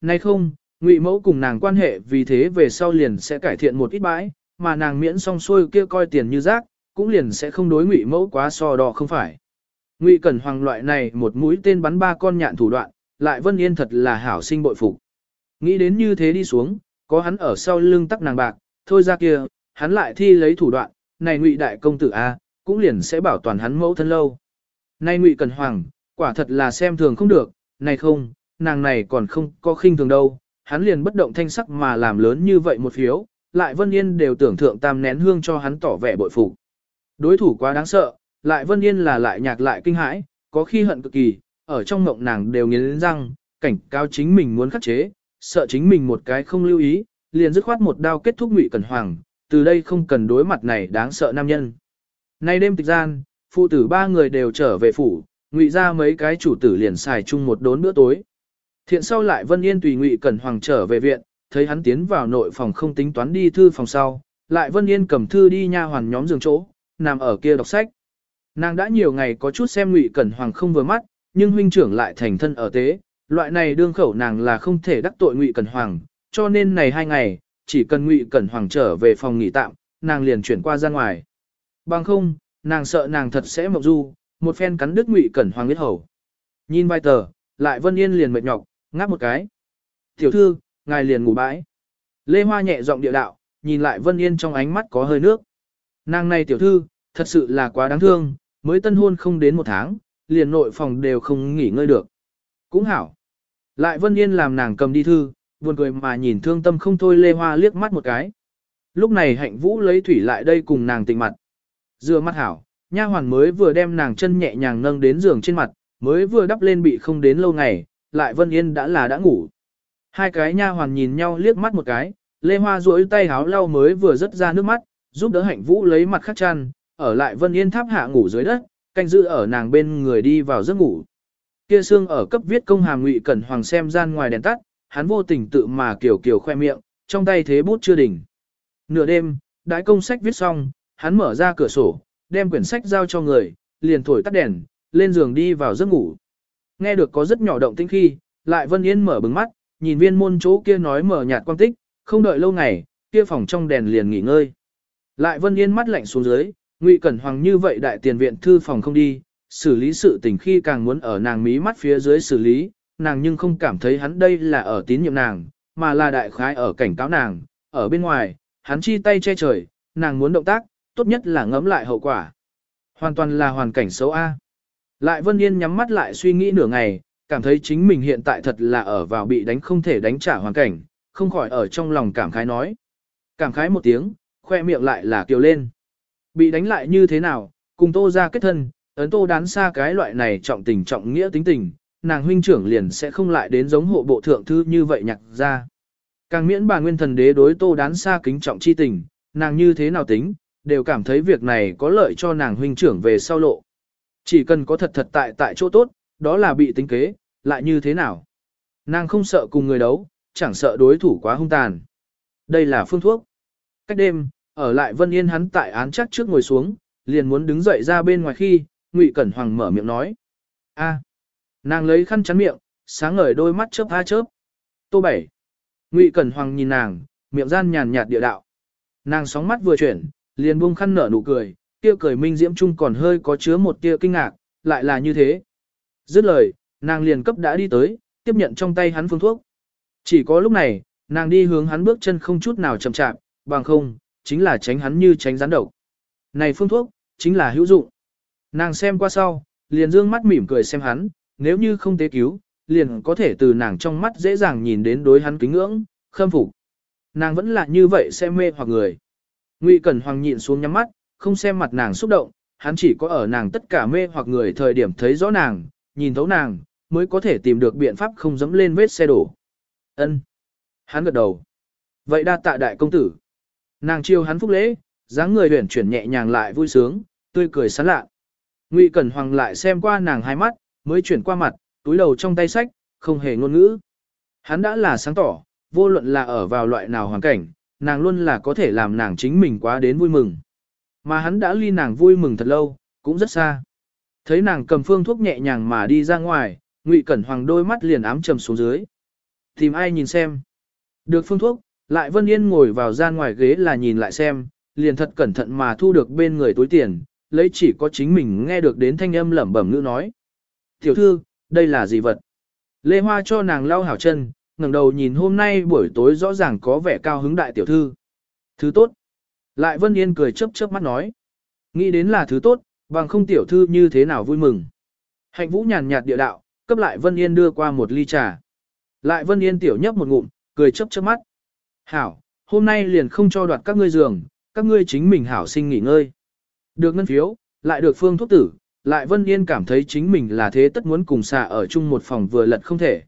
Nay không, Ngụy Mẫu cùng nàng quan hệ vì thế về sau liền sẽ cải thiện một ít bãi, mà nàng miễn xong xuôi kia coi tiền như rác, cũng liền sẽ không đối Ngụy Mẫu quá so đo không phải. Ngụy Cẩn Hoàng loại này một mũi tên bắn ba con nhạn thủ đoạn, lại Vân Yên thật là hảo sinh bội phục. Nghĩ đến như thế đi xuống, có hắn ở sau lưng tắc nàng bạc, thôi ra kia, hắn lại thi lấy thủ đoạn, này Ngụy đại công tử a, cũng liền sẽ bảo toàn hắn mẫu thân lâu. Này Ngụy Cẩn Hoàng, quả thật là xem thường không được, này không, nàng này còn không có khinh thường đâu, hắn liền bất động thanh sắc mà làm lớn như vậy một phiếu, lại Vân Yên đều tưởng thượng tam nén hương cho hắn tỏ vẻ bội phục. Đối thủ quá đáng sợ, lại Vân Yên là lại nhạc lại kinh hãi, có khi hận cực kỳ, ở trong mộng nàng đều nghiến răng, cảnh cáo chính mình muốn khắc chế, sợ chính mình một cái không lưu ý, liền dứt khoát một đao kết thúc Ngụy Cẩn Hoàng, từ đây không cần đối mặt này đáng sợ nam nhân. Nay đêm tịch gian, phụ tử ba người đều trở về phủ, Ngụy ra mấy cái chủ tử liền xài chung một đốn bữa tối. Thiện sau lại Vân Yên tùy Ngụy Cẩn Hoàng trở về viện, thấy hắn tiến vào nội phòng không tính toán đi thư phòng sau, lại Vân Yên cầm thư đi nha hoàn nhóm giường chỗ, nằm ở kia đọc sách. Nàng đã nhiều ngày có chút xem Ngụy Cẩn Hoàng không vừa mắt, nhưng huynh trưởng lại thành thân ở tế, loại này đương khẩu nàng là không thể đắc tội Ngụy Cẩn Hoàng, cho nên này hai ngày, chỉ cần Ngụy Cẩn Hoàng trở về phòng nghỉ tạm, nàng liền chuyển qua ra ngoài. Bằng không, nàng sợ nàng thật sẽ mộng du, một phen cắn đứt Ngụy Cẩn Hoàng huyết hầu. Nhìn vai tờ, lại Vân Yên liền mệt nhọc, ngáp một cái. Tiểu thư, ngài liền ngủ bãi. Lê Hoa nhẹ giọng địa đạo, nhìn lại Vân Yên trong ánh mắt có hơi nước. Nàng này tiểu thư, thật sự là quá đáng thương, mới tân hôn không đến một tháng, liền nội phòng đều không nghỉ ngơi được. Cũng hảo. Lại Vân Yên làm nàng cầm đi thư, buồn cười mà nhìn thương tâm không thôi Lê Hoa liếc mắt một cái. Lúc này hạnh vũ lấy thủy lại đây cùng nàng tịnh mặt. Dừa mắt hảo, nha hoàn mới vừa đem nàng chân nhẹ nhàng nâng đến giường trên mặt, mới vừa đắp lên bị không đến lâu ngày, lại Vân Yên đã là đã ngủ. Hai cái nha hoàn nhìn nhau liếc mắt một cái, Lê Hoa duỗi tay háo lau mới vừa rớt ra nước mắt, giúp đỡ hạnh vũ lấy mặt khắc chăn, ở lại Vân Yên tháp hạ ngủ dưới đất, canh giữ ở nàng bên người đi vào giấc ngủ. Kia xương ở cấp viết công hàm ngụy cẩn hoàng xem gian ngoài đèn tắt, hắn vô tình tự mà kiểu kiểu khoe miệng, trong tay thế bút chưa đỉnh. Nửa đêm, đại công sách viết xong, hắn mở ra cửa sổ, đem quyển sách giao cho người, liền thổi tắt đèn, lên giường đi vào giấc ngủ. Nghe được có rất nhỏ động tĩnh khi, lại Vân Yên mở bừng mắt, nhìn viên môn chỗ kia nói mở nhạt quang tích, không đợi lâu ngày, kia phòng trong đèn liền nghỉ ngơi. Lại Vân Yên mắt lạnh xuống dưới, Ngụy Cẩn Hoàng như vậy đại tiền viện thư phòng không đi, xử lý sự tình khi càng muốn ở nàng mí mắt phía dưới xử lý, nàng nhưng không cảm thấy hắn đây là ở tín nhiệm nàng, mà là đại khái ở cảnh cáo nàng, ở bên ngoài, hắn chi tay che trời, nàng muốn động tác, tốt nhất là ngẫm lại hậu quả. Hoàn toàn là hoàn cảnh xấu A. Lại Vân Yên nhắm mắt lại suy nghĩ nửa ngày, cảm thấy chính mình hiện tại thật là ở vào bị đánh không thể đánh trả hoàn cảnh, không khỏi ở trong lòng cảm khái nói. Cảm khái một tiếng, khoe miệng lại là kiều lên. Bị đánh lại như thế nào, cùng tô ra kết thân, ấn tô đán xa cái loại này trọng tình trọng nghĩa tính tình, nàng huynh trưởng liền sẽ không lại đến giống hộ bộ thượng thư như vậy nhặt ra. Càng miễn bà nguyên thần đế đối tô đán xa kính trọng chi tình, nàng như thế nào tính, đều cảm thấy việc này có lợi cho nàng huynh trưởng về sau lộ. Chỉ cần có thật thật tại tại chỗ tốt, đó là bị tính kế, lại như thế nào. Nàng không sợ cùng người đấu, chẳng sợ đối thủ quá hung tàn. Đây là phương thuốc. Cách đêm, ở lại Vân Yên hắn tại án chắc trước ngồi xuống, liền muốn đứng dậy ra bên ngoài khi, Ngụy Cẩn Hoàng mở miệng nói. a Nàng lấy khăn chắn miệng, sáng ngời đôi mắt chớp ha chớp. Tô bảy. Ngụy Cẩn Hoàng nhìn nàng, miệng gian nhàn nhạt địa đạo. Nàng sóng mắt vừa chuyển, liền buông khăn nở nụ cười, kia cười minh diễm trung còn hơi có chứa một tia kinh ngạc, lại là như thế. Dứt lời, nàng liền cấp đã đi tới, tiếp nhận trong tay hắn phương thuốc. Chỉ có lúc này, nàng đi hướng hắn bước chân không chút nào chậm chạp, bằng không, chính là tránh hắn như tránh rắn độc. Này phương thuốc, chính là hữu dụng. Nàng xem qua sau, liền dương mắt mỉm cười xem hắn, nếu như không tế cứu, liền có thể từ nàng trong mắt dễ dàng nhìn đến đối hắn kính ngưỡng, khâm phục. Nàng vẫn là như vậy xem mê hoặc người. Ngụy Cẩn Hoàng nhịn xuống nhắm mắt, không xem mặt nàng xúc động, hắn chỉ có ở nàng tất cả mê hoặc người thời điểm thấy rõ nàng, nhìn thấu nàng, mới có thể tìm được biện pháp không dẫm lên vết xe đổ. Ân. Hắn gật đầu. Vậy đa tạ đại công tử. Nàng chiêu hắn phúc lễ, dáng người huyền chuyển nhẹ nhàng lại vui sướng, tươi cười sán lạ. Ngụy Cẩn Hoàng lại xem qua nàng hai mắt, mới chuyển qua mặt, túi đầu trong tay sách, không hề ngôn ngữ. Hắn đã là sáng tỏ, vô luận là ở vào loại nào hoàn cảnh, nàng luôn là có thể làm nàng chính mình quá đến vui mừng. Mà hắn đã ly nàng vui mừng thật lâu, cũng rất xa. Thấy nàng cầm phương thuốc nhẹ nhàng mà đi ra ngoài, Ngụy Cẩn Hoàng đôi mắt liền ám trầm xuống dưới. Tìm ai nhìn xem. Được phương thuốc, lại Vân Yên ngồi vào gian ngoài ghế là nhìn lại xem, liền thật cẩn thận mà thu được bên người túi tiền, lấy chỉ có chính mình nghe được đến thanh âm lẩm bẩm ngữ nói. Tiểu thư, đây là gì vật? Lê Hoa cho nàng lau hảo chân, ngẩng đầu nhìn hôm nay buổi tối rõ ràng có vẻ cao hứng đại tiểu thư. Thứ tốt. Lại Vân Yên cười chớp chớp mắt nói. Nghĩ đến là thứ tốt, bằng không tiểu thư như thế nào vui mừng. Hạnh Vũ nhàn nhạt địa đạo, cấp lại Vân Yên đưa qua một ly trà. Lại Vân Yên tiểu nhấp một ngụm, cười chớp chớp mắt. Hảo, hôm nay liền không cho đoạt các ngươi giường, các ngươi chính mình hảo sinh nghỉ ngơi. Được ngân phiếu, lại được phương thuốc tử, lại Vân Yên cảm thấy chính mình là thế tất muốn cùng xạ ở chung một phòng vừa lật không thể.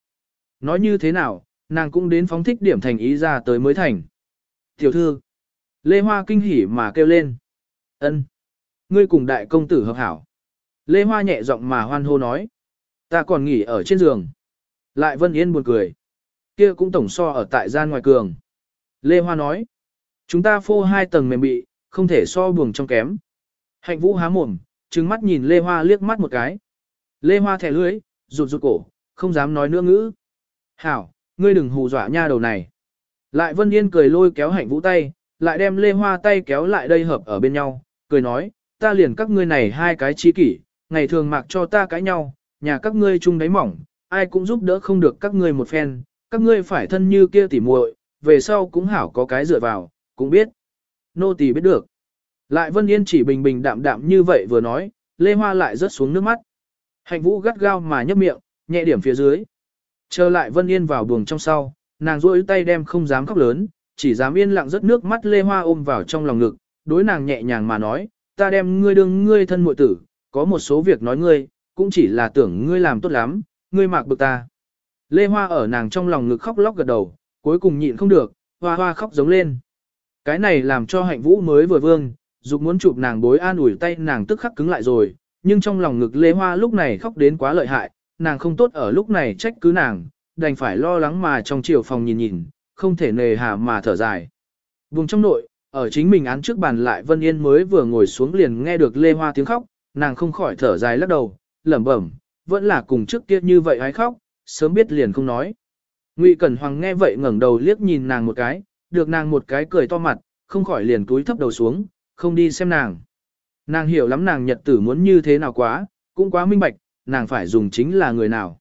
Nói như thế nào, nàng cũng đến phóng thích điểm thành ý ra tới mới thành. Tiểu thư, Lê Hoa kinh hỉ mà kêu lên. ân, Ngươi cùng đại công tử hợp hảo. Lê Hoa nhẹ giọng mà hoan hô nói. Ta còn nghỉ ở trên giường. Lại Vân Yên buồn cười. Kia cũng tổng so ở tại gian ngoài cường. Lê Hoa nói. Chúng ta phô hai tầng mềm bị, không thể so buồng trong kém. Hạnh Vũ há mồm, trừng mắt nhìn Lê Hoa liếc mắt một cái. Lê Hoa thẻ lưới, rụt rụt cổ, không dám nói nữa ngữ. Hảo, ngươi đừng hù dọa nha đầu này. Lại Vân Yên cười lôi kéo Hạnh Vũ tay, lại đem Lê Hoa tay kéo lại đây hợp ở bên nhau, cười nói, ta liền các ngươi này hai cái chi kỷ, ngày thường mặc cho ta cãi nhau, nhà các ngươi chung đáy mỏng, ai cũng giúp đỡ không được các ngươi một phen, các ngươi phải thân như kia tỉ muội, về sau cũng hảo có cái dựa vào, cũng biết. Nô tỳ biết được. Lại Vân Yên chỉ bình bình đạm đạm như vậy vừa nói, Lê Hoa lại rớt xuống nước mắt. Hạnh Vũ gắt gao mà nhấp miệng, nhẹ điểm phía dưới. Trở lại Vân Yên vào buồng trong sau, nàng duỗi tay đem không dám khóc lớn, chỉ dám yên lặng rớt nước mắt Lê Hoa ôm vào trong lòng ngực, đối nàng nhẹ nhàng mà nói, ta đem ngươi đương ngươi thân muội tử, có một số việc nói ngươi, cũng chỉ là tưởng ngươi làm tốt lắm, ngươi mạc bực ta. Lê Hoa ở nàng trong lòng ngực khóc lóc gật đầu, cuối cùng nhịn không được, hoa hoa khóc giống lên. Cái này làm cho hạnh vũ mới vừa vương, dục muốn chụp nàng bối an ủi tay nàng tức khắc cứng lại rồi, nhưng trong lòng ngực Lê Hoa lúc này khóc đến quá lợi hại, nàng không tốt ở lúc này trách cứ nàng, đành phải lo lắng mà trong chiều phòng nhìn nhìn, không thể nề hà mà thở dài. Vùng trong nội, ở chính mình án trước bàn lại Vân Yên mới vừa ngồi xuống liền nghe được Lê Hoa tiếng khóc, nàng không khỏi thở dài lắc đầu, lẩm bẩm, vẫn là cùng trước kia như vậy hay khóc, sớm biết liền không nói. Ngụy Cẩn Hoàng nghe vậy ngẩng đầu liếc nhìn nàng một cái, được nàng một cái cười to mặt, không khỏi liền túi thấp đầu xuống, không đi xem nàng. Nàng hiểu lắm nàng nhật tử muốn như thế nào quá, cũng quá minh bạch, nàng phải dùng chính là người nào.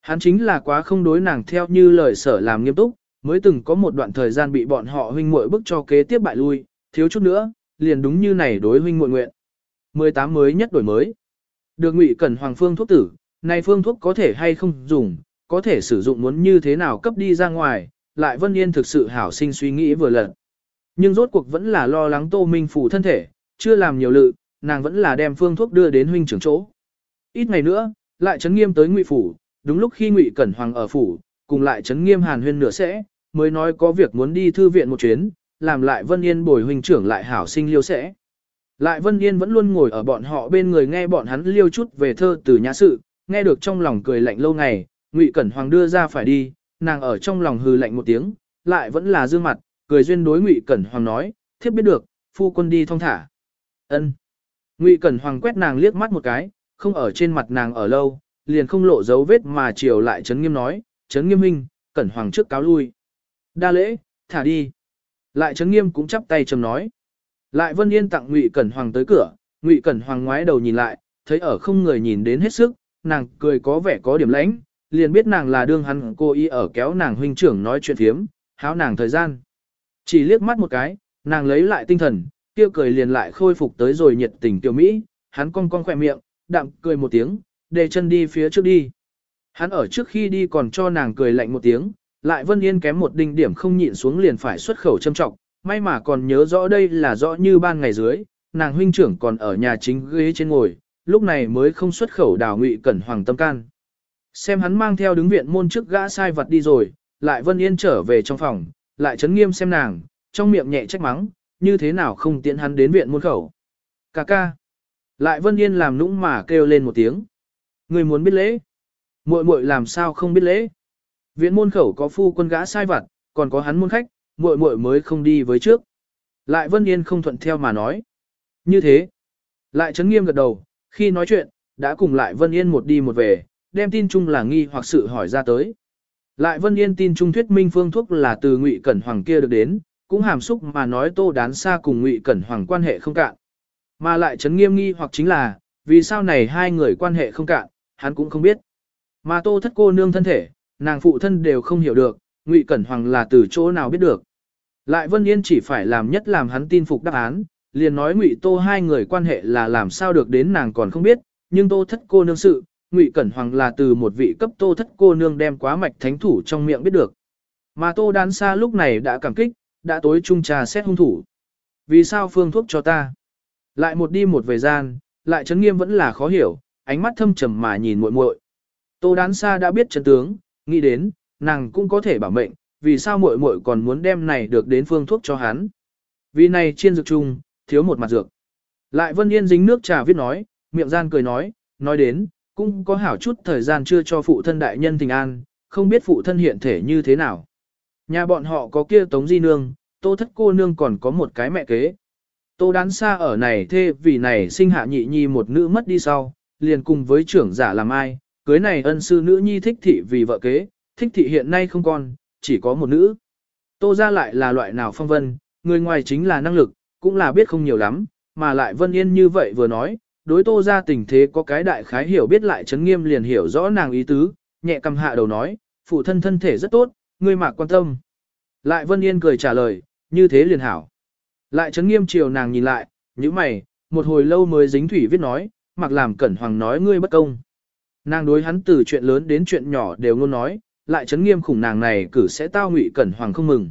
Hắn chính là quá không đối nàng theo như lời sở làm nghiêm túc, mới từng có một đoạn thời gian bị bọn họ huynh muội bức cho kế tiếp bại lui, thiếu chút nữa, liền đúng như này đối huynh muội nguyện. 18 mới nhất đổi mới. Được Ngụy Cẩn Hoàng phương thuốc tử, này phương thuốc có thể hay không dùng, có thể sử dụng muốn như thế nào cấp đi ra ngoài, lại Vân Yên thực sự hảo sinh suy nghĩ vừa lần. Nhưng rốt cuộc vẫn là lo lắng Tô Minh phủ thân thể, chưa làm nhiều lự, nàng vẫn là đem phương thuốc đưa đến huynh trưởng chỗ. Ít ngày nữa, lại chấn nghiêm tới Ngụy phủ, đúng lúc khi Ngụy Cẩn Hoàng ở phủ, cùng lại chấn nghiêm Hàn Huyên nửa sẽ, mới nói có việc muốn đi thư viện một chuyến, làm lại Vân Yên bồi huynh trưởng lại hảo sinh liêu sẽ. Lại Vân Yên vẫn luôn ngồi ở bọn họ bên người nghe bọn hắn liêu chút về thơ từ nhã sự, nghe được trong lòng cười lạnh lâu ngày, Ngụy Cẩn Hoàng đưa ra phải đi, nàng ở trong lòng hừ lạnh một tiếng, lại vẫn là dương mặt, cười duyên đối Ngụy Cẩn Hoàng nói, thiếp biết được, phu quân đi thong thả. Ân. Ngụy Cẩn Hoàng quét nàng liếc mắt một cái, không ở trên mặt nàng ở lâu, liền không lộ dấu vết mà chiều lại Trấn Nghiêm nói, Trấn Nghiêm minh, Cẩn Hoàng trước cáo lui. Đa lễ, thả đi. Lại Trấn Nghiêm cũng chắp tay trầm nói. Lại Vân Yên tặng Ngụy Cẩn Hoàng tới cửa, Ngụy Cẩn Hoàng ngoái đầu nhìn lại, thấy ở không người nhìn đến hết sức, nàng cười có vẻ có điểm lãnh, liền biết nàng là đương hắn cô ý ở kéo nàng huynh trưởng nói chuyện phiếm, háo nàng thời gian. Chỉ liếc mắt một cái, nàng lấy lại tinh thần, kia cười liền lại khôi phục tới rồi nhiệt tình tiểu Mỹ, hắn cong cong khỏe miệng, đạm cười một tiếng, để chân đi phía trước đi. Hắn ở trước khi đi còn cho nàng cười lạnh một tiếng, lại Vân Yên kém một đinh điểm không nhịn xuống liền phải xuất khẩu châm trọng, may mà còn nhớ rõ đây là rõ như ban ngày dưới, nàng huynh trưởng còn ở nhà chính ghế trên ngồi, lúc này mới không xuất khẩu đào ngụy cẩn hoàng tâm can. Xem hắn mang theo đứng viện môn trước gã sai vật đi rồi, lại Vân Yên trở về trong phòng, lại chấn nghiêm xem nàng, trong miệng nhẹ trách mắng, như thế nào không tiện hắn đến viện môn khẩu. Cà ca. Lại Vân Yên làm nũng mà kêu lên một tiếng. Người muốn biết lễ. muội muội làm sao không biết lễ. Viện môn khẩu có phu quân gã sai vặt, còn có hắn môn khách, muội muội mới không đi với trước. Lại Vân Yên không thuận theo mà nói. Như thế. Lại chấn nghiêm gật đầu, khi nói chuyện, đã cùng lại Vân Yên một đi một về, đem tin chung là nghi hoặc sự hỏi ra tới. Lại Vân Yên tin trung thuyết minh phương thuốc là từ Ngụy Cẩn Hoàng kia được đến, cũng hàm xúc mà nói Tô Đán Sa cùng Ngụy Cẩn Hoàng quan hệ không cạn. Mà lại chấn nghiêm nghi hoặc chính là, vì sao này hai người quan hệ không cạn, hắn cũng không biết. Mà Tô thất cô nương thân thể, nàng phụ thân đều không hiểu được, Ngụy Cẩn Hoàng là từ chỗ nào biết được. Lại Vân Yên chỉ phải làm nhất làm hắn tin phục đáp án, liền nói Ngụy Tô hai người quan hệ là làm sao được đến nàng còn không biết, nhưng Tô thất cô nương sự, Ngụy Cẩn Hoàng là từ một vị cấp Tô thất cô nương đem quá mạch thánh thủ trong miệng biết được. Mà Tô Đán Sa lúc này đã cảm kích, đã tối trung trà xét hung thủ. Vì sao phương thuốc cho ta? Lại một đi một về gian, lại chấn nghiêm vẫn là khó hiểu, ánh mắt thâm trầm mà nhìn muội muội. Tô Đán Sa đã biết chân tướng, nghĩ đến, nàng cũng có thể bảo mệnh, vì sao muội muội còn muốn đem này được đến phương thuốc cho hắn. Vì này chiên dược chung, thiếu một mặt dược. Lại Vân Yên dính nước trà viết nói, miệng gian cười nói, nói đến, cũng có hảo chút thời gian chưa cho phụ thân đại nhân tình an, không biết phụ thân hiện thể như thế nào. Nhà bọn họ có kia tống di nương, tô thất cô nương còn có một cái mẹ kế. Tô đán xa ở này thê vì này sinh hạ nhị nhi một nữ mất đi sau, liền cùng với trưởng giả làm ai, cưới này ân sư nữ nhi thích thị vì vợ kế, thích thị hiện nay không còn, chỉ có một nữ. Tô ra lại là loại nào phong vân, người ngoài chính là năng lực, cũng là biết không nhiều lắm, mà lại vân yên như vậy vừa nói, đối tô ra tình thế có cái đại khái hiểu biết lại chấn nghiêm liền hiểu rõ nàng ý tứ, nhẹ cầm hạ đầu nói, phụ thân thân thể rất tốt, ngươi mạc quan tâm. Lại vân yên cười trả lời, như thế liền hảo. Lại chấn nghiêm chiều nàng nhìn lại, như mày, một hồi lâu mới dính thủy viết nói, mặc làm cẩn hoàng nói ngươi bất công. Nàng đối hắn từ chuyện lớn đến chuyện nhỏ đều luôn nói, lại chấn nghiêm khủng nàng này cử sẽ tao ngụy cẩn hoàng không mừng.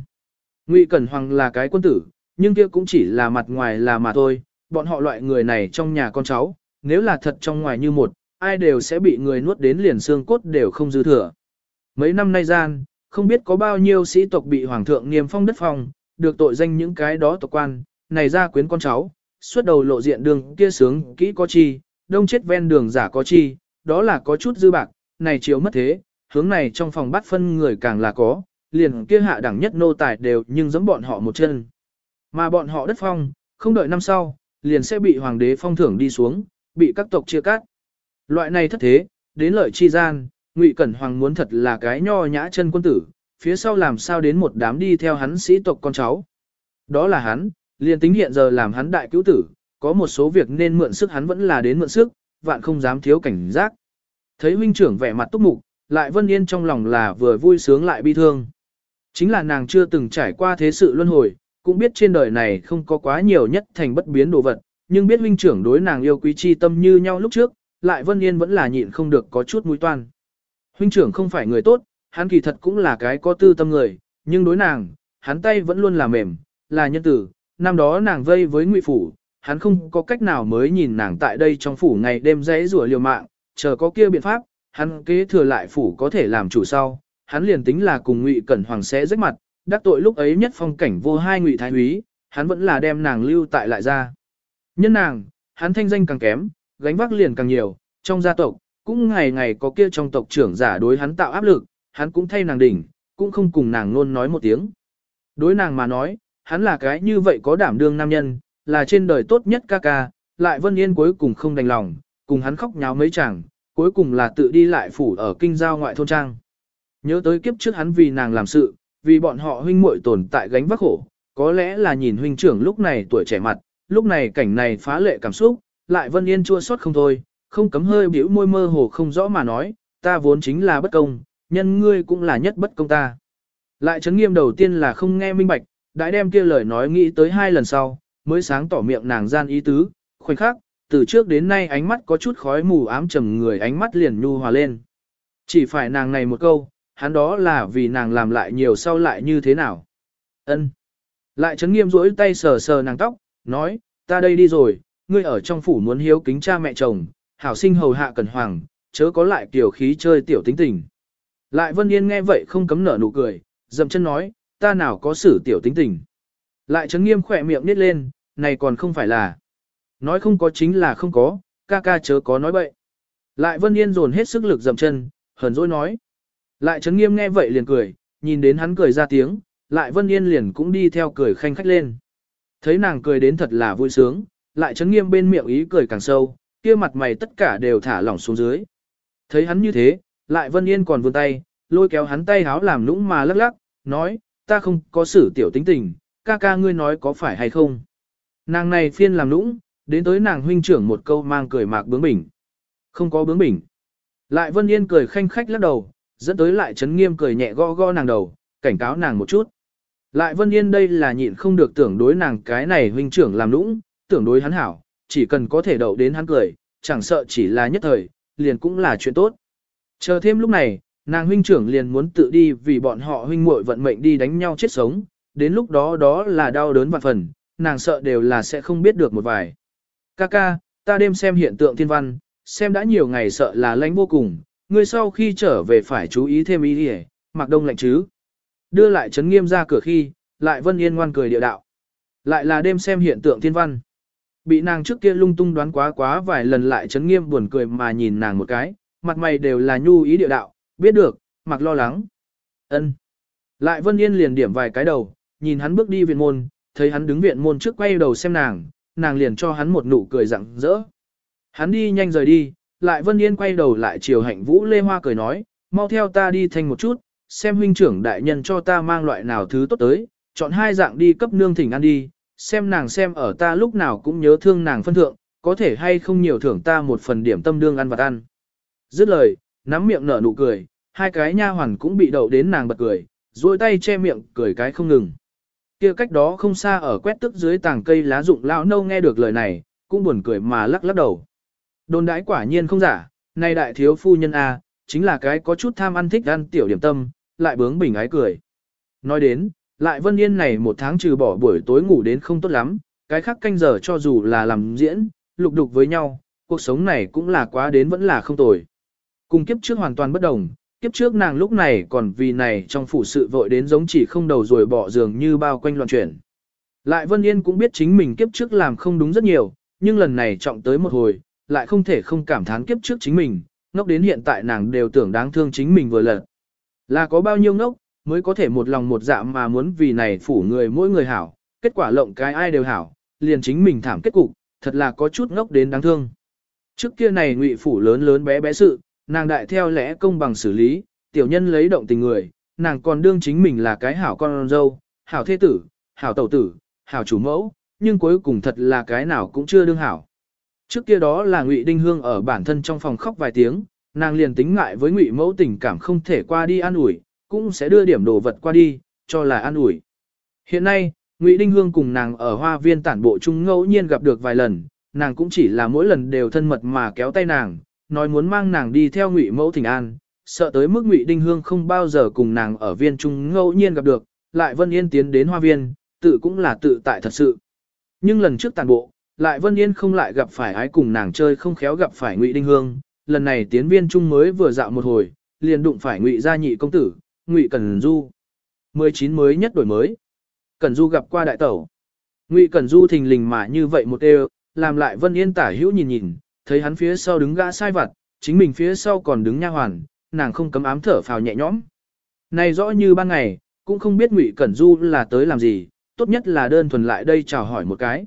Ngụy cẩn hoàng là cái quân tử, nhưng kia cũng chỉ là mặt ngoài là mà thôi, bọn họ loại người này trong nhà con cháu, nếu là thật trong ngoài như một, ai đều sẽ bị người nuốt đến liền xương cốt đều không dư thừa. Mấy năm nay gian, không biết có bao nhiêu sĩ tộc bị hoàng thượng niêm phong đất phong, được tội danh những cái đó tộc quan, này ra quyến con cháu, suốt đầu lộ diện đường kia sướng kỹ có chi, đông chết ven đường giả có chi, đó là có chút dư bạc, này chiếu mất thế, hướng này trong phòng bắt phân người càng là có, liền kia hạ đẳng nhất nô tài đều nhưng giống bọn họ một chân. Mà bọn họ đất phong, không đợi năm sau, liền sẽ bị hoàng đế phong thưởng đi xuống, bị các tộc chia cắt. Loại này thất thế, đến lợi chi gian, Ngụy Cẩn Hoàng muốn thật là cái nho nhã chân quân tử, phía sau làm sao đến một đám đi theo hắn sĩ tộc con cháu. Đó là hắn, liền tính hiện giờ làm hắn đại cứu tử, có một số việc nên mượn sức hắn vẫn là đến mượn sức, vạn không dám thiếu cảnh giác. Thấy huynh trưởng vẻ mặt túc mục, lại Vân Yên trong lòng là vừa vui sướng lại bi thương. Chính là nàng chưa từng trải qua thế sự luân hồi, cũng biết trên đời này không có quá nhiều nhất thành bất biến đồ vật, nhưng biết huynh trưởng đối nàng yêu quý chi tâm như nhau lúc trước, lại Vân Yên vẫn là nhịn không được có chút mũi toan. Huynh trưởng không phải người tốt, hắn kỳ thật cũng là cái có tư tâm người, nhưng đối nàng, hắn tay vẫn luôn là mềm, là nhân tử, năm đó nàng vây với ngụy phủ, hắn không có cách nào mới nhìn nàng tại đây trong phủ ngày đêm dãy rủa liều mạng, chờ có kia biện pháp, hắn kế thừa lại phủ có thể làm chủ sau, hắn liền tính là cùng ngụy cẩn hoàng sẽ rách mặt, đắc tội lúc ấy nhất phong cảnh vô hai ngụy thái úy, hắn vẫn là đem nàng lưu tại lại ra. Nhân nàng, hắn thanh danh càng kém, gánh vác liền càng nhiều, trong gia tộc, cũng ngày ngày có kia trong tộc trưởng giả đối hắn tạo áp lực, hắn cũng thay nàng đỉnh, cũng không cùng nàng luôn nói một tiếng. Đối nàng mà nói, hắn là cái như vậy có đảm đương nam nhân, là trên đời tốt nhất ca ca, lại Vân Yên cuối cùng không đành lòng, cùng hắn khóc nháo mấy chàng, cuối cùng là tự đi lại phủ ở kinh giao ngoại thôn trang. Nhớ tới kiếp trước hắn vì nàng làm sự, vì bọn họ huynh muội tồn tại gánh vác khổ, có lẽ là nhìn huynh trưởng lúc này tuổi trẻ mặt, lúc này cảnh này phá lệ cảm xúc, lại Vân Yên chua xót không thôi, không cấm hơi biểu môi mơ hồ không rõ mà nói, ta vốn chính là bất công, nhân ngươi cũng là nhất bất công ta. Lại chấn nghiêm đầu tiên là không nghe minh bạch, đã đem kia lời nói nghĩ tới hai lần sau, mới sáng tỏ miệng nàng gian ý tứ, khoảnh khắc, từ trước đến nay ánh mắt có chút khói mù ám trầm người ánh mắt liền nhu hòa lên. Chỉ phải nàng này một câu, hắn đó là vì nàng làm lại nhiều sau lại như thế nào. ân Lại chấn nghiêm rỗi tay sờ sờ nàng tóc, nói, ta đây đi rồi, ngươi ở trong phủ muốn hiếu kính cha mẹ chồng, hảo sinh hầu hạ cần hoàng, chớ có lại kiểu khí chơi tiểu tính tình. Lại Vân Yên nghe vậy không cấm nở nụ cười, dậm chân nói, ta nào có xử tiểu tính tình. Lại chấn nghiêm khỏe miệng nít lên, này còn không phải là. Nói không có chính là không có, ca ca chớ có nói bậy. Lại Vân Yên dồn hết sức lực dậm chân, hờn dỗi nói. Lại chấn nghiêm nghe vậy liền cười, nhìn đến hắn cười ra tiếng, lại Vân Yên liền cũng đi theo cười khanh khách lên. Thấy nàng cười đến thật là vui sướng, lại chấn nghiêm bên miệng ý cười càng sâu, kia mặt mày tất cả đều thả lỏng xuống dưới. Thấy hắn như thế, lại Vân Yên còn vươn tay, lôi kéo hắn tay háo làm nũng mà lắc lắc, nói, ta không có xử tiểu tính tình, ca ca ngươi nói có phải hay không. Nàng này phiên làm nũng, đến tới nàng huynh trưởng một câu mang cười mạc bướng bỉnh. Không có bướng bỉnh. Lại Vân Yên cười khanh khách lắc đầu, dẫn tới lại chấn nghiêm cười nhẹ gõ gõ nàng đầu, cảnh cáo nàng một chút. Lại Vân Yên đây là nhịn không được tưởng đối nàng cái này huynh trưởng làm nũng, tưởng đối hắn hảo, chỉ cần có thể đậu đến hắn cười, chẳng sợ chỉ là nhất thời, liền cũng là chuyện tốt. Chờ thêm lúc này, nàng huynh trưởng liền muốn tự đi vì bọn họ huynh muội vận mệnh đi đánh nhau chết sống, đến lúc đó đó là đau đớn vạn phần, nàng sợ đều là sẽ không biết được một vài. Kaka, ta đêm xem hiện tượng thiên văn, xem đã nhiều ngày sợ là lạnh vô cùng, ngươi sau khi trở về phải chú ý thêm ý đi mặc đông lạnh chứ. Đưa lại chấn nghiêm ra cửa khi, lại vân yên ngoan cười địa đạo. Lại là đêm xem hiện tượng thiên văn. Bị nàng trước kia lung tung đoán quá quá vài lần lại chấn nghiêm buồn cười mà nhìn nàng một cái, mặt mày đều là nhu ý địa đạo, biết được, mặc lo lắng. ân Lại Vân Yên liền điểm vài cái đầu, nhìn hắn bước đi viện môn, thấy hắn đứng viện môn trước quay đầu xem nàng, nàng liền cho hắn một nụ cười rạng rỡ. Hắn đi nhanh rời đi, lại Vân Yên quay đầu lại chiều hạnh vũ lê hoa cười nói, mau theo ta đi thành một chút, xem huynh trưởng đại nhân cho ta mang loại nào thứ tốt tới, chọn hai dạng đi cấp nương thỉnh ăn đi, xem nàng xem ở ta lúc nào cũng nhớ thương nàng phân thượng, có thể hay không nhiều thưởng ta một phần điểm tâm đương ăn vật ăn. Dứt lời, nắm miệng nở nụ cười, hai cái nha hoàn cũng bị đậu đến nàng bật cười, duỗi tay che miệng cười cái không ngừng. Kia cách đó không xa ở quét tức dưới tàng cây lá rụng lão nâu nghe được lời này, cũng buồn cười mà lắc lắc đầu. Đồn đãi quả nhiên không giả, nay đại thiếu phu nhân A, chính là cái có chút tham ăn thích ăn tiểu điểm tâm, lại bướng bỉnh ái cười. Nói đến, lại Vân Yên này một tháng trừ bỏ buổi tối ngủ đến không tốt lắm, cái khác canh giờ cho dù là làm diễn, lục đục với nhau, cuộc sống này cũng là quá đến vẫn là không tồi. Cùng kiếp trước hoàn toàn bất đồng, kiếp trước nàng lúc này còn vì này trong phủ sự vội đến giống chỉ không đầu rồi bỏ giường như bao quanh loạn chuyển. Lại Vân Yên cũng biết chính mình kiếp trước làm không đúng rất nhiều, nhưng lần này trọng tới một hồi, lại không thể không cảm thán kiếp trước chính mình, ngốc đến hiện tại nàng đều tưởng đáng thương chính mình vừa lần. Là có bao nhiêu ngốc, mới có thể một lòng một dạ mà muốn vì này phủ người mỗi người hảo, kết quả lộng cái ai đều hảo, liền chính mình thảm kết cục, thật là có chút ngốc đến đáng thương. Trước kia này ngụy phủ lớn lớn bé bé sự, nàng đại theo lẽ công bằng xử lý, tiểu nhân lấy động tình người, nàng còn đương chính mình là cái hảo con dâu, hảo thế tử, hảo tẩu tử, hảo chủ mẫu, nhưng cuối cùng thật là cái nào cũng chưa đương hảo. Trước kia đó là Ngụy Đinh Hương ở bản thân trong phòng khóc vài tiếng, nàng liền tính ngại với Ngụy Mẫu tình cảm không thể qua đi an ủi, cũng sẽ đưa điểm đồ vật qua đi, cho là an ủi. Hiện nay, Ngụy Đinh Hương cùng nàng ở hoa viên tản bộ chung ngẫu nhiên gặp được vài lần, nàng cũng chỉ là mỗi lần đều thân mật mà kéo tay nàng, nói muốn mang nàng đi theo Ngụy Mẫu thỉnh An, sợ tới mức Ngụy Đinh Hương không bao giờ cùng nàng ở viên trung ngẫu nhiên gặp được, lại Vân Yên tiến đến hoa viên, tự cũng là tự tại thật sự. Nhưng lần trước tàn bộ, lại Vân Yên không lại gặp phải ái cùng nàng chơi không khéo gặp phải Ngụy Đinh Hương, lần này tiến viên trung mới vừa dạo một hồi, liền đụng phải Ngụy gia nhị công tử, Ngụy Cẩn Du. 19 mới nhất đổi mới. Cẩn Du gặp qua đại tẩu. Ngụy Cẩn Du thình lình mà như vậy một đều, làm lại Vân Yên tả hữu nhìn nhìn, thấy hắn phía sau đứng gã sai vặt, chính mình phía sau còn đứng nha hoàn, nàng không cấm ám thở phào nhẹ nhõm. Này rõ như ban ngày, cũng không biết Ngụy Cẩn Du là tới làm gì, tốt nhất là đơn thuần lại đây chào hỏi một cái.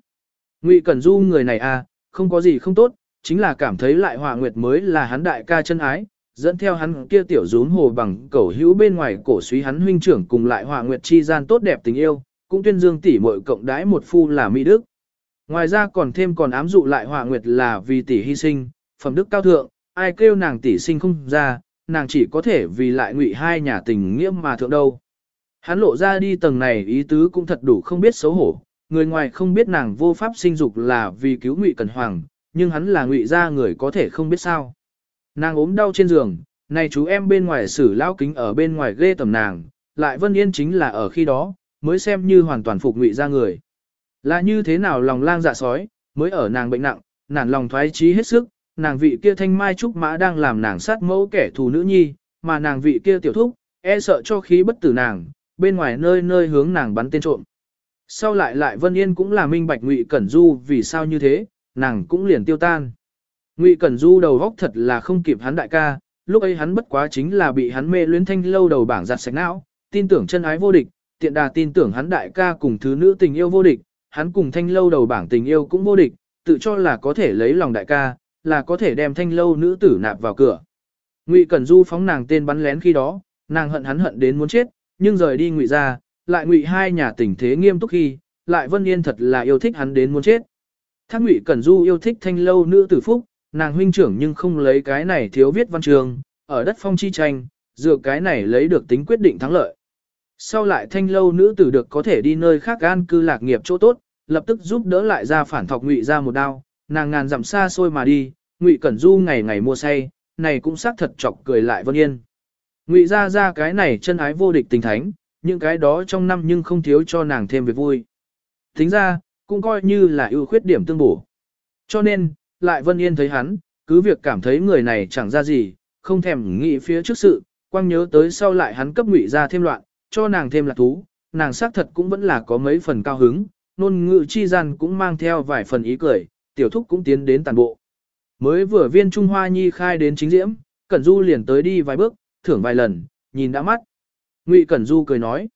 Ngụy Cẩn Du người này à, không có gì không tốt, chính là cảm thấy lại Hòa Nguyệt mới là hắn đại ca chân ái, dẫn theo hắn kia tiểu rún hồ bằng cẩu hữu bên ngoài cổ suý hắn huynh trưởng cùng lại Hòa Nguyệt chi gian tốt đẹp tình yêu, cũng tuyên dương tỷ muội cộng đái một phu là mỹ đức. Ngoài ra còn thêm còn ám dụ lại họa Nguyệt là vì tỷ hy sinh, phẩm đức cao thượng, ai kêu nàng tỷ sinh không ra, nàng chỉ có thể vì lại ngụy hai nhà tình nghĩa mà thượng đâu. Hắn lộ ra đi tầng này ý tứ cũng thật đủ không biết xấu hổ, người ngoài không biết nàng vô pháp sinh dục là vì cứu ngụy cần hoàng, nhưng hắn là ngụy gia người có thể không biết sao. Nàng ốm đau trên giường, này chú em bên ngoài xử lao kính ở bên ngoài ghê tầm nàng, lại Vân Yên chính là ở khi đó, mới xem như hoàn toàn phục ngụy gia người. Là như thế nào lòng lang dạ sói, mới ở nàng bệnh nặng, nản lòng thoái trí hết sức, nàng vị kia thanh mai trúc mã đang làm nàng sát mẫu kẻ thù nữ nhi, mà nàng vị kia tiểu thúc, e sợ cho khí bất tử nàng, bên ngoài nơi nơi hướng nàng bắn tên trộm. Sau lại lại Vân Yên cũng là minh bạch Ngụy Cẩn Du vì sao như thế, nàng cũng liền tiêu tan. Ngụy Cẩn Du đầu góc thật là không kịp hắn đại ca, lúc ấy hắn bất quá chính là bị hắn mê luyến thanh lâu đầu bảng giặt sạch não, tin tưởng chân ái vô địch, tiện đà tin tưởng hắn đại ca cùng thứ nữ tình yêu vô địch, hắn cùng thanh lâu đầu bảng tình yêu cũng vô địch, tự cho là có thể lấy lòng đại ca, là có thể đem thanh lâu nữ tử nạp vào cửa. Ngụy Cẩn Du phóng nàng tên bắn lén khi đó, nàng hận hắn hận đến muốn chết, nhưng rời đi ngụy ra, lại ngụy hai nhà tình thế nghiêm túc khi, lại Vân Yên thật là yêu thích hắn đến muốn chết. Thác ngụy Cẩn Du yêu thích thanh lâu nữ tử phúc, nàng huynh trưởng nhưng không lấy cái này thiếu viết văn trường, ở đất phong chi tranh, dựa cái này lấy được tính quyết định thắng lợi. Sau lại thanh lâu nữ tử được có thể đi nơi khác an cư lạc nghiệp chỗ tốt, lập tức giúp đỡ lại ra phản thọc ngụy ra một đao, nàng ngàn dặm xa xôi mà đi, ngụy Cẩn Du ngày ngày mua say, này cũng xác thật chọc cười lại Vân Yên. Ngụy ra ra cái này chân ái vô địch tình thánh, những cái đó trong năm nhưng không thiếu cho nàng thêm việc vui. Tính ra, cũng coi như là ưu khuyết điểm tương bổ. Cho nên, lại Vân Yên thấy hắn, cứ việc cảm thấy người này chẳng ra gì, không thèm nghĩ phía trước sự, quang nhớ tới sau lại hắn cấp ngụy ra thêm loạn, cho nàng thêm lạc thú, nàng xác thật cũng vẫn là có mấy phần cao hứng, nôn ngự chi gian cũng mang theo vài phần ý cười, tiểu thúc cũng tiến đến tàn bộ. Mới vừa viên Trung Hoa Nhi khai đến chính diễm, Cẩn Du liền tới đi vài bước, thưởng vài lần, nhìn đã mắt. Ngụy Cẩn Du cười nói.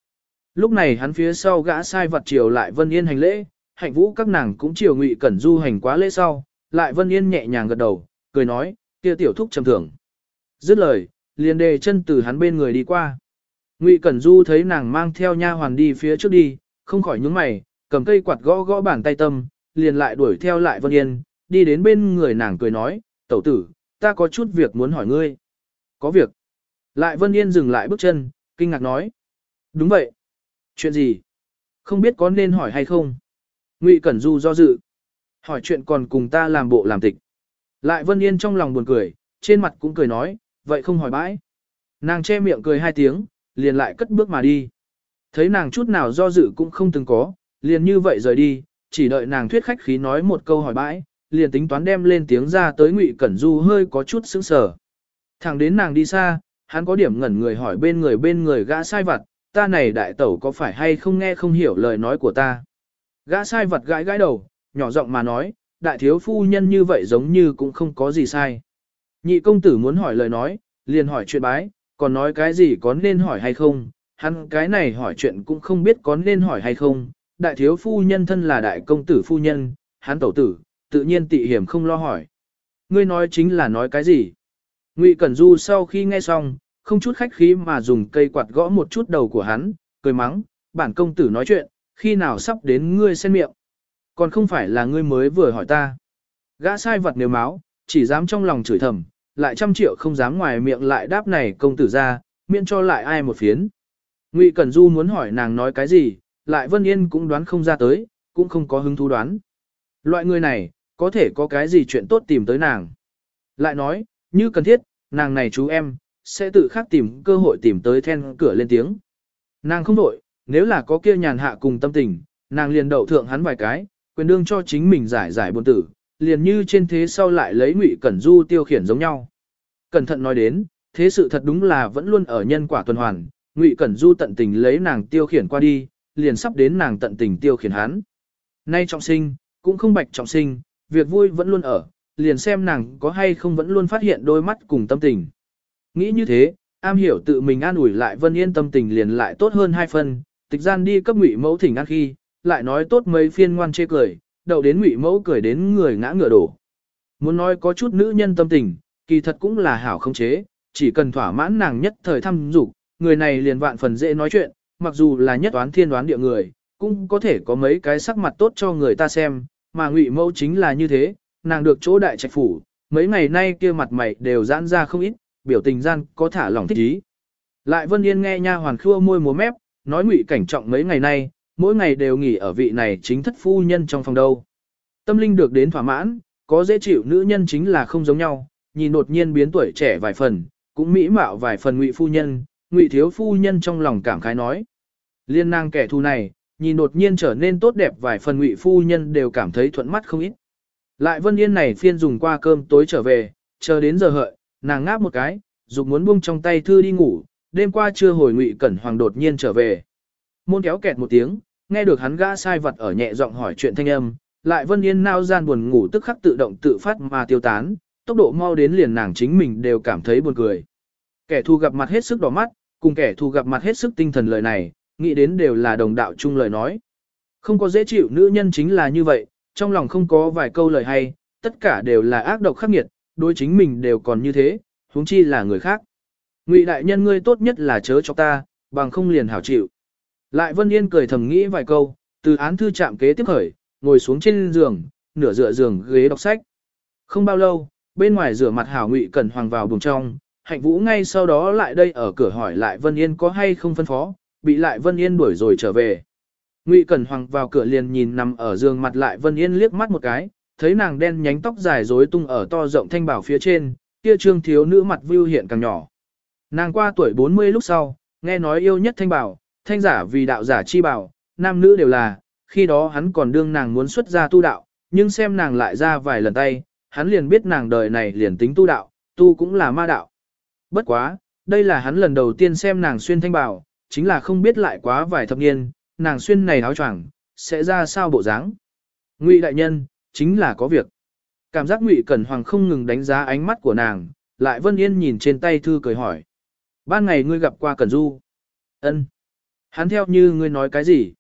Lúc này hắn phía sau gã sai vật chiều lại Vân Yên hành lễ, hạnh vũ các nàng cũng chiều Ngụy Cẩn Du hành quá lễ sau, lại Vân Yên nhẹ nhàng gật đầu, cười nói, kia tiểu thúc trầm thưởng. Dứt lời, liền đề chân từ hắn bên người đi qua. Ngụy Cẩn Du thấy nàng mang theo nha hoàn đi phía trước đi, không khỏi nhướng mày, cầm cây quạt gõ gõ bàn tay tâm, liền lại đuổi theo lại Vân Yên, đi đến bên người nàng cười nói, tẩu tử, ta có chút việc muốn hỏi ngươi. Có việc. Lại Vân Yên dừng lại bước chân, kinh ngạc nói. Đúng vậy. Chuyện gì? Không biết có nên hỏi hay không? Ngụy Cẩn Du do dự. Hỏi chuyện còn cùng ta làm bộ làm tịch. Lại Vân Yên trong lòng buồn cười, trên mặt cũng cười nói, vậy không hỏi bãi. Nàng che miệng cười hai tiếng, liền lại cất bước mà đi. Thấy nàng chút nào do dự cũng không từng có, liền như vậy rời đi, chỉ đợi nàng thuyết khách khí nói một câu hỏi bãi, liền tính toán đem lên tiếng ra tới Ngụy Cẩn Du hơi có chút sững sờ. Thẳng đến nàng đi xa, hắn có điểm ngẩn người hỏi bên người bên người gã sai vặt, ta này đại tẩu có phải hay không nghe không hiểu lời nói của ta. Gã sai vặt gãi gãi đầu, nhỏ giọng mà nói, đại thiếu phu nhân như vậy giống như cũng không có gì sai. Nhị công tử muốn hỏi lời nói, liền hỏi chuyện bái, còn nói cái gì có nên hỏi hay không, hắn cái này hỏi chuyện cũng không biết có nên hỏi hay không, đại thiếu phu nhân thân là đại công tử phu nhân, hắn tẩu tử, tự nhiên tị hiểm không lo hỏi. Ngươi nói chính là nói cái gì? Ngụy Cẩn Du sau khi nghe xong, không chút khách khí mà dùng cây quạt gõ một chút đầu của hắn, cười mắng, bản công tử nói chuyện, khi nào sắp đến ngươi xen miệng. Còn không phải là ngươi mới vừa hỏi ta. Gã sai vật nếu máu, chỉ dám trong lòng chửi thầm, lại trăm triệu không dám ngoài miệng lại đáp này công tử ra, miễn cho lại ai một phiến. Ngụy Cẩn Du muốn hỏi nàng nói cái gì, lại Vân Yên cũng đoán không ra tới, cũng không có hứng thú đoán. Loại người này, có thể có cái gì chuyện tốt tìm tới nàng. Lại nói, như cần thiết, nàng này chú em, sẽ tự khắc tìm cơ hội tìm tới then cửa lên tiếng. Nàng không đổi, nếu là có kia nhàn hạ cùng tâm tình, nàng liền đậu thượng hắn vài cái, quyền đương cho chính mình giải giải buồn tử, liền như trên thế sau lại lấy ngụy cẩn du tiêu khiển giống nhau. Cẩn thận nói đến, thế sự thật đúng là vẫn luôn ở nhân quả tuần hoàn, ngụy cẩn du tận tình lấy nàng tiêu khiển qua đi, liền sắp đến nàng tận tình tiêu khiển hắn. Nay trọng sinh, cũng không bạch trọng sinh, việc vui vẫn luôn ở, liền xem nàng có hay không vẫn luôn phát hiện đôi mắt cùng tâm tình. Nghĩ như thế, am hiểu tự mình an ủi lại Vân Yên tâm tình liền lại tốt hơn hai phần, tịch gian đi cấp ngụy mẫu thỉnh ăn khi, lại nói tốt mấy phiên ngoan chê cười, đậu đến ngụy mẫu cười đến người ngã ngựa đổ. Muốn nói có chút nữ nhân tâm tình, kỳ thật cũng là hảo không chế, chỉ cần thỏa mãn nàng nhất thời thăm dục, người này liền vạn phần dễ nói chuyện, mặc dù là nhất toán thiên đoán địa người, cũng có thể có mấy cái sắc mặt tốt cho người ta xem, mà ngụy mẫu chính là như thế, nàng được chỗ đại trạch phủ, mấy ngày nay kia mặt mày đều giãn ra không ít, biểu tình gian có thả lỏng thích ý. Lại Vân Yên nghe nha hoàn khua môi múa mép, nói ngụy cảnh trọng mấy ngày nay, mỗi ngày đều nghỉ ở vị này chính thất phu nhân trong phòng đâu. Tâm linh được đến thỏa mãn, có dễ chịu nữ nhân chính là không giống nhau, nhìn đột nhiên biến tuổi trẻ vài phần, cũng mỹ mạo vài phần ngụy phu nhân, ngụy thiếu phu nhân trong lòng cảm khái nói. Liên nàng kẻ thù này, nhìn đột nhiên trở nên tốt đẹp vài phần ngụy phu nhân đều cảm thấy thuận mắt không ít. Lại Vân Yên này phiên dùng qua cơm tối trở về, chờ đến giờ hợi, nàng ngáp một cái, dục muốn buông trong tay thư đi ngủ, đêm qua chưa hồi ngụy cẩn hoàng đột nhiên trở về. Môn kéo kẹt một tiếng, nghe được hắn gã sai vật ở nhẹ giọng hỏi chuyện thanh âm, lại Vân Yên nao gian buồn ngủ tức khắc tự động tự phát mà tiêu tán, tốc độ mau đến liền nàng chính mình đều cảm thấy buồn cười. Kẻ thù gặp mặt hết sức đỏ mắt, cùng kẻ thù gặp mặt hết sức tinh thần lời này, nghĩ đến đều là đồng đạo chung lời nói. Không có dễ chịu nữ nhân chính là như vậy, trong lòng không có vài câu lời hay, tất cả đều là ác độc khắc nghiệt, đối chính mình đều còn như thế, huống chi là người khác. Ngụy đại nhân ngươi tốt nhất là chớ cho ta, bằng không liền hảo chịu. Lại Vân Yên cười thầm nghĩ vài câu, từ án thư chạm kế tiếp khởi, ngồi xuống trên giường, nửa dựa giường ghế đọc sách. Không bao lâu, bên ngoài rửa mặt hảo Ngụy Cẩn Hoàng vào buồng trong, Hạnh Vũ ngay sau đó lại đây ở cửa hỏi lại Vân Yên có hay không phân phó, bị lại Vân Yên đuổi rồi trở về. Ngụy Cẩn Hoàng vào cửa liền nhìn nằm ở giường mặt lại Vân Yên liếc mắt một cái, thấy nàng đen nhánh tóc dài rối tung ở to rộng thanh bảo phía trên, kia trương thiếu nữ mặt view hiện càng nhỏ. Nàng qua tuổi 40 lúc sau, nghe nói yêu nhất thanh bảo, thanh giả vì đạo giả chi bảo, nam nữ đều là, khi đó hắn còn đương nàng muốn xuất gia tu đạo, nhưng xem nàng lại ra vài lần tay, hắn liền biết nàng đời này liền tính tu đạo, tu cũng là ma đạo. Bất quá, đây là hắn lần đầu tiên xem nàng xuyên thanh bảo, chính là không biết lại quá vài thập niên, nàng xuyên này áo choàng sẽ ra sao bộ dáng. Ngụy đại nhân, chính là có việc. Cảm giác Ngụy Cẩn Hoàng không ngừng đánh giá ánh mắt của nàng, lại Vân Yên nhìn trên tay thư cười hỏi. Ban ngày ngươi gặp qua Cẩn Du. Ân. Hắn theo như ngươi nói cái gì?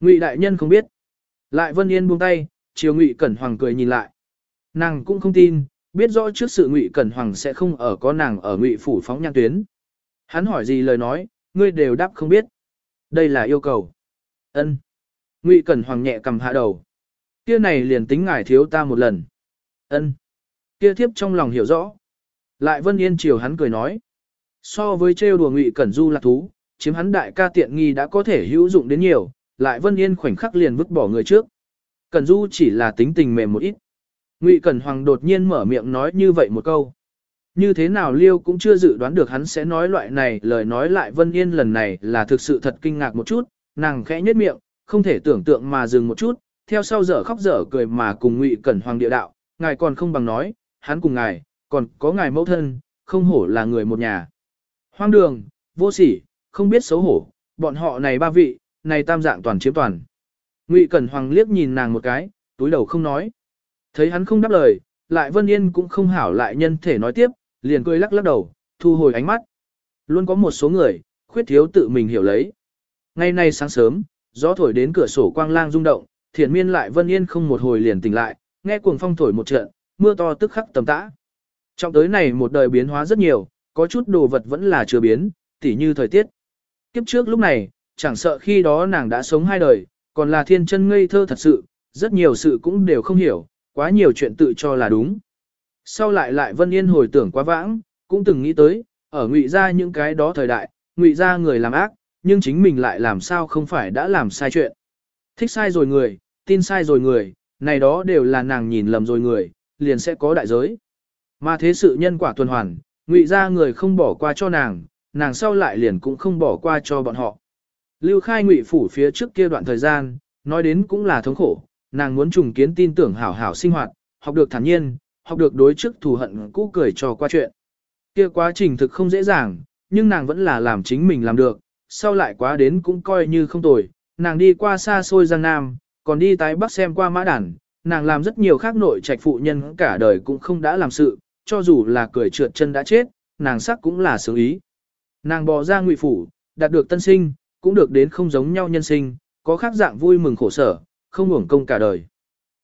Ngụy đại nhân không biết. Lại Vân Yên buông tay, chiều Ngụy Cẩn Hoàng cười nhìn lại. Nàng cũng không tin, biết rõ trước sự Ngụy Cẩn Hoàng sẽ không ở có nàng ở Ngụy phủ phóng nhan tuyến. Hắn hỏi gì lời nói, ngươi đều đáp không biết. Đây là yêu cầu. Ân. Ngụy Cẩn Hoàng nhẹ cầm hạ đầu. Kia này liền tính ngài thiếu ta một lần. Ân. Kia thiếp trong lòng hiểu rõ. Lại Vân Yên chiều hắn cười nói. So với trêu đùa Ngụy Cẩn Du là thú, chiếm hắn đại ca tiện nghi đã có thể hữu dụng đến nhiều, lại Vân Yên khoảnh khắc liền vứt bỏ người trước. Cẩn Du chỉ là tính tình mềm một ít. Ngụy Cẩn Hoàng đột nhiên mở miệng nói như vậy một câu. Như thế nào Liêu cũng chưa dự đoán được hắn sẽ nói loại này, lời nói lại Vân Yên lần này là thực sự thật kinh ngạc một chút, nàng khẽ nhếch miệng, không thể tưởng tượng mà dừng một chút, theo sau dở khóc dở cười mà cùng Ngụy Cẩn Hoàng địa đạo, ngài còn không bằng nói, hắn cùng ngài, còn có ngài mẫu thân, không hổ là người một nhà. Hoang đường, vô sỉ, không biết xấu hổ, bọn họ này ba vị, này tam dạng toàn chiếm toàn. Ngụy Cẩn Hoàng liếc nhìn nàng một cái, túi đầu không nói. Thấy hắn không đáp lời, lại Vân Yên cũng không hảo lại nhân thể nói tiếp, liền cười lắc lắc đầu, thu hồi ánh mắt. Luôn có một số người, khuyết thiếu tự mình hiểu lấy. Ngày nay sáng sớm, gió thổi đến cửa sổ quang lang rung động, thiền miên lại Vân Yên không một hồi liền tỉnh lại, nghe cuồng phong thổi một trận, mưa to tức khắc tầm tã. Trong tới này một đời biến hóa rất nhiều, có chút đồ vật vẫn là chưa biến, tỉ như thời tiết. Kiếp trước lúc này, chẳng sợ khi đó nàng đã sống hai đời, còn là thiên chân ngây thơ thật sự, rất nhiều sự cũng đều không hiểu, quá nhiều chuyện tự cho là đúng. Sau lại lại Vân Yên hồi tưởng quá vãng, cũng từng nghĩ tới, ở ngụy ra những cái đó thời đại, ngụy ra người làm ác, nhưng chính mình lại làm sao không phải đã làm sai chuyện. Thích sai rồi người, tin sai rồi người, này đó đều là nàng nhìn lầm rồi người, liền sẽ có đại giới. Mà thế sự nhân quả tuần hoàn, ngụy ra người không bỏ qua cho nàng, nàng sau lại liền cũng không bỏ qua cho bọn họ. Lưu khai ngụy phủ phía trước kia đoạn thời gian, nói đến cũng là thống khổ, nàng muốn trùng kiến tin tưởng hảo hảo sinh hoạt, học được thản nhiên, học được đối trước thù hận cũ cười cho qua chuyện. Kia quá trình thực không dễ dàng, nhưng nàng vẫn là làm chính mình làm được, sau lại quá đến cũng coi như không tồi, nàng đi qua xa xôi Giang Nam, còn đi tái Bắc xem qua mã đàn, nàng làm rất nhiều khác nội trạch phụ nhân cả đời cũng không đã làm sự, cho dù là cười trượt chân đã chết, nàng sắc cũng là sướng ý. Nàng bỏ ra ngụy phủ, đạt được tân sinh, cũng được đến không giống nhau nhân sinh, có khác dạng vui mừng khổ sở, không uổng công cả đời.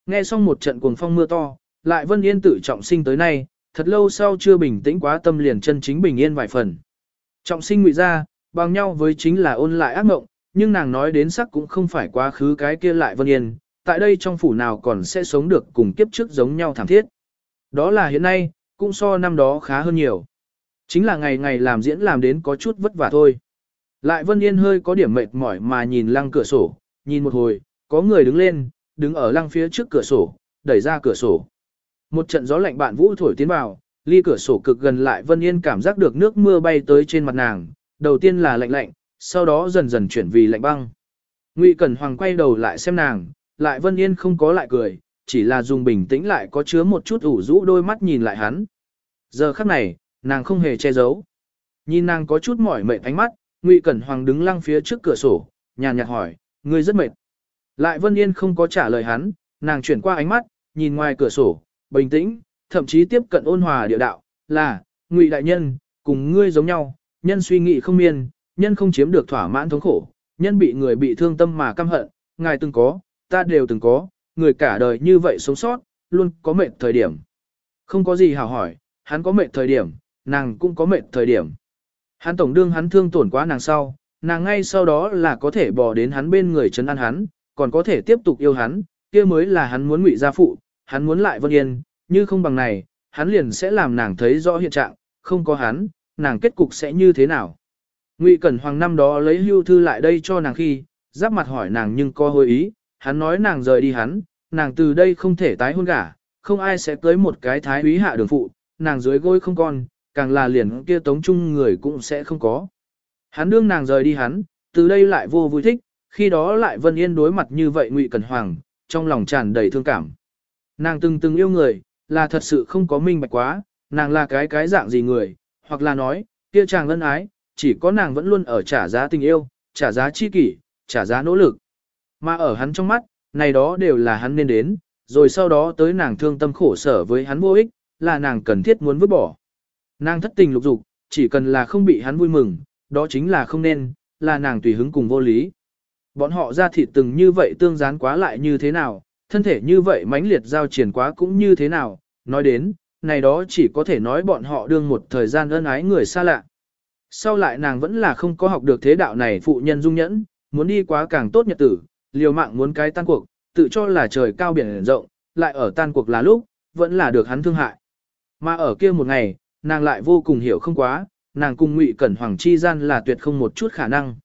Nghe xong một trận cuồng phong mưa to, lại Vân Yên tự trọng sinh tới nay, thật lâu sau chưa bình tĩnh quá tâm liền chân chính bình yên vài phần. Trọng sinh ngụy ra, bằng nhau với chính là ôn lại ác mộng, nhưng nàng nói đến sắc cũng không phải quá khứ cái kia lại Vân Yên, tại đây trong phủ nào còn sẽ sống được cùng kiếp trước giống nhau thảm thiết. Đó là hiện nay, cũng so năm đó khá hơn nhiều. Chính là ngày ngày làm diễn làm đến có chút vất vả thôi. Lại Vân Yên hơi có điểm mệt mỏi mà nhìn lăng cửa sổ, nhìn một hồi, có người đứng lên, đứng ở lăng phía trước cửa sổ, đẩy ra cửa sổ. Một trận gió lạnh bạn vũ thổi tiến vào, ly cửa sổ cực gần lại Vân Yên cảm giác được nước mưa bay tới trên mặt nàng, đầu tiên là lạnh lạnh, sau đó dần dần chuyển vì lạnh băng. Ngụy Cẩn Hoàng quay đầu lại xem nàng, lại Vân Yên không có lại cười, chỉ là dùng bình tĩnh lại có chứa một chút ủ rũ đôi mắt nhìn lại hắn. Giờ khắc này, nàng không hề che giấu. Nhìn nàng có chút mỏi mệt ánh mắt, Ngụy Cẩn Hoàng đứng lăng phía trước cửa sổ, nhàn nhạt hỏi, ngươi rất mệt. Lại Vân Yên không có trả lời hắn, nàng chuyển qua ánh mắt, nhìn ngoài cửa sổ, bình tĩnh, thậm chí tiếp cận ôn hòa địa đạo, là, Ngụy đại nhân, cùng ngươi giống nhau, nhân suy nghĩ không miên, nhân không chiếm được thỏa mãn thống khổ, nhân bị người bị thương tâm mà căm hận, ngài từng có, ta đều từng có, người cả đời như vậy sống sót, luôn có mệt thời điểm. Không có gì hào hỏi, hắn có mệt thời điểm, nàng cũng có mệt thời điểm. Hắn tổng đương hắn thương tổn quá nàng sau, nàng ngay sau đó là có thể bỏ đến hắn bên người chấn an hắn, còn có thể tiếp tục yêu hắn, kia mới là hắn muốn ngụy gia phụ, hắn muốn lại Vân Yên, như không bằng này, hắn liền sẽ làm nàng thấy rõ hiện trạng, không có hắn, nàng kết cục sẽ như thế nào. Ngụy Cẩn Hoàng năm đó lấy hưu thư lại đây cho nàng khi, giáp mặt hỏi nàng nhưng có hồi ý, hắn nói nàng rời đi hắn, nàng từ đây không thể tái hôn gả, không ai sẽ cưới một cái thái úy hạ đường phụ, nàng dưới gối không con, càng là liền kia tống chung người cũng sẽ không có. Hắn đương nàng rời đi hắn, từ đây lại vô vui thích, khi đó lại Vân Yên đối mặt như vậy Ngụy Cẩn Hoàng, trong lòng tràn đầy thương cảm. Nàng từng từng yêu người, là thật sự không có minh bạch quá, nàng là cái cái dạng gì người, hoặc là nói, kia chàng ân ái, chỉ có nàng vẫn luôn ở trả giá tình yêu, trả giá chi kỷ, trả giá nỗ lực. Mà ở hắn trong mắt, này đó đều là hắn nên đến, rồi sau đó tới nàng thương tâm khổ sở với hắn vô ích, là nàng cần thiết muốn vứt bỏ. Nàng thất tình lục dục, chỉ cần là không bị hắn vui mừng, đó chính là không nên, là nàng tùy hứng cùng vô lý. Bọn họ ra thịt từng như vậy tương gián quá lại như thế nào, thân thể như vậy mãnh liệt giao triển quá cũng như thế nào, nói đến, này đó chỉ có thể nói bọn họ đương một thời gian ân ái người xa lạ. Sau lại nàng vẫn là không có học được thế đạo này phụ nhân dung nhẫn, muốn đi quá càng tốt nhật tử, liều mạng muốn cái tan cuộc, tự cho là trời cao biển rộng, lại ở tan cuộc là lúc, vẫn là được hắn thương hại. Mà ở kia một ngày, nàng lại vô cùng hiểu không quá, nàng cùng Ngụy Cẩn Hoàng chi gian là tuyệt không một chút khả năng.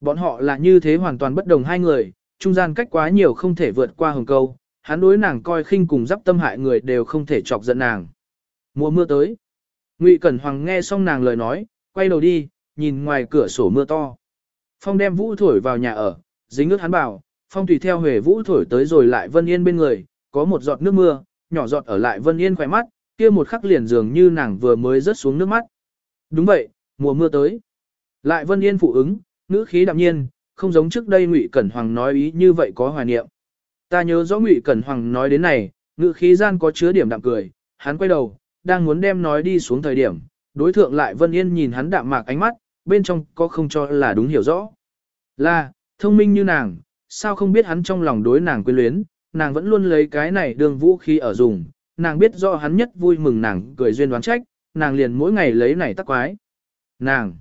Bọn họ là như thế hoàn toàn bất đồng hai người, trung gian cách quá nhiều không thể vượt qua hồng câu, hắn đối nàng coi khinh cùng giáp tâm hại người đều không thể chọc giận nàng. Mùa mưa tới. Ngụy Cẩn Hoàng nghe xong nàng lời nói, quay đầu đi, nhìn ngoài cửa sổ mưa to. Phong đem vũ thổi vào nhà ở, dính ướt hắn bảo, phong tùy theo huề vũ thổi tới rồi lại Vân Yên bên người, có một giọt nước mưa, nhỏ giọt ở lại Vân Yên khỏe mắt, kia một khắc liền dường như nàng vừa mới rớt xuống nước mắt. Đúng vậy, mùa mưa tới. Lại Vân Yên phụ ứng, ngữ khí đạm nhiên, không giống trước đây Ngụy Cẩn Hoàng nói ý như vậy có hoài niệm. Ta nhớ rõ Ngụy Cẩn Hoàng nói đến này, ngữ khí gian có chứa điểm đạm cười, hắn quay đầu, đang muốn đem nói đi xuống thời điểm, đối thượng lại Vân Yên nhìn hắn đạm mạc ánh mắt, bên trong có không cho là đúng hiểu rõ. Là, thông minh như nàng, sao không biết hắn trong lòng đối nàng quyến luyến, nàng vẫn luôn lấy cái này đường vũ khí ở dùng, nàng biết rõ hắn nhất vui mừng nàng cười duyên đoán trách, nàng liền mỗi ngày lấy này tắc quái. Nàng!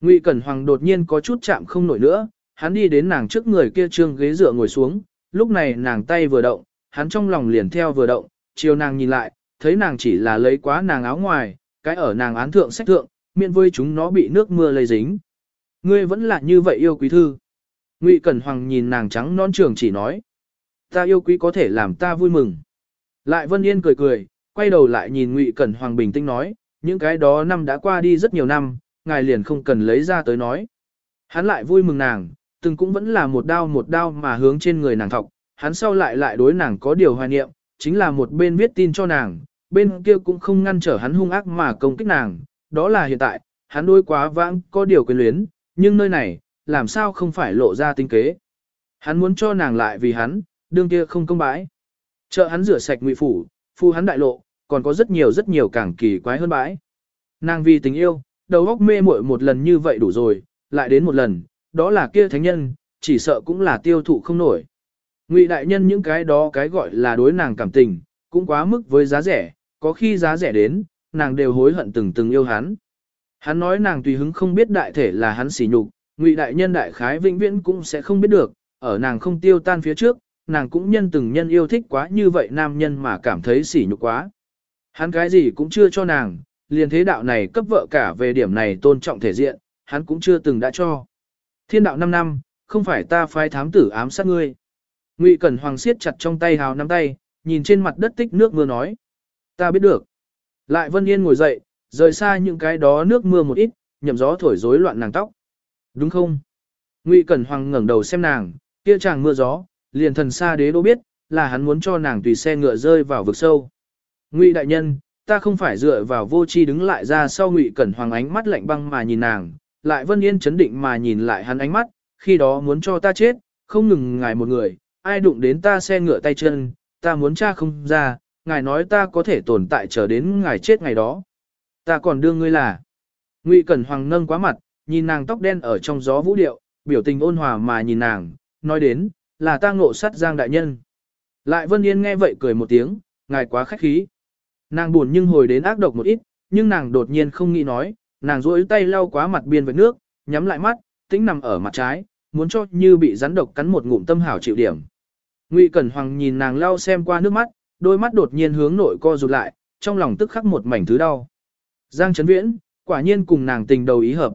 Ngụy Cẩn Hoàng đột nhiên có chút chạm không nổi nữa, hắn đi đến nàng trước người kia trương ghế dựa ngồi xuống, lúc này nàng tay vừa động, hắn trong lòng liền theo vừa động, chiều nàng nhìn lại, thấy nàng chỉ là lấy quá nàng áo ngoài, cái ở nàng án thượng sách thượng, miệng với chúng nó bị nước mưa lây dính. Ngươi vẫn là như vậy yêu quý thư. Ngụy Cẩn Hoàng nhìn nàng trắng non trường chỉ nói. Ta yêu quý có thể làm ta vui mừng. Lại Vân Yên cười cười, quay đầu lại nhìn Ngụy Cẩn Hoàng bình tĩnh nói, những cái đó năm đã qua đi rất nhiều năm, ngài liền không cần lấy ra tới nói. Hắn lại vui mừng nàng, từng cũng vẫn là một đao một đao mà hướng trên người nàng thọc, hắn sau lại lại đối nàng có điều hoài niệm, chính là một bên viết tin cho nàng, bên kia cũng không ngăn trở hắn hung ác mà công kích nàng, đó là hiện tại, hắn đối quá vãng có điều quyền luyến, nhưng nơi này, làm sao không phải lộ ra tinh kế. Hắn muốn cho nàng lại vì hắn, đương kia không công bãi. Trợ hắn rửa sạch ngụy phủ, phu hắn đại lộ, còn có rất nhiều rất nhiều càng kỳ quái hơn bãi. Nàng vì tình yêu, đầu óc mê muội một lần như vậy đủ rồi, lại đến một lần, đó là kia thánh nhân, chỉ sợ cũng là tiêu thụ không nổi. Ngụy đại nhân những cái đó cái gọi là đối nàng cảm tình, cũng quá mức với giá rẻ, có khi giá rẻ đến, nàng đều hối hận từng từng yêu hắn. Hắn nói nàng tùy hứng không biết đại thể là hắn xỉ nhục, ngụy đại nhân đại khái vĩnh viễn cũng sẽ không biết được, ở nàng không tiêu tan phía trước, nàng cũng nhân từng nhân yêu thích quá như vậy nam nhân mà cảm thấy xỉ nhục quá. Hắn cái gì cũng chưa cho nàng, liền thế đạo này cấp vợ cả về điểm này tôn trọng thể diện, hắn cũng chưa từng đã cho. Thiên đạo 5 năm, không phải ta phái thám tử ám sát ngươi. Ngụy Cẩn Hoàng siết chặt trong tay hào nắm tay, nhìn trên mặt đất tích nước mưa nói. Ta biết được. Lại Vân Yên ngồi dậy, rời xa những cái đó nước mưa một ít, nhậm gió thổi rối loạn nàng tóc. Đúng không? Ngụy Cẩn Hoàng ngẩng đầu xem nàng, kia chàng mưa gió, liền thần xa đế đô biết, là hắn muốn cho nàng tùy xe ngựa rơi vào vực sâu. Ngụy đại nhân, ta không phải dựa vào vô chi đứng lại ra sau Ngụy Cẩn Hoàng ánh mắt lạnh băng mà nhìn nàng, lại Vân Yên chấn định mà nhìn lại hắn ánh mắt, khi đó muốn cho ta chết, không ngừng ngài một người, ai đụng đến ta xe ngựa tay chân, ta muốn cha không ra, ngài nói ta có thể tồn tại chờ đến ngài chết ngày đó. Ta còn đương ngươi là. Ngụy Cẩn Hoàng nâng quá mặt, nhìn nàng tóc đen ở trong gió vũ điệu, biểu tình ôn hòa mà nhìn nàng, nói đến, là ta ngộ sát Giang đại nhân. Lại Vân Yên nghe vậy cười một tiếng, ngài quá khách khí. Nàng buồn nhưng hồi đến ác độc một ít, nhưng nàng đột nhiên không nghĩ nói, nàng duỗi tay lau quá mặt biên với nước, nhắm lại mắt, tĩnh nằm ở mặt trái, muốn cho như bị rắn độc cắn một ngụm tâm hảo chịu điểm. Ngụy Cẩn Hoàng nhìn nàng lau xem qua nước mắt, đôi mắt đột nhiên hướng nội co rụt lại, trong lòng tức khắc một mảnh thứ đau. Giang Trấn Viễn, quả nhiên cùng nàng tình đầu ý hợp.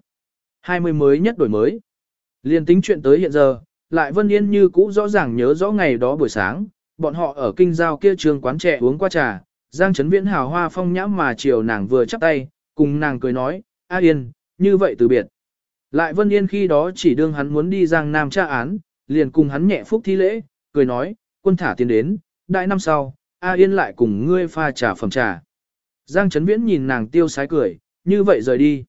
Hai mươi mới nhất đổi mới. Liên tính chuyện tới hiện giờ, lại Vân Yên như cũ rõ ràng nhớ rõ ngày đó buổi sáng, bọn họ ở kinh giao kia trường quán trẻ uống qua trà, Giang Trấn Viễn hào hoa phong nhãm mà chiều nàng vừa chắp tay, cùng nàng cười nói, A Yên, như vậy từ biệt. Lại Vân Yên khi đó chỉ đương hắn muốn đi Giang Nam tra án, liền cùng hắn nhẹ phúc thi lễ, cười nói, quân thả tiến đến, đại năm sau, A Yên lại cùng ngươi pha trà phẩm trà. Giang Trấn Viễn nhìn nàng tiêu sái cười, như vậy rời đi.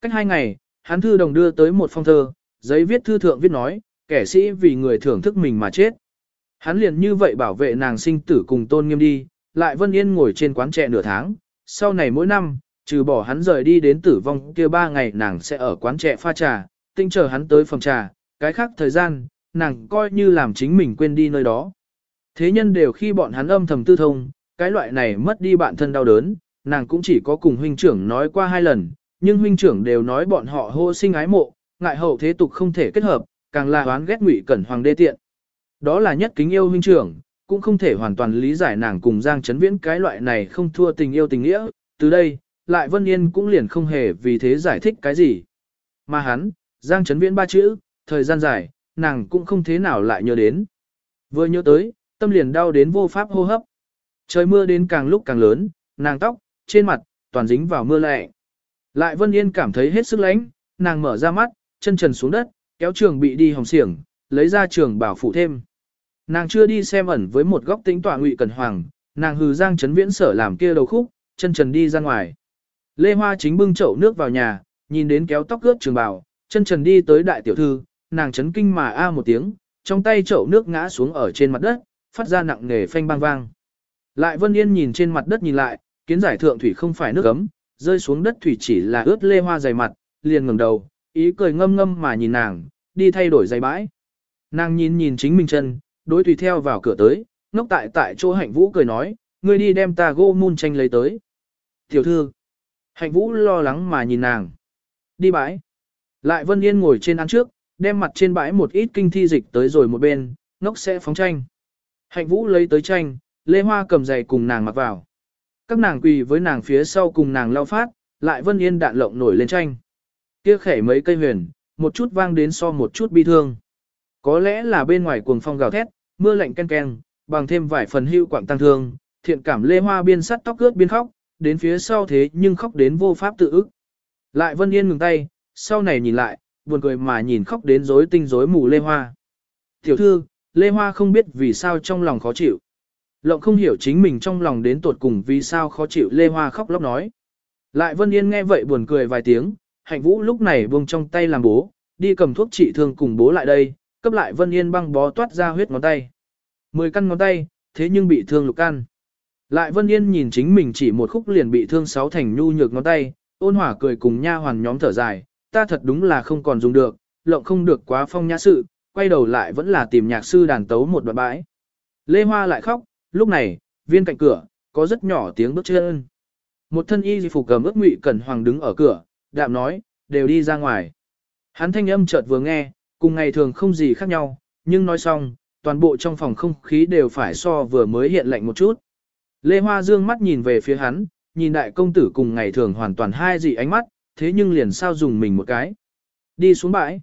Cách hai ngày, hắn thư đồng đưa tới một phong thơ, giấy viết thư thượng viết nói, kẻ sĩ vì người thưởng thức mình mà chết. Hắn liền như vậy bảo vệ nàng sinh tử cùng tôn nghiêm đi, lại Vân Yên ngồi trên quán trẻ nửa tháng, sau này mỗi năm, trừ bỏ hắn rời đi đến tử vong kia ba ngày nàng sẽ ở quán trẻ pha trà, tinh chờ hắn tới phòng trà, cái khác thời gian, nàng coi như làm chính mình quên đi nơi đó. Thế nhân đều khi bọn hắn âm thầm tư thông, cái loại này mất đi bạn thân đau đớn, nàng cũng chỉ có cùng huynh trưởng nói qua hai lần, nhưng huynh trưởng đều nói bọn họ hô sinh ái mộ, ngại hậu thế tục không thể kết hợp, càng là oán ghét ngụy cẩn hoàng đê tiện. Đó là nhất kính yêu huynh trưởng, cũng không thể hoàn toàn lý giải nàng cùng Giang Trấn Viễn cái loại này không thua tình yêu tình nghĩa, từ đây, lại Vân Yên cũng liền không hề vì thế giải thích cái gì. Mà hắn, Giang Trấn Viễn ba chữ, thời gian dài, nàng cũng không thế nào lại nhớ đến. Vừa nhớ tới, tâm liền đau đến vô pháp hô hấp. Trời mưa đến càng lúc càng lớn, nàng tóc, trên mặt, toàn dính vào mưa lệ. Lại Vân Yên cảm thấy hết sức lánh, nàng mở ra mắt, chân trần xuống đất, kéo trường bị đi hồng xiềng, lấy ra trường bảo phụ thêm. Nàng chưa đi xem ẩn với một góc tính tọa ngụy cẩn hoàng, nàng hừ giang chấn viễn sở làm kia đầu khúc, chân trần đi ra ngoài. Lê Hoa chính bưng chậu nước vào nhà, nhìn đến kéo tóc ướt trường bảo, chân trần đi tới đại tiểu thư, nàng chấn kinh mà a một tiếng, trong tay chậu nước ngã xuống ở trên mặt đất, phát ra nặng nề phanh bang vang. Lại Vân Yên nhìn trên mặt đất nhìn lại, kiến giải thượng thủy không phải nước ấm, rơi xuống đất thủy chỉ là ướt lê hoa dày mặt, liền ngẩng đầu, ý cười ngâm ngâm mà nhìn nàng, đi thay đổi giày bãi. Nàng nhìn nhìn chính mình chân, đối tùy theo vào cửa tới, ngốc tại tại chỗ hạnh vũ cười nói, ngươi đi đem ta gô mun tranh lấy tới. Tiểu thư, hạnh vũ lo lắng mà nhìn nàng. Đi bãi. Lại Vân Yên ngồi trên án trước, đem mặt trên bãi một ít kinh thi dịch tới rồi một bên, ngốc sẽ phóng tranh. Hạnh vũ lấy tới tranh, Lê Hoa cầm giày cùng nàng mặc vào. Các nàng quỳ với nàng phía sau cùng nàng lao phát, lại Vân Yên đạn lộng nổi lên tranh. Kia khẻ mấy cây huyền, một chút vang đến so một chút bi thương. Có lẽ là bên ngoài cuồng phong gào thét, mưa lạnh ken ken, bằng thêm vài phần hưu quảng tăng thương, thiện cảm Lê Hoa biên sắt tóc ướt biên khóc, đến phía sau thế nhưng khóc đến vô pháp tự ức. Lại Vân Yên ngừng tay, sau này nhìn lại, buồn cười mà nhìn khóc đến rối tinh rối mù Lê Hoa. Tiểu thư, Lê Hoa không biết vì sao trong lòng khó chịu. Lộng không hiểu chính mình trong lòng đến tột cùng vì sao khó chịu Lê Hoa khóc lóc nói. Lại Vân Yên nghe vậy buồn cười vài tiếng, hạnh vũ lúc này buông trong tay làm bố, đi cầm thuốc trị thương cùng bố lại đây, cấp lại Vân Yên băng bó toát ra huyết ngón tay. Mười căn ngón tay, thế nhưng bị thương lục căn. Lại Vân Yên nhìn chính mình chỉ một khúc liền bị thương sáu thành nhu nhược ngón tay, ôn hỏa cười cùng nha hoàn nhóm thở dài, ta thật đúng là không còn dùng được, lộng không được quá phong nhã sự, quay đầu lại vẫn là tìm nhạc sư đàn tấu một đoạn bãi. Lê Hoa lại khóc, lúc này, viên cạnh cửa, có rất nhỏ tiếng bước chân. Một thân y phục cầm ướt ngụy cẩn hoàng đứng ở cửa, đạm nói, đều đi ra ngoài. Hắn thanh âm chợt vừa nghe, cùng ngày thường không gì khác nhau, nhưng nói xong, toàn bộ trong phòng không khí đều phải so vừa mới hiện lạnh một chút. Lê Hoa dương mắt nhìn về phía hắn, nhìn đại công tử cùng ngày thường hoàn toàn hai dị ánh mắt, thế nhưng liền sao dùng mình một cái. Đi xuống bãi.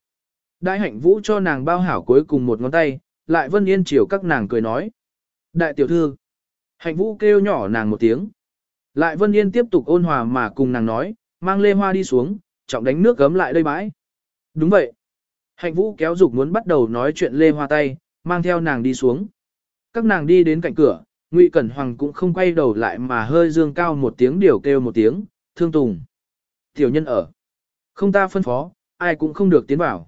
Đại hạnh vũ cho nàng bao hảo cuối cùng một ngón tay, lại vân yên chiều các nàng cười nói. Đại tiểu thư. Hạnh vũ kêu nhỏ nàng một tiếng. Lại vân yên tiếp tục ôn hòa mà cùng nàng nói, mang lê hoa đi xuống, trọng đánh nước gấm lại đây bãi. Đúng vậy. Hạnh vũ kéo dục muốn bắt đầu nói chuyện lê hoa tay, mang theo nàng đi xuống. Các nàng đi đến cạnh cửa, Ngụy Cẩn Hoàng cũng không quay đầu lại mà hơi dương cao một tiếng điều kêu một tiếng, thương tùng. Tiểu nhân ở. Không ta phân phó, ai cũng không được tiến vào.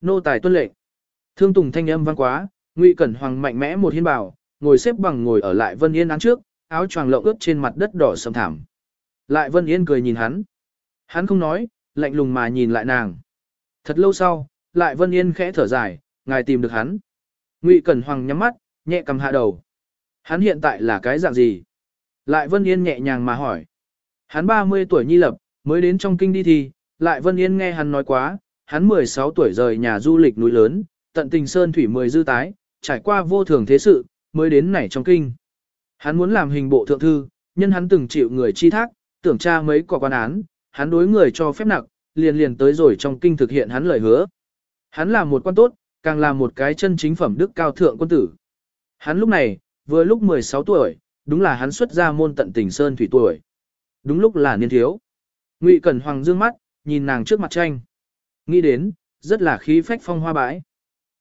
Nô tài tuân lệnh. Thương tùng thanh âm vang quá, Ngụy Cẩn Hoàng mạnh mẽ một hiên bảo, ngồi xếp bằng ngồi ở lại Vân Yên án trước, áo choàng lộng ướt trên mặt đất đỏ sầm thảm. Lại Vân Yên cười nhìn hắn. Hắn không nói, lạnh lùng mà nhìn lại nàng. Thật lâu sau, lại Vân Yên khẽ thở dài, ngài tìm được hắn. Ngụy Cẩn Hoàng nhắm mắt, nhẹ cầm hạ đầu. Hắn hiện tại là cái dạng gì? Lại Vân Yên nhẹ nhàng mà hỏi. Hắn 30 tuổi nhi lập, mới đến trong kinh đi thì, lại Vân Yên nghe hắn nói quá, hắn 16 tuổi rời nhà du lịch núi lớn, tận tình sơn thủy mười dư tái, trải qua vô thường thế sự, mới đến nảy trong kinh. Hắn muốn làm hình bộ thượng thư, nhân hắn từng chịu người chi thác, tưởng tra mấy quả quan án, hắn đối người cho phép nặng, liền liền tới rồi trong kinh thực hiện hắn lời hứa. Hắn là một quan tốt, càng là một cái chân chính phẩm đức cao thượng quân tử. Hắn lúc này, vừa lúc 16 tuổi, đúng là hắn xuất ra môn tận tình sơn thủy tuổi. Đúng lúc là niên thiếu. Ngụy Cẩn Hoàng dương mắt, nhìn nàng trước mặt tranh. Nghĩ đến, rất là khí phách phong hoa bãi.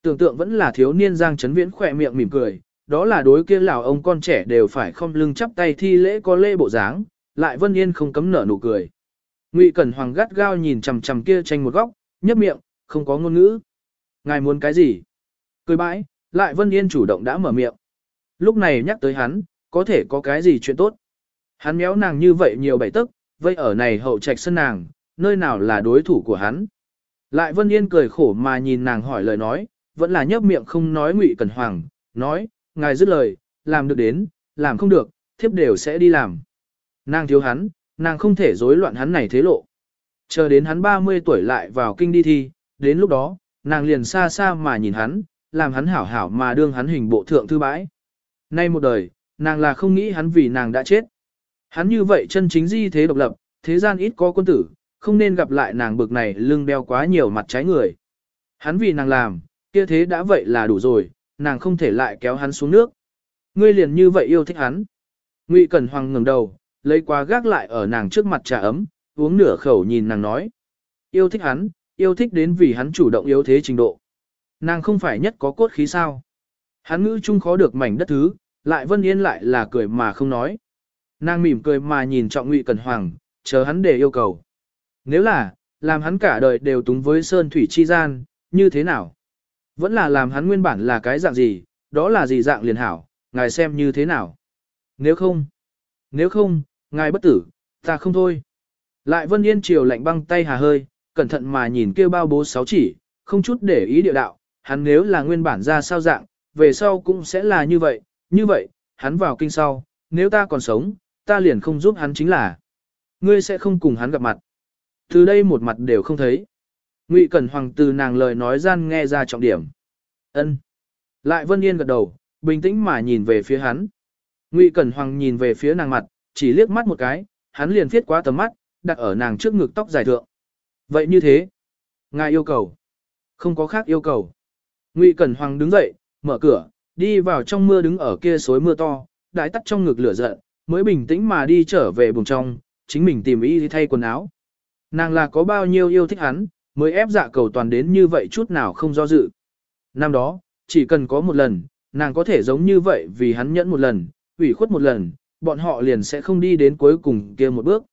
Tưởng tượng vẫn là thiếu niên Giang Trấn Viễn khỏe miệng mỉm cười, đó là đối kia lão ông con trẻ đều phải không lưng chắp tay thi lễ có lễ bộ dáng, lại Vân Yên không cấm nở nụ cười. Ngụy Cẩn Hoàng gắt gao nhìn chằm chằm kia tranh một góc, nhấp miệng, không có ngôn ngữ. Ngài muốn cái gì? Cười bãi, lại Vân Yên chủ động đã mở miệng. Lúc này nhắc tới hắn, có thể có cái gì chuyện tốt. Hắn méo nàng như vậy nhiều bảy tức, vây ở này hậu trạch sân nàng, nơi nào là đối thủ của hắn. Lại Vân Yên cười khổ mà nhìn nàng hỏi lời nói, vẫn là nhấp miệng không nói Ngụy Cẩn Hoàng, nói, ngài dứt lời, làm được đến, làm không được, thiếp đều sẽ đi làm. Nàng thiếu hắn, nàng không thể rối loạn hắn này thế lộ. Chờ đến hắn 30 tuổi lại vào kinh đi thi, đến lúc đó, nàng liền xa xa mà nhìn hắn, làm hắn hảo hảo mà đương hắn hình bộ thượng thư bãi. Nay một đời, nàng là không nghĩ hắn vì nàng đã chết. Hắn như vậy chân chính di thế độc lập, thế gian ít có quân tử, không nên gặp lại nàng bực này lưng đeo quá nhiều mặt trái người. Hắn vì nàng làm, kia thế đã vậy là đủ rồi, nàng không thể lại kéo hắn xuống nước. Ngươi liền như vậy yêu thích hắn. Ngụy Cẩn Hoàng ngẩng đầu, lấy quá gác lại ở nàng trước mặt trà ấm, uống nửa khẩu nhìn nàng nói. Yêu thích hắn, yêu thích đến vì hắn chủ động yếu thế trình độ. Nàng không phải nhất có cốt khí sao. Hắn ngữ chung khó được mảnh đất thứ, lại Vân Yên lại là cười mà không nói. Nàng mỉm cười mà nhìn trọng Ngụy Cẩn Hoàng, chờ hắn để yêu cầu. Nếu là, làm hắn cả đời đều túng với sơn thủy chi gian, như thế nào? Vẫn là làm hắn nguyên bản là cái dạng gì, đó là gì dạng liền hảo, ngài xem như thế nào? Nếu không, nếu không, ngài bất tử, ta không thôi. Lại Vân Yên chiều lạnh băng tay hà hơi, cẩn thận mà nhìn kêu bao bố sáu chỉ, không chút để ý địa đạo, hắn nếu là nguyên bản ra sao dạng, về sau cũng sẽ là như vậy, như vậy, hắn vào kinh sau, nếu ta còn sống, ta liền không giúp hắn chính là, ngươi sẽ không cùng hắn gặp mặt. Từ đây một mặt đều không thấy. Ngụy Cẩn Hoàng từ nàng lời nói gian nghe ra trọng điểm. Ân. Lại Vân Yên gật đầu, bình tĩnh mà nhìn về phía hắn. Ngụy Cẩn Hoàng nhìn về phía nàng mặt, chỉ liếc mắt một cái, hắn liền viết quá tầm mắt, đặt ở nàng trước ngực tóc dài thượng. Vậy như thế, ngài yêu cầu. Không có khác yêu cầu. Ngụy Cẩn Hoàng đứng dậy, mở cửa, đi vào trong mưa đứng ở kia suối mưa to, đại tắt trong ngực lửa giận, mới bình tĩnh mà đi trở về buồng trong, chính mình tìm y thay quần áo. Nàng là có bao nhiêu yêu thích hắn, mới ép dạ cầu toàn đến như vậy chút nào không do dự. Năm đó, chỉ cần có một lần, nàng có thể giống như vậy vì hắn nhẫn một lần, ủy khuất một lần, bọn họ liền sẽ không đi đến cuối cùng kia một bước.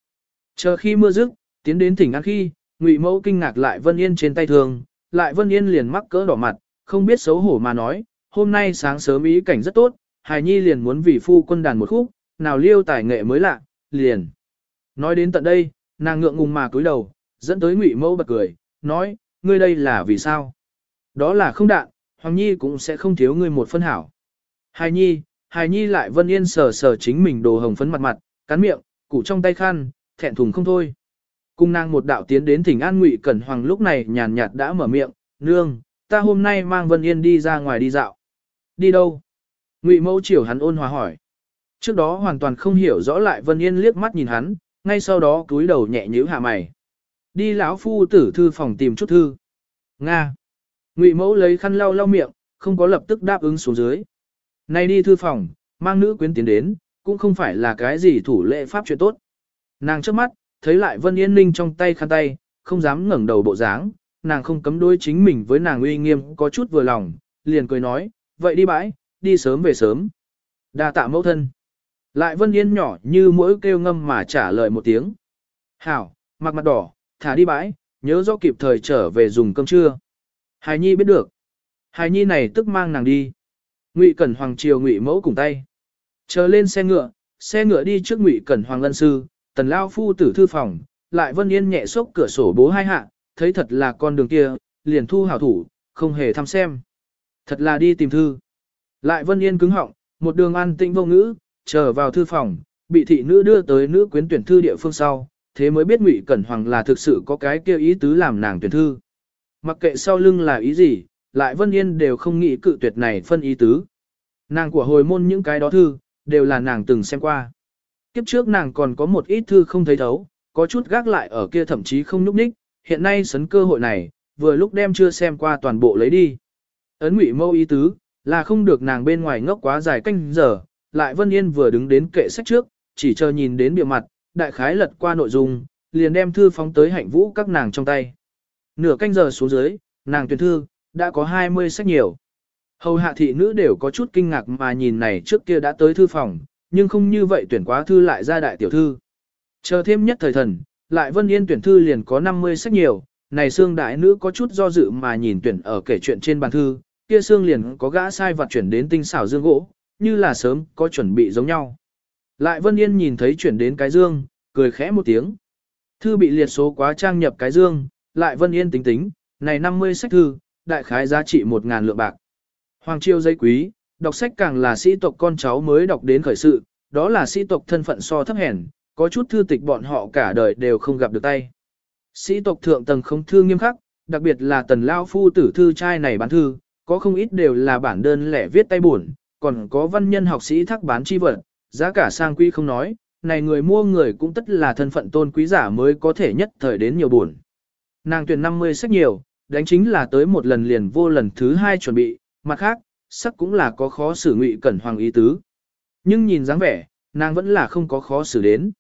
Chờ khi mưa dứt, tiến đến thỉnh an khi, Ngụy Mẫu kinh ngạc lại Vân Yên trên tay thường, lại Vân Yên liền mắc cỡ đỏ mặt, không biết xấu hổ mà nói, hôm nay sáng sớm ý cảnh rất tốt, Hải Nhi liền muốn vì phu quân đàn một khúc, nào liêu tài nghệ mới lạ, liền. Nói đến tận đây, nàng ngượng ngùng mà cúi đầu, dẫn tới Ngụy Mẫu bật cười, nói, ngươi đây là vì sao? Đó là không đạn, Hoàng Nhi cũng sẽ không thiếu ngươi một phân hảo. Hải Nhi, Hải Nhi lại Vân Yên sờ sờ chính mình đồ hồng phấn mặt mặt, cắn miệng, củ trong tay khăn, thẹn thùng không thôi. Cung nàng một đạo tiến đến thỉnh an Ngụy Cẩn Hoàng lúc này nhàn nhạt đã mở miệng, nương, ta hôm nay mang Vân Yên đi ra ngoài đi dạo. Đi đâu? Ngụy mẫu chiều hắn ôn hòa hỏi. Trước đó hoàn toàn không hiểu rõ lại Vân Yên liếc mắt nhìn hắn, ngay sau đó cúi đầu nhẹ nhíu hạ mày. Đi lão phu tử thư phòng tìm chút thư. Nga. Ngụy mẫu lấy khăn lau lau miệng, không có lập tức đáp ứng xuống dưới. Nay đi thư phòng, mang nữ quyến tiến đến, cũng không phải là cái gì thủ lệ pháp chuyện tốt. Nàng trước mắt, thấy lại Vân Yên Ninh trong tay khăn tay, không dám ngẩng đầu bộ dáng, nàng không cấm đối chính mình với nàng uy nghiêm có chút vừa lòng, liền cười nói, vậy đi bãi, đi sớm về sớm. đa tạ mẫu thân. Lại Vân Yên nhỏ như mỗi kêu ngâm mà trả lời một tiếng. Hảo, mặc mặt đỏ, thả đi bãi, nhớ rõ kịp thời trở về dùng cơm trưa. Hài Nhi biết được. Hài Nhi này tức mang nàng đi. Ngụy Cẩn Hoàng triều Ngụy mẫu cùng tay. Chờ lên xe ngựa, xe ngựa đi trước Ngụy Cẩn Hoàng lân sư, tần lao phu tử thư phòng, lại Vân Yên nhẹ xốc cửa sổ bố hai hạ, thấy thật là con đường kia, liền thu hảo thủ, không hề thăm xem. Thật là đi tìm thư. Lại Vân Yên cứng họng, một đường an tĩnh vô ngữ, chờ vào thư phòng, bị thị nữ đưa tới nữ quyến tuyển thư địa phương sau, thế mới biết Ngụy Cẩn Hoàng là thực sự có cái kia ý tứ làm nàng tuyển thư. Mặc kệ sau lưng là ý gì, lại Vân Yên đều không nghĩ cự tuyệt này phân ý tứ. Nàng của hồi môn những cái đó thư, đều là nàng từng xem qua. Kiếp trước nàng còn có một ít thư không thấy thấu, có chút gác lại ở kia thậm chí không nhúc ních, hiện nay sấn cơ hội này, vừa lúc đem chưa xem qua toàn bộ lấy đi. Ấn Ngụy Mâu ý tứ, là không được nàng bên ngoài ngốc quá dài canh giờ, lại Vân Yên vừa đứng đến kệ sách trước, chỉ chờ nhìn đến bìa mặt, đại khái lật qua nội dung, liền đem thư phóng tới hạnh vũ các nàng trong tay. Nửa canh giờ xuống dưới, nàng tuyển thư, đã có 20 sách nhiều. Hầu hạ thị nữ đều có chút kinh ngạc mà nhìn này trước kia đã tới thư phòng, nhưng không như vậy tuyển quá thư lại ra đại tiểu thư. Chờ thêm nhất thời thần, lại Vân Yên tuyển thư liền có 50 sách nhiều, này xương đại nữ có chút do dự mà nhìn tuyển ở kể chuyện trên bàn thư, kia xương liền có gã sai vặt chuyển đến tinh xảo dương gỗ, như là sớm có chuẩn bị giống nhau. Lại Vân Yên nhìn thấy chuyển đến cái dương, cười khẽ một tiếng. Thư bị liệt số quá trang nhập cái dương, lại Vân Yên tính tính, này 50 sách thư, đại khái giá trị 1.000 lượng bạc. Hoàng triều giấy quý, đọc sách càng là sĩ tộc con cháu mới đọc đến khởi sự, đó là sĩ tộc thân phận so thấp hèn, có chút thư tịch bọn họ cả đời đều không gặp được tay. Sĩ tộc thượng tầng không thư nghiêm khắc, đặc biệt là tần lao phu tử thư trai này bán thư, có không ít đều là bản đơn lẻ viết tay buồn, còn có văn nhân học sĩ thắc bán chi vật, giá cả sang quý không nói, này người mua người cũng tất là thân phận tôn quý giả mới có thể nhất thời đến nhiều buồn. Nàng tuyển 50 sách nhiều, đánh chính là tới một lần liền vô lần thứ hai chuẩn bị, mặt khác, sắc cũng là có khó xử ngụy cẩn hoàng ý tứ. Nhưng nhìn dáng vẻ, nàng vẫn là không có khó xử đến.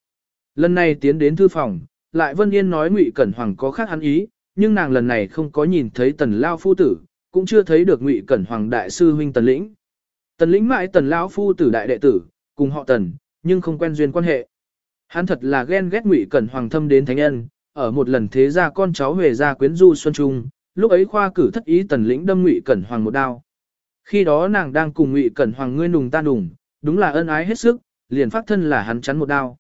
Lần này tiến đến thư phòng, lại Vân Yên nói ngụy cẩn hoàng có khác hắn ý, nhưng nàng lần này không có nhìn thấy tần lao phu tử, cũng chưa thấy được ngụy cẩn hoàng đại sư huynh tần lĩnh. Tần lĩnh mãi tần lão phu tử đại đệ tử, cùng họ tần, nhưng không quen duyên quan hệ. Hắn thật là ghen ghét ngụy cẩn hoàng thâm đến thánh nhân, ở một lần thế ra con cháu về ra quyến du xuân trung, lúc ấy khoa cử thất ý tần lĩnh đâm ngụy cẩn hoàng một đao. Khi đó nàng đang cùng ngụy cẩn hoàng ngươi nùng ta nùng, đúng là ân ái hết sức, liền phát thân là hắn chắn một đao.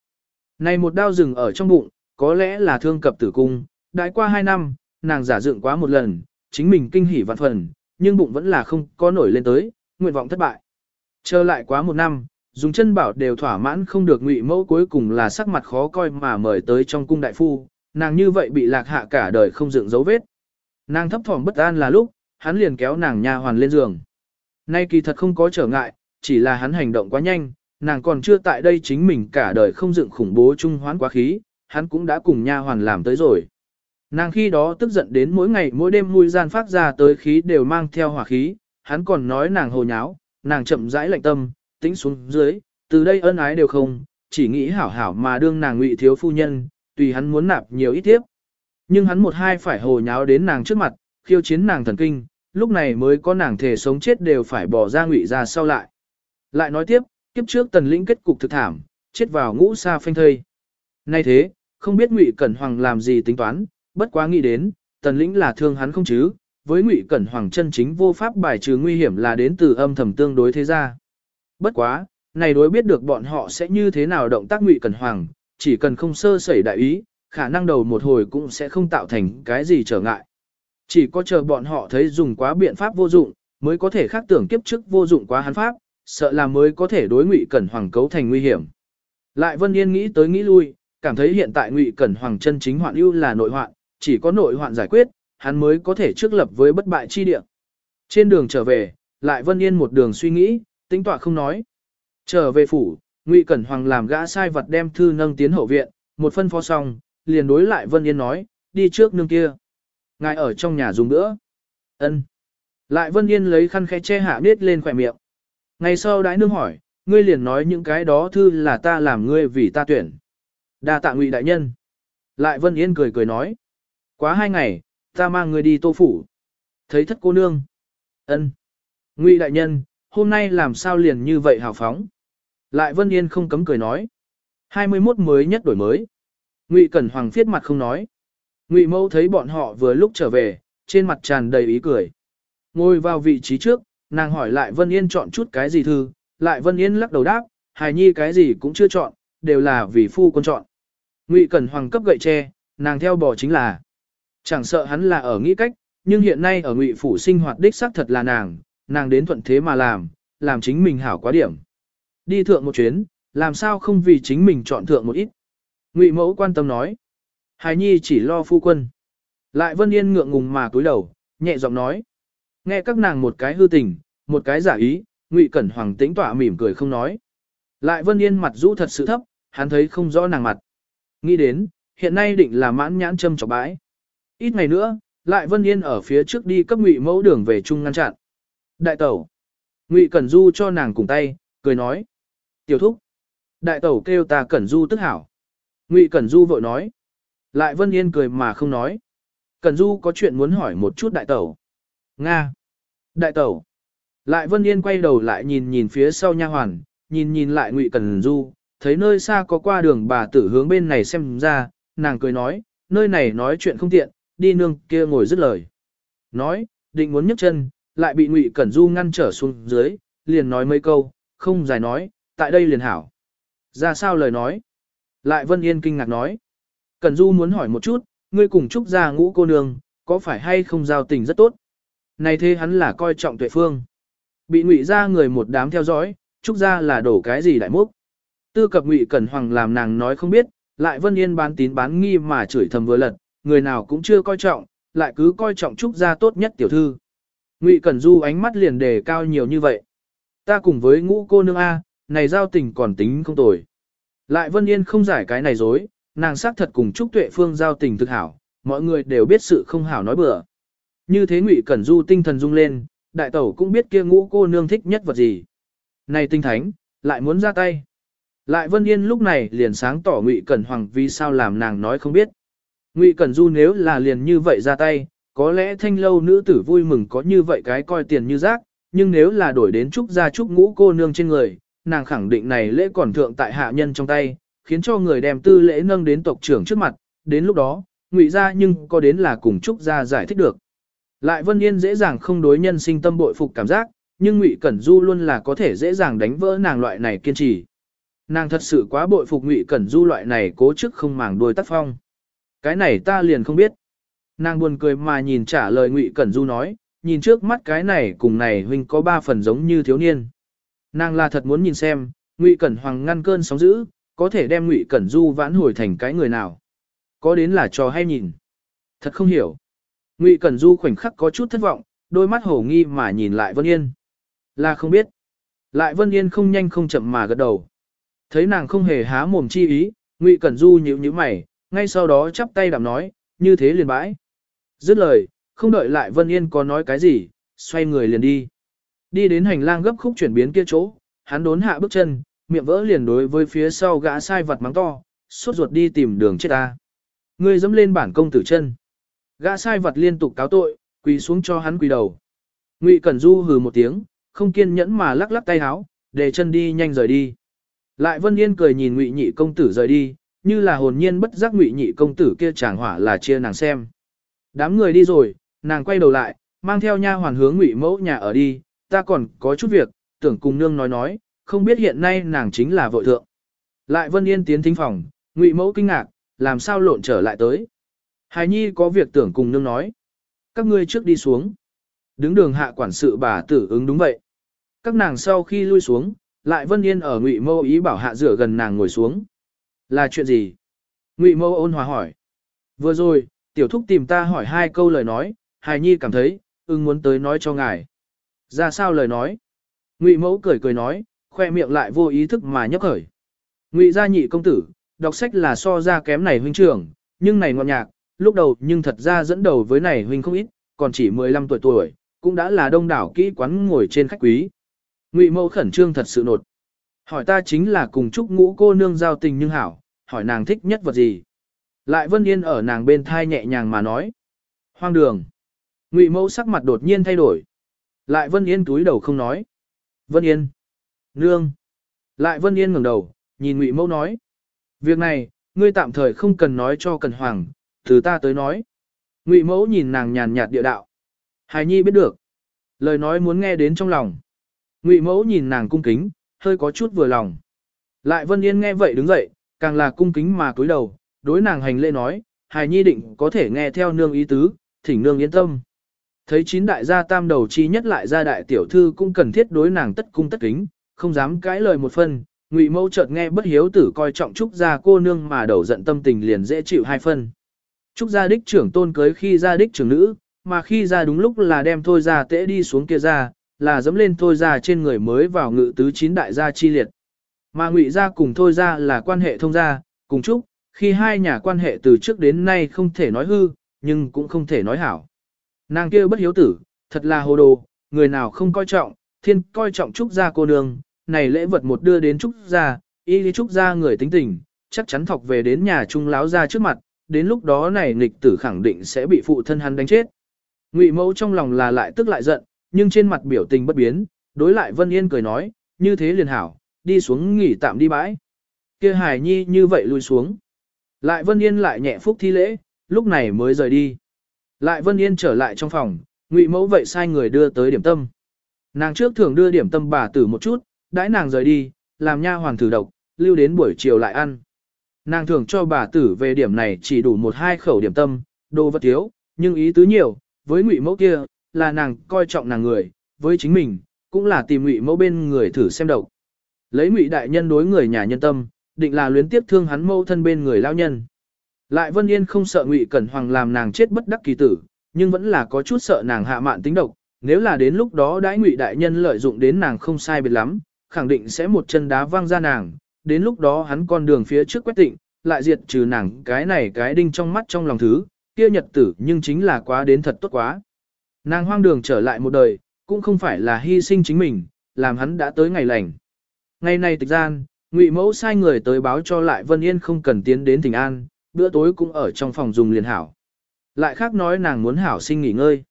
Này một đao dừng ở trong bụng, có lẽ là thương cập tử cung, đại qua hai năm, nàng giả dựng quá một lần, chính mình kinh hỉ vạn phần, nhưng bụng vẫn là không có nổi lên tới, nguyện vọng thất bại. Chờ lại quá một năm, dùng chân bảo đều thỏa mãn không được ngụy mẫu cuối cùng là sắc mặt khó coi mà mời tới trong cung đại phu, nàng như vậy bị lạc hạ cả đời không dựng dấu vết. Nàng thấp thỏm bất an là lúc, hắn liền kéo nàng nha hoàn lên giường. Nay kỳ thật không có trở ngại, chỉ là hắn hành động quá nhanh, nàng còn chưa tại đây chính mình cả đời không dựng khủng bố trung hoán quá khí, hắn cũng đã cùng nha hoàn làm tới rồi. Nàng khi đó tức giận đến mỗi ngày mỗi đêm mùi gian phát ra tới khí đều mang theo hỏa khí, hắn còn nói nàng hồ nháo, nàng chậm rãi lạnh tâm, tĩnh xuống dưới, từ đây ân ái đều không, chỉ nghĩ hảo hảo mà đương nàng ngụy thiếu phu nhân, tùy hắn muốn nạp nhiều ít tiếp. Nhưng hắn một hai phải hồ nháo đến nàng trước mặt, khiêu chiến nàng thần kinh, lúc này mới có nàng thể sống chết đều phải bỏ ra ngụy ra sau lại. Lại nói tiếp, kiếp trước tần lĩnh kết cục thực thảm, chết vào ngũ sa phanh thây. Nay thế, không biết ngụy cẩn hoàng làm gì tính toán, bất quá nghĩ đến, tần lĩnh là thương hắn không chứ, với ngụy cẩn hoàng chân chính vô pháp bài trừ nguy hiểm là đến từ âm thầm tương đối thế gia. Bất quá, này đối biết được bọn họ sẽ như thế nào động tác ngụy cẩn hoàng, chỉ cần không sơ sẩy đại ý, khả năng đầu một hồi cũng sẽ không tạo thành cái gì trở ngại. Chỉ có chờ bọn họ thấy dùng quá biện pháp vô dụng, mới có thể khác tưởng kiếp trước vô dụng quá hắn pháp, sợ là mới có thể đối ngụy cẩn hoàng cấu thành nguy hiểm. Lại Vân Yên nghĩ tới nghĩ lui, cảm thấy hiện tại ngụy cẩn hoàng chân chính hoạn ưu là nội hoạn, chỉ có nội hoạn giải quyết, hắn mới có thể trước lập với bất bại chi địa. Trên đường trở về, lại Vân Yên một đường suy nghĩ, tính tọa không nói. Trở về phủ, Ngụy Cẩn Hoàng làm gã sai vật đem thư nâng tiến hậu viện, một phân phó xong, liền đối lại Vân Yên nói, đi trước nương kia. Ngài ở trong nhà dùng nữa. Ân. Lại Vân Yên lấy khăn khẽ che hạ biết lên khỏe miệng. Ngày sau đái nương hỏi, ngươi liền nói những cái đó thư là ta làm ngươi vì ta tuyển. Đa tạ Ngụy đại nhân. Lại Vân Yên cười cười nói. Quá hai ngày, ta mang người đi tô phủ. Thấy thất cô nương. Ân. Ngụy đại nhân, hôm nay làm sao liền như vậy hào phóng. Lại Vân Yên không cấm cười nói. 21 mới nhất đổi mới. Ngụy Cẩn Hoàng phiết mặt không nói. Ngụy Mâu thấy bọn họ vừa lúc trở về, trên mặt tràn đầy ý cười. Ngồi vào vị trí trước, nàng hỏi lại Vân Yên chọn chút cái gì thư, lại Vân Yên lắc đầu đáp, hài nhi cái gì cũng chưa chọn, đều là vì phu con chọn. Ngụy Cẩn Hoàng cấp gậy tre, nàng theo bò chính là. Chẳng sợ hắn là ở nghĩ cách, nhưng hiện nay ở Ngụy phủ sinh hoạt đích xác thật là nàng, nàng đến thuận thế mà làm, làm chính mình hảo quá điểm. Đi thượng một chuyến, làm sao không vì chính mình chọn thượng một ít. Ngụy mẫu quan tâm nói, hải nhi chỉ lo phu quân. Lại Vân Yên ngượng ngùng mà cúi đầu, nhẹ giọng nói. Nghe các nàng một cái hư tình, một cái giả ý, Ngụy Cẩn Hoàng tĩnh tỏa mỉm cười không nói. Lại Vân Yên mặt rũ thật sự thấp, hắn thấy không rõ nàng mặt. Nghĩ đến, hiện nay định là mãn nhãn châm chọc bãi. Ít ngày nữa, lại Vân Yên ở phía trước đi cấp Ngụy mẫu đường về chung ngăn chặn. Đại tẩu. Ngụy Cẩn Du cho nàng cùng tay, cười nói. Tiểu thúc. Đại tẩu kêu ta Cẩn Du tức hảo. Ngụy Cẩn Du vội nói. Lại Vân Yên cười mà không nói. Cẩn Du có chuyện muốn hỏi một chút đại tẩu. Nga. Đại tẩu. Lại Vân Yên quay đầu lại nhìn nhìn phía sau nha hoàn, nhìn nhìn lại Ngụy Cẩn Du, thấy nơi xa có qua đường bà tử hướng bên này xem ra, nàng cười nói, nơi này nói chuyện không tiện, đi nương kia ngồi dứt lời. Nói, định muốn nhấc chân, lại bị Ngụy Cẩn Du ngăn trở xuống dưới, liền nói mấy câu, không dài nói, tại đây liền hảo. Ra sao lời nói? Lại Vân Yên kinh ngạc nói. Cẩn Du muốn hỏi một chút, ngươi cùng Trúc gia ngũ cô nương, có phải hay không giao tình rất tốt? Này thế hắn là coi trọng tuệ phương. Bị ngụy ra người một đám theo dõi, Trúc gia là đổ cái gì đại múc? Tư cập ngụy Cẩn Hoàng làm nàng nói không biết, lại Vân Yên bán tín bán nghi mà chửi thầm vừa lật, người nào cũng chưa coi trọng, lại cứ coi trọng Trúc gia tốt nhất tiểu thư. Ngụy Cẩn Du ánh mắt liền đề cao nhiều như vậy. Ta cùng với ngũ cô nương A, này giao tình còn tính không tồi. Lại Vân Yên không giải cái này dối, nàng xác thật cùng Trúc Tuệ Phương giao tình thực hảo, mọi người đều biết sự không hảo nói bừa. Như thế Ngụy Cẩn Du tinh thần rung lên, đại tẩu cũng biết kia ngũ cô nương thích nhất vật gì. Này tinh thánh, lại muốn ra tay. Lại Vân Yên lúc này liền sáng tỏ Ngụy Cẩn Hoàng vì sao làm nàng nói không biết. Ngụy Cẩn Du nếu là liền như vậy ra tay, có lẽ thanh lâu nữ tử vui mừng có như vậy cái coi tiền như rác, nhưng nếu là đổi đến trúc gia trúc ngũ cô nương trên người, nàng khẳng định này lễ còn thượng tại hạ nhân trong tay, khiến cho người đem tư lễ nâng đến tộc trưởng trước mặt, đến lúc đó, ngụy gia nhưng có đến là cùng trúc gia giải thích được. Lại Vân Yên dễ dàng không đối nhân sinh tâm bội phục cảm giác, nhưng Ngụy Cẩn Du luôn là có thể dễ dàng đánh vỡ nàng loại này kiên trì. Nàng thật sự quá bội phục Ngụy Cẩn Du loại này cố chức không màng đuôi tác phong. Cái này ta liền không biết. Nàng buồn cười mà nhìn trả lời Ngụy Cẩn Du nói, nhìn trước mắt cái này cùng này huynh có ba phần giống như thiếu niên. Nàng là thật muốn nhìn xem, Ngụy Cẩn Hoàng ngăn cơn sóng dữ, có thể đem Ngụy Cẩn Du vãn hồi thành cái người nào. Có đến là trò hay nhìn. Thật không hiểu. Ngụy Cẩn Du khoảnh khắc có chút thất vọng, đôi mắt hổ nghi mà nhìn lại Vân Yên. Là không biết. Lại Vân Yên không nhanh không chậm mà gật đầu. Thấy nàng không hề há mồm chi ý, Ngụy Cẩn Du nhíu nhíu mày, ngay sau đó chắp tay đạm nói, như thế liền bãi. Dứt lời, không đợi lại Vân Yên có nói cái gì, xoay người liền đi. Đi đến hành lang gấp khúc chuyển biến kia chỗ, hắn đốn hạ bước chân, miệng vỡ liền đối với phía sau gã sai vật mắng to, suốt ruột đi tìm đường chết ta. Người dẫm lên bản công tử chân. Gã sai vật liên tục cáo tội, quỳ xuống cho hắn quỳ đầu. Ngụy Cẩn Du hừ một tiếng, không kiên nhẫn mà lắc lắc tay háo, để chân đi nhanh rời đi. Lại Vân Yên cười nhìn Ngụy Nhị công tử rời đi, như là hồn nhiên bất giác Ngụy Nhị công tử kia chàng hỏa là chia nàng xem. Đám người đi rồi, nàng quay đầu lại, mang theo nha hoàn hướng Ngụy Mẫu nhà ở đi, ta còn có chút việc, tưởng cùng nương nói nói, không biết hiện nay nàng chính là vội thượng. Lại Vân Yên tiến thính phòng, Ngụy Mẫu kinh ngạc, làm sao lộn trở lại tới. Hài Nhi có việc tưởng cùng nương nói. Các ngươi trước đi xuống. Đứng đường hạ quản sự bà tử ứng đúng vậy. Các nàng sau khi lui xuống, lại Vân Yên ở Ngụy Mâu ý bảo hạ rửa gần nàng ngồi xuống. Là chuyện gì? Ngụy Mâu ôn hòa hỏi. Vừa rồi, tiểu thúc tìm ta hỏi hai câu lời nói, Hài Nhi cảm thấy, ưng muốn tới nói cho ngài. Ra sao lời nói? Ngụy Mẫu cười cười nói, khoe miệng lại vô ý thức mà nhấp khởi. Ngụy gia nhị công tử, đọc sách là so ra kém này huynh trưởng, nhưng này ngọn nhạc, lúc đầu nhưng thật ra dẫn đầu với này huynh không ít, còn chỉ 15 tuổi tuổi, cũng đã là đông đảo kỹ quán ngồi trên khách quý. Ngụy Mẫu khẩn trương thật sự nột. Hỏi ta chính là cùng chúc ngũ cô nương giao tình nhưng hảo, hỏi nàng thích nhất vật gì. Lại Vân Yên ở nàng bên thai nhẹ nhàng mà nói. Hoang đường. Ngụy Mẫu sắc mặt đột nhiên thay đổi. Lại Vân Yên túi đầu không nói. Vân Yên. Nương. Lại Vân Yên ngẩng đầu, nhìn Ngụy Mẫu nói. Việc này, ngươi tạm thời không cần nói cho Cần Hoàng, từ ta tới nói. Ngụy Mẫu nhìn nàng nhàn nhạt địa đạo. Hài Nhi biết được. Lời nói muốn nghe đến trong lòng. Ngụy Mẫu nhìn nàng cung kính, hơi có chút vừa lòng. Lại Vân Yên nghe vậy đứng dậy, càng là cung kính mà cúi đầu, đối nàng hành lễ nói, Hài Nhi định có thể nghe theo nương ý tứ, thỉnh nương yên tâm. Thấy chín đại gia tam đầu chi nhất lại gia đại tiểu thư cũng cần thiết đối nàng tất cung tất kính, không dám cãi lời một phân, Ngụy Mẫu chợt nghe bất hiếu tử coi trọng trúc gia cô nương mà đầu giận tâm tình liền dễ chịu hai phân. Trúc gia đích trưởng tôn cưới khi gia đích trưởng nữ, mà khi ra đúng lúc là đem thôi ra tễ đi xuống kia ra, là dẫm lên thôi ra trên người mới vào ngự tứ chín đại gia chi liệt. Mà ngụy gia cùng thôi ra là quan hệ thông gia, cùng chúc, khi hai nhà quan hệ từ trước đến nay không thể nói hư, nhưng cũng không thể nói hảo. Nàng kia bất hiếu tử, thật là hồ đồ, người nào không coi trọng, thiên coi trọng trúc gia cô nương, này lễ vật một đưa đến trúc gia, y lý trúc gia người tính tình, chắc chắn thọc về đến nhà trung láo ra trước mặt, đến lúc đó này nghịch tử khẳng định sẽ bị phụ thân hắn đánh chết. Ngụy mẫu trong lòng là lại tức lại giận, nhưng trên mặt biểu tình bất biến, đối lại Vân Yên cười nói, như thế liền hảo, đi xuống nghỉ tạm đi bãi. kia Hải Nhi như vậy lùi xuống. Lại Vân Yên lại nhẹ phúc thi lễ, lúc này mới rời đi. Lại Vân Yên trở lại trong phòng, Ngụy mẫu vậy sai người đưa tới điểm tâm. Nàng trước thường đưa điểm tâm bà tử một chút, đãi nàng rời đi, làm nha hoàn thử độc, lưu đến buổi chiều lại ăn. Nàng thường cho bà tử về điểm này chỉ đủ một hai khẩu điểm tâm, đồ vật thiếu, nhưng ý tứ nhiều, với ngụy mẫu kia, là nàng coi trọng nàng người, với chính mình, cũng là tìm ngụy mẫu bên người thử xem độc. Lấy ngụy đại nhân đối người nhà nhân tâm, định là luyến tiếp thương hắn mâu thân bên người lao nhân. Lại Vân Yên không sợ ngụy Cẩn Hoàng làm nàng chết bất đắc kỳ tử, nhưng vẫn là có chút sợ nàng hạ mạn tính độc, nếu là đến lúc đó đãi ngụy đại nhân lợi dụng đến nàng không sai biệt lắm, khẳng định sẽ một chân đá văng ra nàng, đến lúc đó hắn con đường phía trước quét tịnh, lại diệt trừ nàng cái này cái đinh trong mắt trong lòng thứ, kia nhật tử nhưng chính là quá đến thật tốt quá. Nàng hoang đường trở lại một đời, cũng không phải là hy sinh chính mình, làm hắn đã tới ngày lành. Ngày này tịch gian, Ngụy Mẫu sai người tới báo cho lại Vân Yên không cần tiến đến Thịnh An, bữa tối cũng ở trong phòng dùng liền hảo. Lại khác nói nàng muốn hảo sinh nghỉ ngơi.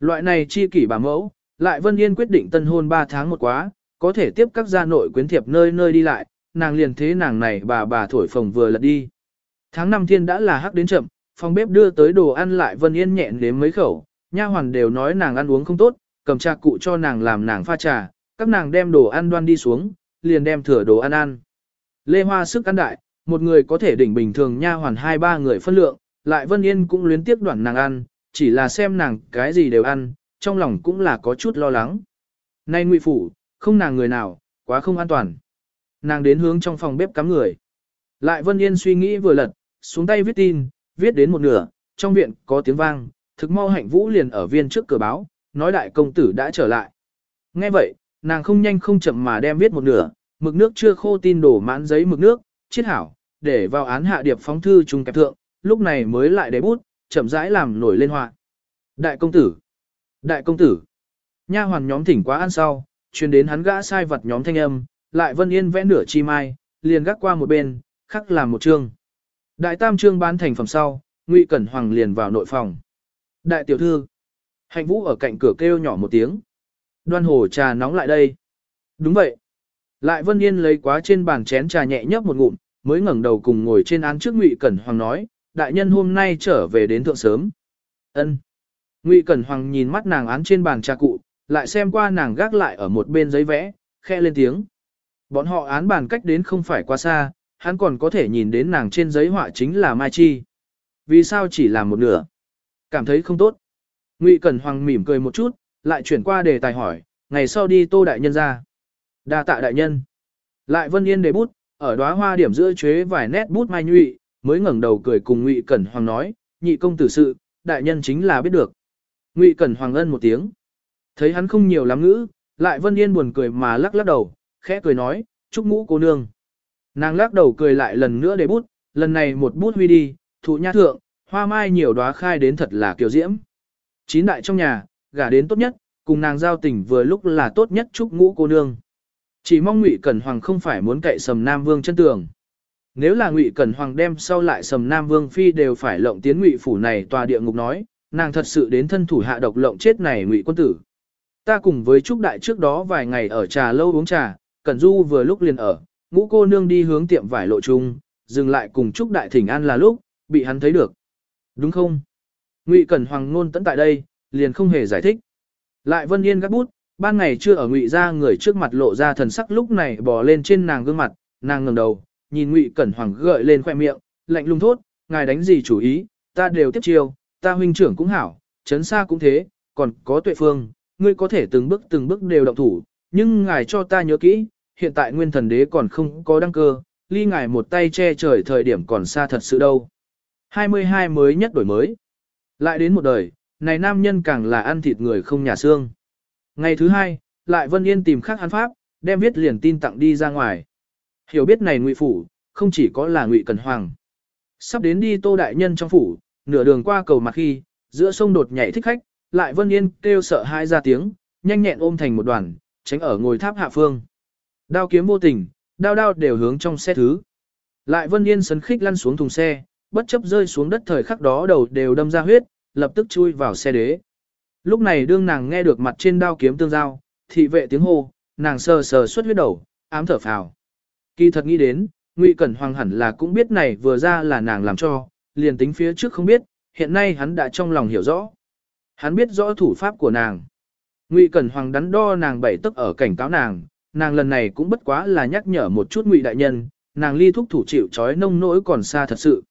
Loại này chi kỷ bà mẫu, lại Vân Yên quyết định tân hôn 3 tháng một quá, có thể tiếp các gia nội quyến thiệp nơi nơi đi lại, nàng liền thế nàng này bà bà thổi phồng vừa lật đi. Tháng năm thiên đã là hắc đến chậm, phòng bếp đưa tới đồ ăn lại Vân Yên nhẹn đến mấy khẩu, nha hoàn đều nói nàng ăn uống không tốt, cầm trà cụ cho nàng làm nàng pha trà, các nàng đem đồ ăn đoan đi xuống, liền đem thừa đồ ăn ăn. Lê Hoa sức ăn đại, một người có thể đỉnh bình thường nha hoàn hai ba người phân lượng, lại Vân Yên cũng luyến tiếc đoạn nàng ăn, chỉ là xem nàng cái gì đều ăn, trong lòng cũng là có chút lo lắng. Nay ngụy phủ, không nàng người nào, quá không an toàn. Nàng đến hướng trong phòng bếp cắm người. Lại Vân Yên suy nghĩ vừa lật, xuống tay viết tin, viết đến một nửa, trong viện có tiếng vang, thực mau hạnh vũ liền ở viên trước cửa báo, nói đại công tử đã trở lại. Nghe vậy, nàng không nhanh không chậm mà đem viết một nửa, mực nước chưa khô tin đổ mãn giấy mực nước, chiết hảo, để vào án hạ điệp phóng thư trung kẹp thượng, lúc này mới lại để bút, chậm rãi làm nổi lên họa. Đại công tử! Đại công tử! Nha hoàn nhóm thỉnh quá ăn sau, truyền đến hắn gã sai vật nhóm thanh âm, lại vân yên vẽ nửa chi mai, liền gác qua một bên, khắc làm một chương. Đại tam chương bán thành phẩm sau, Ngụy Cẩn Hoàng liền vào nội phòng. Đại tiểu thư, hạnh vũ ở cạnh cửa kêu nhỏ một tiếng. Đoan hồ trà nóng lại đây. Đúng vậy. Lại Vân Yên lấy quá trên bàn chén trà nhẹ nhấp một ngụm, mới ngẩng đầu cùng ngồi trên án trước Ngụy Cẩn Hoàng nói, đại nhân hôm nay trở về đến thượng sớm. Ân. Ngụy Cẩn Hoàng nhìn mắt nàng án trên bàn trà cụ, lại xem qua nàng gác lại ở một bên giấy vẽ, khe lên tiếng. Bọn họ án bàn cách đến không phải quá xa, hắn còn có thể nhìn đến nàng trên giấy họa chính là Mai Chi. Vì sao chỉ làm một nửa? Cảm thấy không tốt. Ngụy Cẩn Hoàng mỉm cười một chút, lại chuyển qua đề tài hỏi, ngày sau đi tô đại nhân ra. đa tạ đại nhân. Lại Vân Yên để bút, ở đóa hoa điểm giữa chế vài nét bút mai nhụy, mới ngẩng đầu cười cùng Ngụy Cẩn Hoàng nói, nhị công tử sự, đại nhân chính là biết được. Ngụy Cẩn Hoàng ân một tiếng. Thấy hắn không nhiều lắm ngữ, lại Vân Yên buồn cười mà lắc lắc đầu, khẽ cười nói, chúc ngũ cô nương. Nàng lắc đầu cười lại lần nữa để bút, lần này một bút huy đi, thụ nha thượng, hoa mai nhiều đóa khai đến thật là kiều diễm. Chín đại trong nhà, gả đến tốt nhất, cùng nàng giao tình vừa lúc là tốt nhất chúc ngũ cô nương. Chỉ mong Ngụy Cẩn Hoàng không phải muốn cậy Sầm Nam Vương chân tường. Nếu là Ngụy Cẩn Hoàng đem sau lại Sầm Nam Vương phi đều phải lộng tiến Ngụy phủ này tòa địa ngục nói, nàng thật sự đến thân thủ hạ độc lộng chết này Ngụy quân tử. Ta cùng với Trúc Đại trước đó vài ngày ở trà lâu uống trà, Cẩn Du vừa lúc liền ở, ngũ cô nương đi hướng tiệm vải lộ trung, dừng lại cùng Trúc Đại thỉnh an là lúc, bị hắn thấy được. Đúng không? Ngụy Cẩn Hoàng ngôn tận tại đây, liền không hề giải thích. Lại Vân Yên gắt bút, ban ngày chưa ở Ngụy ra người trước mặt lộ ra thần sắc lúc này bò lên trên nàng gương mặt, nàng ngẩng đầu, nhìn Ngụy Cẩn Hoàng gợi lên khoe miệng, lạnh lùng thốt, ngài đánh gì chủ ý, ta đều tiếp chiêu, ta huynh trưởng cũng hảo, chấn xa cũng thế, còn có tuệ phương, ngươi có thể từng bước từng bước đều động thủ, nhưng ngài cho ta nhớ kỹ, hiện tại nguyên thần đế còn không có đăng cơ, ly ngài một tay che trời thời điểm còn xa thật sự đâu. 22 mới nhất đổi mới. Lại đến một đời, này nam nhân càng là ăn thịt người không nhà xương. Ngày thứ hai, lại Vân Yên tìm khác án pháp, đem viết liền tin tặng đi ra ngoài. Hiểu biết này ngụy phủ, không chỉ có là ngụy Cần Hoàng. Sắp đến đi tô đại nhân trong phủ, nửa đường qua cầu mặt khi, giữa sông đột nhảy thích khách, lại Vân Yên kêu sợ hai ra tiếng, nhanh nhẹn ôm thành một đoàn, tránh ở ngồi tháp hạ phương. Đao kiếm vô tình, đao đao đều hướng trong xe thứ. Lại Vân Yên sấn khích lăn xuống thùng xe, bất chấp rơi xuống đất thời khắc đó đầu đều đâm ra huyết, lập tức chui vào xe đế. Lúc này đương nàng nghe được mặt trên đao kiếm tương giao, thị vệ tiếng hô, nàng sờ sờ xuất huyết đầu, ám thở phào. Kỳ thật nghĩ đến, Ngụy Cẩn Hoàng hẳn là cũng biết này vừa ra là nàng làm cho, liền tính phía trước không biết, hiện nay hắn đã trong lòng hiểu rõ. Hắn biết rõ thủ pháp của nàng. Ngụy Cẩn Hoàng đắn đo nàng bảy tức ở cảnh cáo nàng, nàng lần này cũng bất quá là nhắc nhở một chút Ngụy đại nhân, nàng ly thúc thủ chịu trói nông nỗi còn xa thật sự.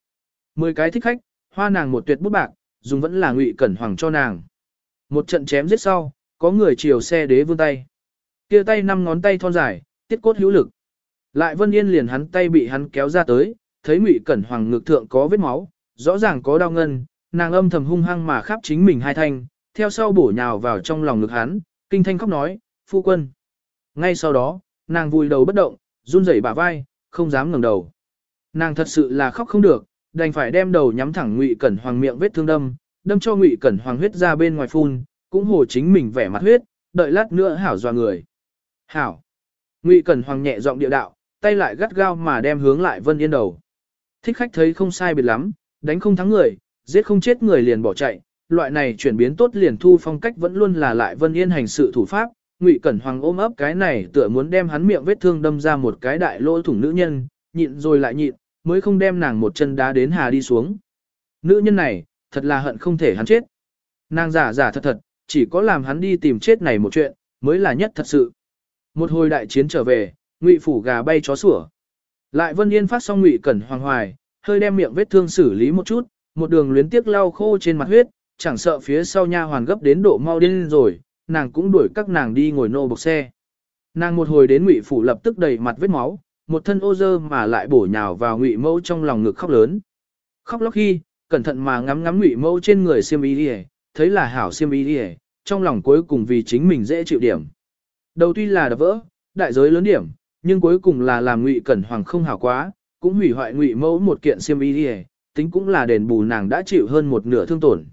Mười cái thích khách, hoa nàng một tuyệt bút bạc, dùng vẫn là Ngụy Cẩn Hoàng cho nàng. Một trận chém giết sau, có người chiều xe đế vươn tay. Kia tay năm ngón tay thon dài, tiết cốt hữu lực. Lại Vân Yên liền hắn tay bị hắn kéo ra tới, thấy Ngụy Cẩn Hoàng ngực thượng có vết máu, rõ ràng có đau ngân, nàng âm thầm hung hăng mà khắp chính mình hai thanh, theo sau bổ nhào vào trong lòng ngực hắn, kinh thanh khóc nói, phu quân. Ngay sau đó, nàng vùi đầu bất động, run rẩy bả vai, không dám ngẩng đầu. Nàng thật sự là khóc không được, đành phải đem đầu nhắm thẳng Ngụy Cẩn Hoàng miệng vết thương đâm, đâm cho Ngụy Cẩn Hoàng huyết ra bên ngoài phun, cũng hồ chính mình vẻ mặt huyết, đợi lát nữa hảo dọa người. Hảo. Ngụy Cẩn Hoàng nhẹ giọng địa đạo, tay lại gắt gao mà đem hướng lại Vân Yên đầu. Thích khách thấy không sai biệt lắm, đánh không thắng người, giết không chết người liền bỏ chạy, loại này chuyển biến tốt liền thu phong cách vẫn luôn là lại Vân Yên hành sự thủ pháp. Ngụy Cẩn Hoàng ôm ấp cái này tựa muốn đem hắn miệng vết thương đâm ra một cái đại lỗ thủng nữ nhân, nhịn rồi lại nhịn, mới không đem nàng một chân đá đến hà đi xuống. Nữ nhân này, thật là hận không thể hắn chết. Nàng giả giả thật thật, chỉ có làm hắn đi tìm chết này một chuyện, mới là nhất thật sự. Một hồi đại chiến trở về, ngụy phủ gà bay chó sủa. Lại Vân Yên phát xong ngụy cẩn hoàng hoài, hơi đem miệng vết thương xử lý một chút, một đường luyến tiếc lau khô trên mặt huyết, chẳng sợ phía sau nha hoàn gấp đến độ mau điên rồi, nàng cũng đuổi các nàng đi ngồi nô bộc xe. Nàng một hồi đến ngụy phủ lập tức đầy mặt vết máu, một thân ô dơ mà lại bổ nhào vào ngụy mẫu trong lòng ngực khóc lớn. Khóc lóc khi, cẩn thận mà ngắm ngắm ngụy mẫu trên người xiêm y đi thấy là hảo xiêm y đi trong lòng cuối cùng vì chính mình dễ chịu điểm. Đầu tuy là đập vỡ, đại giới lớn điểm, nhưng cuối cùng là làm ngụy cẩn hoàng không hảo quá, cũng hủy hoại ngụy mẫu một kiện xiêm y đi tính cũng là đền bù nàng đã chịu hơn một nửa thương tổn.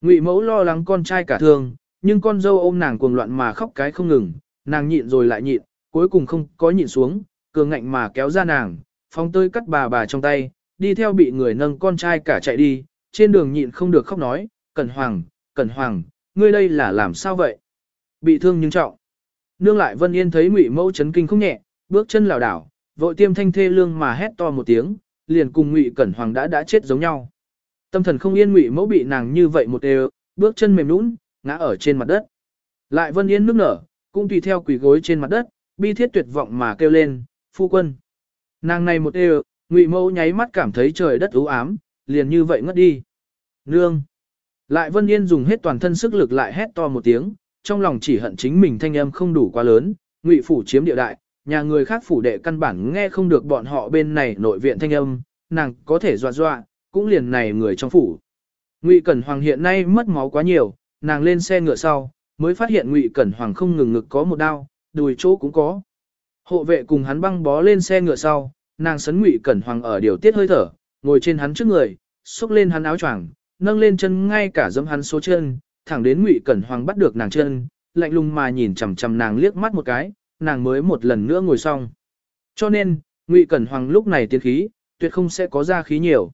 Ngụy mẫu lo lắng con trai cả thương, nhưng con dâu ôm nàng cuồng loạn mà khóc cái không ngừng, nàng nhịn rồi lại nhịn, cuối cùng không có nhịn xuống, cường ngạnh mà kéo ra nàng, phong tới cắt bà bà trong tay, đi theo bị người nâng con trai cả chạy đi, trên đường nhịn không được khóc nói, Cẩn Hoàng, Cẩn Hoàng, ngươi đây là làm sao vậy? Bị thương nhưng trọng. Nương lại Vân Yên thấy Ngụy Mẫu chấn kinh không nhẹ, bước chân lảo đảo, vội tiêm thanh thê lương mà hét to một tiếng, liền cùng Ngụy Cẩn Hoàng đã đã chết giống nhau. Tâm thần không yên Ngụy Mẫu bị nàng như vậy một đều, bước chân mềm nhũn, ngã ở trên mặt đất. Lại Vân Yên nước nở, cũng tùy theo quỳ gối trên mặt đất, bi thiết tuyệt vọng mà kêu lên, phu quân. Nàng này một đều, Ngụy Mẫu nháy mắt cảm thấy trời đất u ám, liền như vậy ngất đi. Nương. Lại Vân Yên dùng hết toàn thân sức lực lại hét to một tiếng, trong lòng chỉ hận chính mình thanh âm không đủ quá lớn, Ngụy phủ chiếm địa đại, nhà người khác phủ đệ căn bản nghe không được bọn họ bên này nội viện thanh âm, nàng có thể dọa dọa, cũng liền này người trong phủ. Ngụy Cẩn Hoàng hiện nay mất máu quá nhiều, nàng lên xe ngựa sau, mới phát hiện Ngụy Cẩn Hoàng không ngừng ngực có một đau, đùi chỗ cũng có. Hộ vệ cùng hắn băng bó lên xe ngựa sau, nàng sấn Ngụy Cẩn Hoàng ở điều tiết hơi thở, ngồi trên hắn trước người, xúc lên hắn áo choàng, nâng lên chân ngay cả giẫm hắn số chân, thẳng đến Ngụy Cẩn Hoàng bắt được nàng chân, lạnh lùng mà nhìn chằm chằm nàng liếc mắt một cái, nàng mới một lần nữa ngồi xong. Cho nên, Ngụy Cẩn Hoàng lúc này tiến khí, tuyệt không sẽ có ra khí nhiều.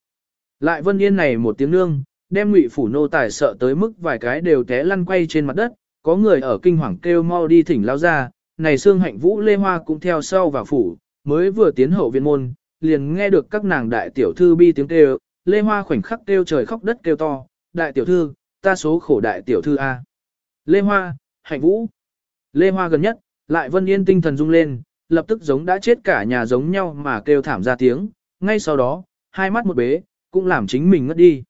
Lại Vân Yên này một tiếng nương, đem Ngụy phủ nô tài sợ tới mức vài cái đều té lăn quay trên mặt đất, có người ở kinh hoàng kêu mau đi thỉnh lao ra, này xương hạnh vũ lê hoa cũng theo sau vào phủ, mới vừa tiến hậu viện môn, liền nghe được các nàng đại tiểu thư bi tiếng kêu, lê hoa khoảnh khắc kêu trời khóc đất kêu to, đại tiểu thư, ta số khổ đại tiểu thư A. Lê hoa, hạnh vũ. Lê hoa gần nhất, lại vân yên tinh thần rung lên, lập tức giống đã chết cả nhà giống nhau mà kêu thảm ra tiếng, ngay sau đó, hai mắt một bế, cũng làm chính mình ngất đi.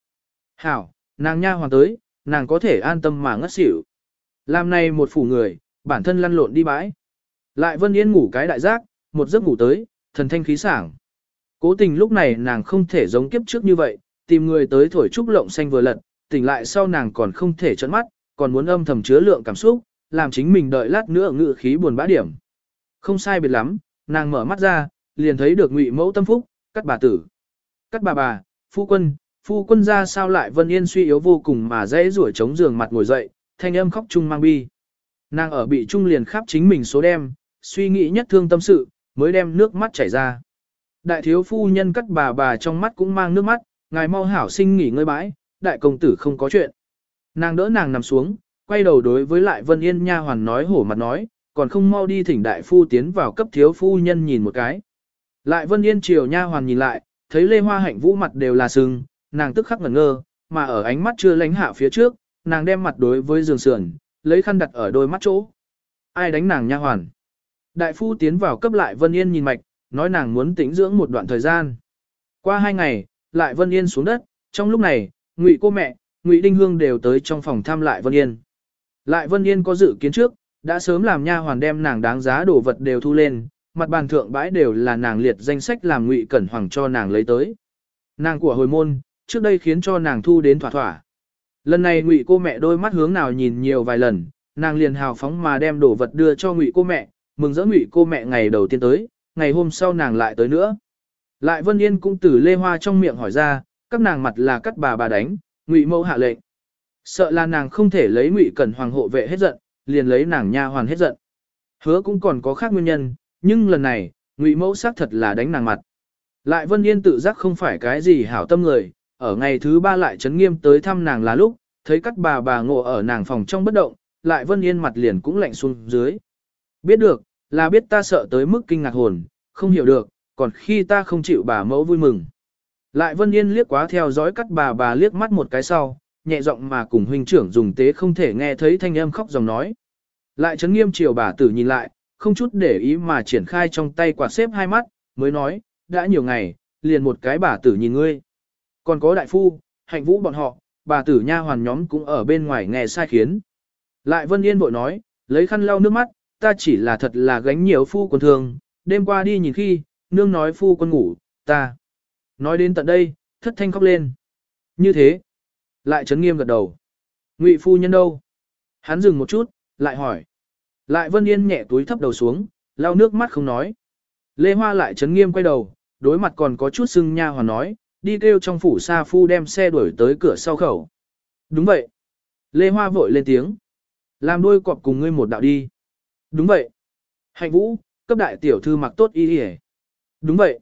Hảo, nàng nha hoàng tới, nàng có thể an tâm mà ngất xỉu. Làm này một phủ người, bản thân lăn lộn đi bãi. Lại Vân Yên ngủ cái đại giác, một giấc ngủ tới, thần thanh khí sảng. Cố tình lúc này nàng không thể giống kiếp trước như vậy, tìm người tới thổi trúc lộng xanh vừa lật, tỉnh lại sau nàng còn không thể chấn mắt, còn muốn âm thầm chứa lượng cảm xúc, làm chính mình đợi lát nữa ngự khí buồn bã điểm. Không sai biệt lắm, nàng mở mắt ra, liền thấy được ngụy mẫu tâm phúc, cắt bà tử. Cắt bà bà, phu quân, phu quân ra sao lại Vân Yên suy yếu vô cùng mà dễ rủi chống giường mặt ngồi dậy, thanh âm khóc chung mang bi. Nàng ở bị trung liền khắp chính mình số đem, suy nghĩ nhất thương tâm sự, mới đem nước mắt chảy ra. Đại thiếu phu nhân cắt bà bà trong mắt cũng mang nước mắt, ngài mau hảo sinh nghỉ ngơi bãi, đại công tử không có chuyện. Nàng đỡ nàng nằm xuống, quay đầu đối với lại Vân Yên nha hoàn nói hổ mặt nói, còn không mau đi thỉnh đại phu tiến vào cấp thiếu phu nhân nhìn một cái. Lại Vân Yên chiều nha hoàn nhìn lại, thấy Lê Hoa Hạnh Vũ mặt đều là sưng, nàng tức khắc ngẩn ngơ, mà ở ánh mắt chưa lánh hạ phía trước, nàng đem mặt đối với giường sườn, lấy khăn đặt ở đôi mắt chỗ. Ai đánh nàng nha hoàn? Đại phu tiến vào cấp lại Vân Yên nhìn mạch, nói nàng muốn tĩnh dưỡng một đoạn thời gian. Qua hai ngày, lại Vân Yên xuống đất, trong lúc này, Ngụy cô mẹ, Ngụy Đinh Hương đều tới trong phòng thăm lại Vân Yên. Lại Vân Yên có dự kiến trước, đã sớm làm nha hoàn đem nàng đáng giá đồ vật đều thu lên, mặt bàn thượng bãi đều là nàng liệt danh sách làm Ngụy Cẩn Hoàng cho nàng lấy tới. Nàng của hồi môn, trước đây khiến cho nàng thu đến thỏa thỏa. Lần này Ngụy cô mẹ đôi mắt hướng nào nhìn nhiều vài lần, nàng liền hào phóng mà đem đồ vật đưa cho Ngụy cô mẹ, mừng rỡ Ngụy cô mẹ ngày đầu tiên tới, ngày hôm sau nàng lại tới nữa. Lại Vân Yên cũng từ Lê Hoa trong miệng hỏi ra, các nàng mặt là cắt bà bà đánh, Ngụy Mẫu hạ lệnh. Sợ là nàng không thể lấy Ngụy Cẩn Hoàng hộ vệ hết giận, liền lấy nàng nha hoàn hết giận. Hứa cũng còn có khác nguyên nhân, nhưng lần này, Ngụy Mẫu xác thật là đánh nàng mặt. Lại Vân Yên tự giác không phải cái gì hảo tâm người, ở ngày thứ ba lại chấn nghiêm tới thăm nàng là lúc, thấy cắt bà bà ngộ ở nàng phòng trong bất động, lại Vân Yên mặt liền cũng lạnh xuống dưới. Biết được, là biết ta sợ tới mức kinh ngạc hồn, không hiểu được, còn khi ta không chịu bà mẫu vui mừng. Lại Vân Yên liếc quá theo dõi cắt bà bà liếc mắt một cái sau, nhẹ giọng mà cùng huynh trưởng dùng tế không thể nghe thấy thanh âm khóc dòng nói. Lại chấn nghiêm chiều bà tử nhìn lại, không chút để ý mà triển khai trong tay quạt xếp hai mắt, mới nói, đã nhiều ngày, liền một cái bà tử nhìn ngươi. Còn có đại phu, hạnh vũ bọn họ, bà tử nha hoàn nhóm cũng ở bên ngoài nghe sai khiến. Lại Vân Yên bội nói, lấy khăn lau nước mắt, ta chỉ là thật là gánh nhiều phu quân thường, đêm qua đi nhìn khi, nương nói phu quân ngủ, ta. Nói đến tận đây, thất thanh khóc lên. Như thế, lại chấn nghiêm gật đầu. Ngụy phu nhân đâu? Hắn dừng một chút, lại hỏi. Lại Vân Yên nhẹ túi thấp đầu xuống, lau nước mắt không nói. Lê Hoa lại chấn nghiêm quay đầu, đối mặt còn có chút sưng nha hoàn nói, đi kêu trong phủ sa phu đem xe đuổi tới cửa sau khẩu. Đúng vậy. Lê Hoa vội lên tiếng. Làm đôi cọp cùng ngươi một đạo đi. Đúng vậy. Hạnh vũ, cấp đại tiểu thư mặc tốt y hề. Đúng vậy.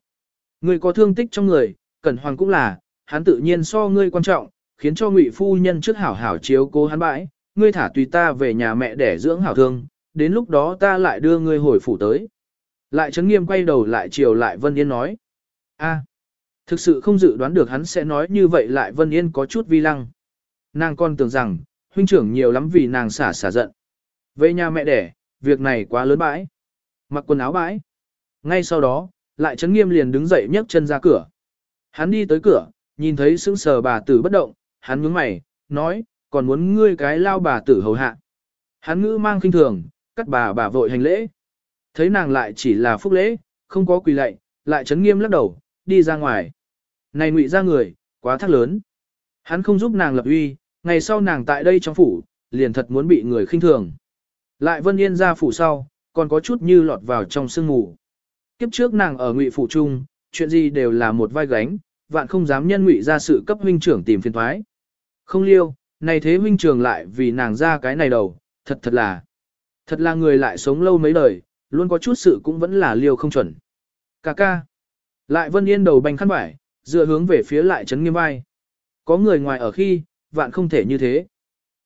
Ngươi có thương tích trong người, Cẩn Hoàng cũng là, hắn tự nhiên so ngươi quan trọng, khiến cho ngụy phu nhân trước hảo hảo chiếu cố hắn bãi, ngươi thả tùy ta về nhà mẹ để dưỡng hảo thương, đến lúc đó ta lại đưa ngươi hồi phủ tới. Lại chấn nghiêm quay đầu lại chiều lại Vân Yên nói. a thực sự không dự đoán được hắn sẽ nói như vậy lại Vân Yên có chút vi lăng. Nàng con tưởng rằng, huynh trưởng nhiều lắm vì nàng xả xả giận. Về nhà mẹ đẻ, việc này quá lớn bãi. Mặc quần áo bãi. Ngay sau đó, lại chấn nghiêm liền đứng dậy nhấc chân ra cửa. Hắn đi tới cửa, nhìn thấy sững sờ bà tử bất động, hắn nhướng mày, nói, còn muốn ngươi cái lao bà tử hầu hạ. Hắn ngữ mang kinh thường, cắt bà bà vội hành lễ. Thấy nàng lại chỉ là phúc lễ, không có quỳ lạy, lại chấn nghiêm lắc đầu, đi ra ngoài. Này ngụy ra người, quá thác lớn. Hắn không giúp nàng lập uy, ngày sau nàng tại đây trong phủ, liền thật muốn bị người khinh thường. Lại Vân Yên ra phủ sau, còn có chút như lọt vào trong sương mù. Kiếp trước nàng ở ngụy phủ trung, chuyện gì đều là một vai gánh, vạn không dám nhân ngụy ra sự cấp huynh trưởng tìm phiền thoái. Không liêu, này thế huynh trưởng lại vì nàng ra cái này đầu, thật thật là. Thật là người lại sống lâu mấy đời, luôn có chút sự cũng vẫn là liêu không chuẩn. Cà ca. Lại Vân Yên đầu bành khăn vải, dựa hướng về phía lại chấn nghiêm vai. Có người ngoài ở khi, vạn không thể như thế.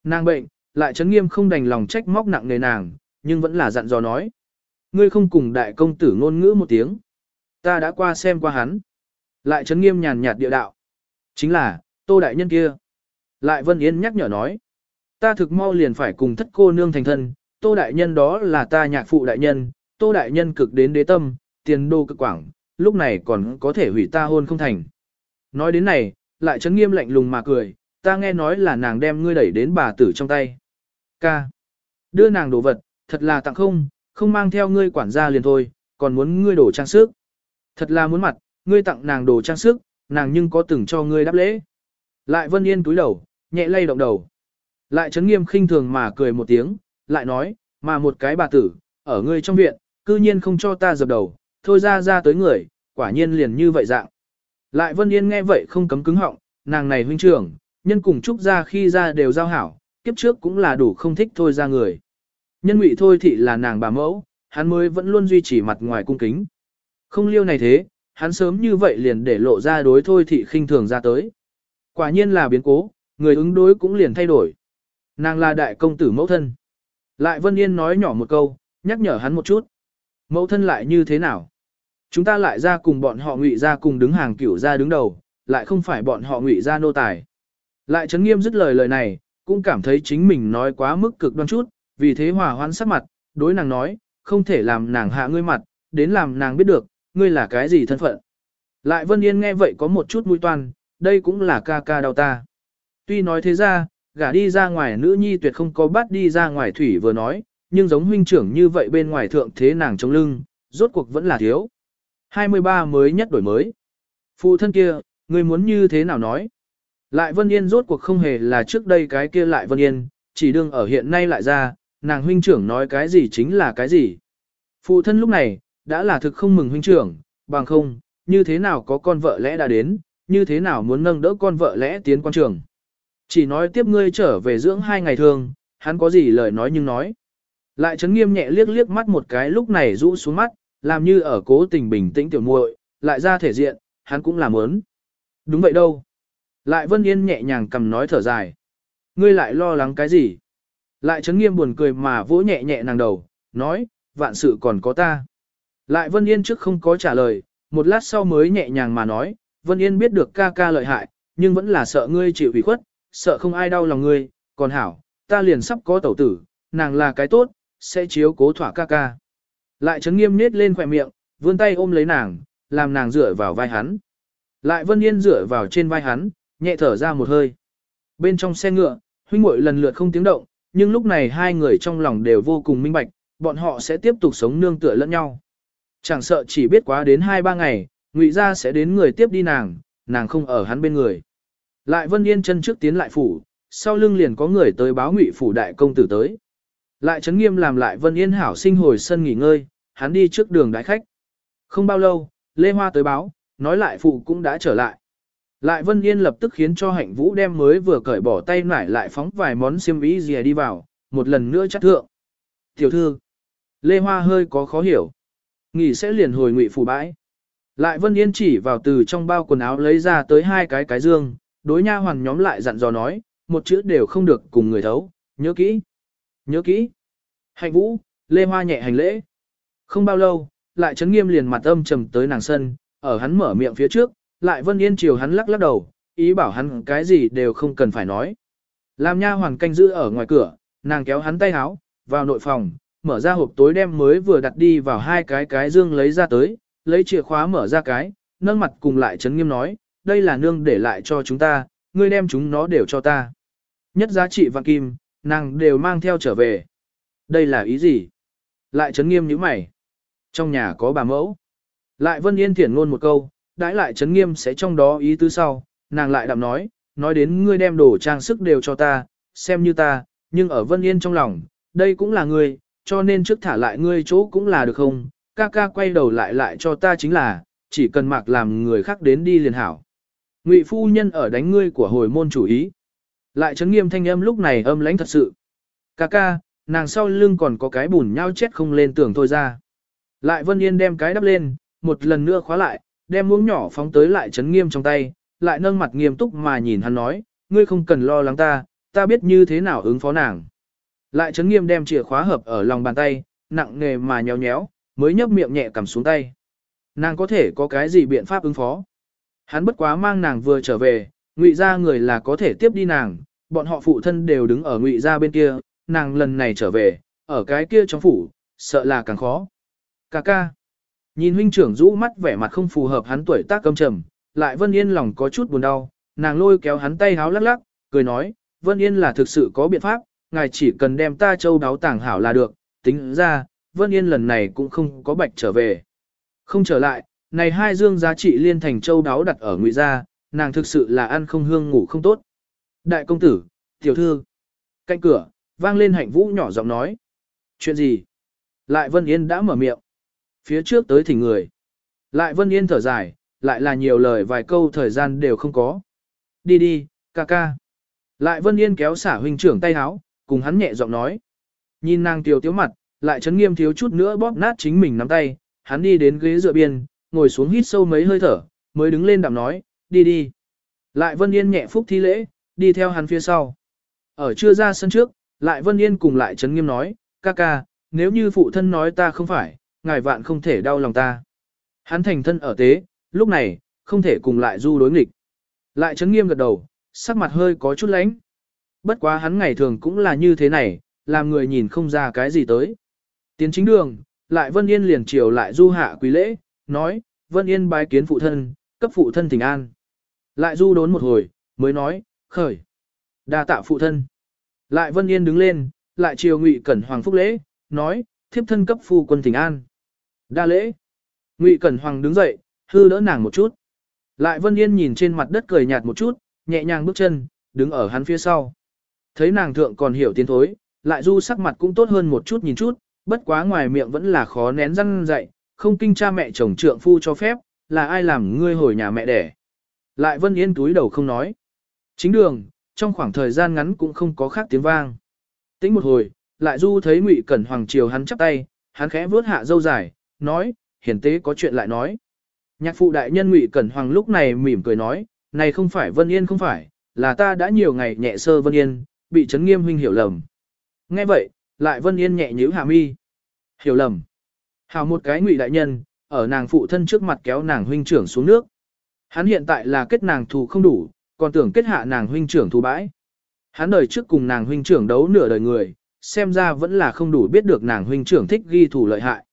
Nàng bệnh, lại chấn nghiêm không đành lòng trách móc nặng nề nàng, nhưng vẫn là dặn dò nói. Ngươi không cùng đại công tử ngôn ngữ một tiếng. Ta đã qua xem qua hắn. Lại chấn nghiêm nhàn nhạt địa đạo. Chính là, tô đại nhân kia. Lại Vân Yên nhắc nhở nói. Ta thực mau liền phải cùng thất cô nương thành thân, tô đại nhân đó là ta nhạc phụ đại nhân, tô đại nhân cực đến đế tâm, tiền đô cực quảng, lúc này còn có thể hủy ta hôn không thành. Nói đến này, lại chấn nghiêm lạnh lùng mà cười, ta nghe nói là nàng đem ngươi đẩy đến bà tử trong tay. Ca. Đưa nàng đồ vật, thật là tặng không, không mang theo ngươi quản gia liền thôi, còn muốn ngươi đổ trang sức. Thật là muốn mặt, ngươi tặng nàng đồ trang sức, nàng nhưng có từng cho ngươi đáp lễ. Lại Vân Yên túi đầu, nhẹ lay động đầu. Lại chấn nghiêm khinh thường mà cười một tiếng, lại nói, mà một cái bà tử, ở ngươi trong viện, cư nhiên không cho ta dập đầu, thôi ra ra tới người, quả nhiên liền như vậy dạng. Lại Vân Yên nghe vậy không cấm cứng họng, nàng này huynh trưởng, nhân cùng Trúc ra khi ra đều giao hảo, kiếp trước cũng là đủ không thích thôi ra người. Nhân ngụy thôi thị là nàng bà mẫu, hắn mới vẫn luôn duy trì mặt ngoài cung kính. Không liêu này thế, hắn sớm như vậy liền để lộ ra đối thôi thị khinh thường ra tới. Quả nhiên là biến cố, người ứng đối cũng liền thay đổi. Nàng là đại công tử mẫu thân. Lại Vân Yên nói nhỏ một câu, nhắc nhở hắn một chút. Mẫu thân lại như thế nào? Chúng ta lại ra cùng bọn họ ngụy ra cùng đứng hàng cửu ra đứng đầu, lại không phải bọn họ ngụy ra nô tài. Lại Trấn Nghiêm dứt lời lời này, cũng cảm thấy chính mình nói quá mức cực đoan chút, vì thế hòa hoãn sắc mặt, đối nàng nói, không thể làm nàng hạ ngươi mặt, đến làm nàng biết được, ngươi là cái gì thân phận. Lại Vân Yên nghe vậy có một chút mũi toan, đây cũng là ca ca đau ta. Tuy nói thế ra, gả đi ra ngoài nữ nhi tuyệt không có bắt đi ra ngoài thủy vừa nói, nhưng giống huynh trưởng như vậy bên ngoài thượng thế nàng chống lưng, rốt cuộc vẫn là thiếu. 23 mới nhất đổi mới. Phụ thân kia, người muốn như thế nào nói? Lại Vân Yên rốt cuộc không hề là trước đây cái kia lại Vân Yên, chỉ đương ở hiện nay lại ra, nàng huynh trưởng nói cái gì chính là cái gì. Phụ thân lúc này, đã là thực không mừng huynh trưởng, bằng không, như thế nào có con vợ lẽ đã đến, như thế nào muốn nâng đỡ con vợ lẽ tiến quan trường. Chỉ nói tiếp ngươi trở về dưỡng hai ngày thường, hắn có gì lời nói nhưng nói. Lại chấn nghiêm nhẹ liếc liếc mắt một cái lúc này rũ xuống mắt, làm như ở cố tình bình tĩnh tiểu muội, lại ra thể diện, hắn cũng làm ớn. Đúng vậy đâu. Lại Vân Yên nhẹ nhàng cầm nói thở dài. Ngươi lại lo lắng cái gì? Lại chấn nghiêm buồn cười mà vỗ nhẹ nhẹ nàng đầu, nói, vạn sự còn có ta. Lại Vân Yên trước không có trả lời, một lát sau mới nhẹ nhàng mà nói, Vân Yên biết được ca ca lợi hại, nhưng vẫn là sợ ngươi chịu ủy khuất, sợ không ai đau lòng ngươi, còn hảo, ta liền sắp có tẩu tử, nàng là cái tốt, sẽ chiếu cố thỏa ca ca. Lại chấn nghiêm nết lên khỏe miệng, vươn tay ôm lấy nàng, làm nàng dựa vào vai hắn. Lại Vân Yên dựa vào trên vai hắn, nhẹ thở ra một hơi. Bên trong xe ngựa, huynh muội lần lượt không tiếng động, nhưng lúc này hai người trong lòng đều vô cùng minh bạch, bọn họ sẽ tiếp tục sống nương tựa lẫn nhau. Chẳng sợ chỉ biết quá đến 2-3 ngày, ngụy ra sẽ đến người tiếp đi nàng, nàng không ở hắn bên người. Lại Vân Yên chân trước tiến lại phủ, sau lưng liền có người tới báo ngụy phủ đại công tử tới. Lại chấn nghiêm làm lại Vân Yên hảo sinh hồi sân nghỉ ngơi, hắn đi trước đường đái khách. Không bao lâu, Lê Hoa tới báo, nói lại phụ cũng đã trở lại. Lại Vân Yên lập tức khiến cho hạnh vũ đem mới vừa cởi bỏ tay nải lại phóng vài món xiêm ý dìa đi vào, một lần nữa chắc thượng. Tiểu thư, Lê Hoa hơi có khó hiểu. Nghỉ sẽ liền hồi ngụy phủ bãi. Lại Vân Yên chỉ vào từ trong bao quần áo lấy ra tới hai cái cái dương, đối nha hoàn nhóm lại dặn dò nói, một chữ đều không được cùng người thấu, nhớ kỹ. Nhớ kỹ. Hạnh vũ, Lê Hoa nhẹ hành lễ. Không bao lâu, lại chấn nghiêm liền mặt âm trầm tới nàng sân, ở hắn mở miệng phía trước, lại Vân Yên chiều hắn lắc lắc đầu, ý bảo hắn cái gì đều không cần phải nói. Làm nha hoàng canh giữ ở ngoài cửa, nàng kéo hắn tay áo, vào nội phòng, mở ra hộp tối đem mới vừa đặt đi vào hai cái cái dương lấy ra tới, lấy chìa khóa mở ra cái, nâng mặt cùng lại chấn nghiêm nói, đây là nương để lại cho chúng ta, ngươi đem chúng nó đều cho ta. Nhất giá trị vạn kim, nàng đều mang theo trở về. Đây là ý gì? Lại chấn nghiêm như mày. Trong nhà có bà mẫu. Lại Vân Yên thiển ngôn một câu, đãi lại chấn nghiêm sẽ trong đó ý tứ sau, nàng lại đạm nói, nói đến ngươi đem đồ trang sức đều cho ta, xem như ta, nhưng ở Vân Yên trong lòng, đây cũng là ngươi, cho nên trước thả lại ngươi chỗ cũng là được không, ca ca quay đầu lại lại cho ta chính là, chỉ cần mặc làm người khác đến đi liền hảo. Ngụy phu nhân ở đánh ngươi của hồi môn chủ ý. Lại chấn nghiêm thanh âm lúc này âm lãnh thật sự. Ca ca, nàng sau lưng còn có cái bùn nhau chết không lên tưởng thôi ra. Lại Vân Yên đem cái đắp lên, một lần nữa khóa lại, đem muỗng nhỏ phóng tới lại chấn nghiêm trong tay, lại nâng mặt nghiêm túc mà nhìn hắn nói, ngươi không cần lo lắng ta, ta biết như thế nào ứng phó nàng. Lại chấn nghiêm đem chìa khóa hợp ở lòng bàn tay, nặng nghề mà nhéo nhéo, mới nhấp miệng nhẹ cầm xuống tay. Nàng có thể có cái gì biện pháp ứng phó. Hắn bất quá mang nàng vừa trở về, ngụy Gia người là có thể tiếp đi nàng, bọn họ phụ thân đều đứng ở ngụy Gia bên kia, nàng lần này trở về, ở cái kia trong phủ, sợ là càng khó. Cà ca. Nhìn huynh trưởng rũ mắt vẻ mặt không phù hợp hắn tuổi tác câm trầm, lại Vân Yên lòng có chút buồn đau, nàng lôi kéo hắn tay háo lắc lắc, cười nói, Vân Yên là thực sự có biện pháp, ngài chỉ cần đem ta châu đáo tàng hảo là được, tính ra, Vân Yên lần này cũng không có bạch trở về. Không trở lại, này hai dương giá trị liên thành châu đáo đặt ở ngụy gia, nàng thực sự là ăn không hương ngủ không tốt. Đại công tử, tiểu thư, cạnh cửa, vang lên hạnh vũ nhỏ giọng nói. Chuyện gì? Lại Vân Yên đã mở miệng. Phía trước tới thỉnh người. Lại Vân Yên thở dài, lại là nhiều lời vài câu thời gian đều không có. Đi đi, ca ca. Lại Vân Yên kéo xả huynh trưởng tay háo, cùng hắn nhẹ giọng nói. Nhìn nàng tiểu tiếu mặt, lại chấn nghiêm thiếu chút nữa bóp nát chính mình nắm tay, hắn đi đến ghế dựa biên, ngồi xuống hít sâu mấy hơi thở, mới đứng lên đạm nói, đi đi. Lại Vân Yên nhẹ phúc thi lễ, đi theo hắn phía sau. Ở chưa ra sân trước, lại Vân Yên cùng lại Trấn nghiêm nói, ca ca, nếu như phụ thân nói ta không phải, ngài vạn không thể đau lòng ta. Hắn thành thân ở tế, lúc này, không thể cùng lại du đối nghịch. Lại Trấn nghiêm gật đầu, sắc mặt hơi có chút lánh. Bất quá hắn ngày thường cũng là như thế này, làm người nhìn không ra cái gì tới. Tiến chính đường, lại Vân Yên liền chiều lại du hạ quý lễ, nói, Vân Yên bái kiến phụ thân, cấp phụ thân thỉnh an. Lại du đốn một hồi, mới nói, khởi. đa tạ phụ thân. Lại Vân Yên đứng lên, lại chiều ngụy cẩn hoàng phúc lễ, nói, thiếp thân cấp phu quân thỉnh an. Đa lễ. Ngụy cẩn hoàng đứng dậy, hư đỡ nàng một chút. Lại Vân Yên nhìn trên mặt đất cười nhạt một chút, nhẹ nhàng bước chân, đứng ở hắn phía sau. Thấy nàng thượng còn hiểu tiến thối, lại du sắc mặt cũng tốt hơn một chút nhìn chút, bất quá ngoài miệng vẫn là khó nén răng dậy, không kinh cha mẹ chồng trượng phu cho phép, là ai làm ngươi hồi nhà mẹ đẻ. Lại Vân Yên túi đầu không nói. Chính đường, trong khoảng thời gian ngắn cũng không có khác tiếng vang. Tính một hồi, lại du thấy Ngụy Cẩn Hoàng triều hắn chắp tay, hắn khẽ vuốt hạ dâu dài, nói, hiển tế có chuyện lại nói. Nhạc phụ đại nhân Ngụy Cẩn Hoàng lúc này mỉm cười nói, này không phải Vân Yên không phải, là ta đã nhiều ngày nhẹ sơ Vân Yên, bị Trấn Nghiêm huynh hiểu lầm. Nghe vậy, lại Vân Yên nhẹ nhíu hạ mi. Hiểu lầm. Hào một cái Ngụy đại nhân, ở nàng phụ thân trước mặt kéo nàng huynh trưởng xuống nước. Hắn hiện tại là kết nàng thù không đủ, còn tưởng kết hạ nàng huynh trưởng thù bãi. Hắn đời trước cùng nàng huynh trưởng đấu nửa đời người, xem ra vẫn là không đủ biết được nàng huynh trưởng thích ghi thủ lợi hại.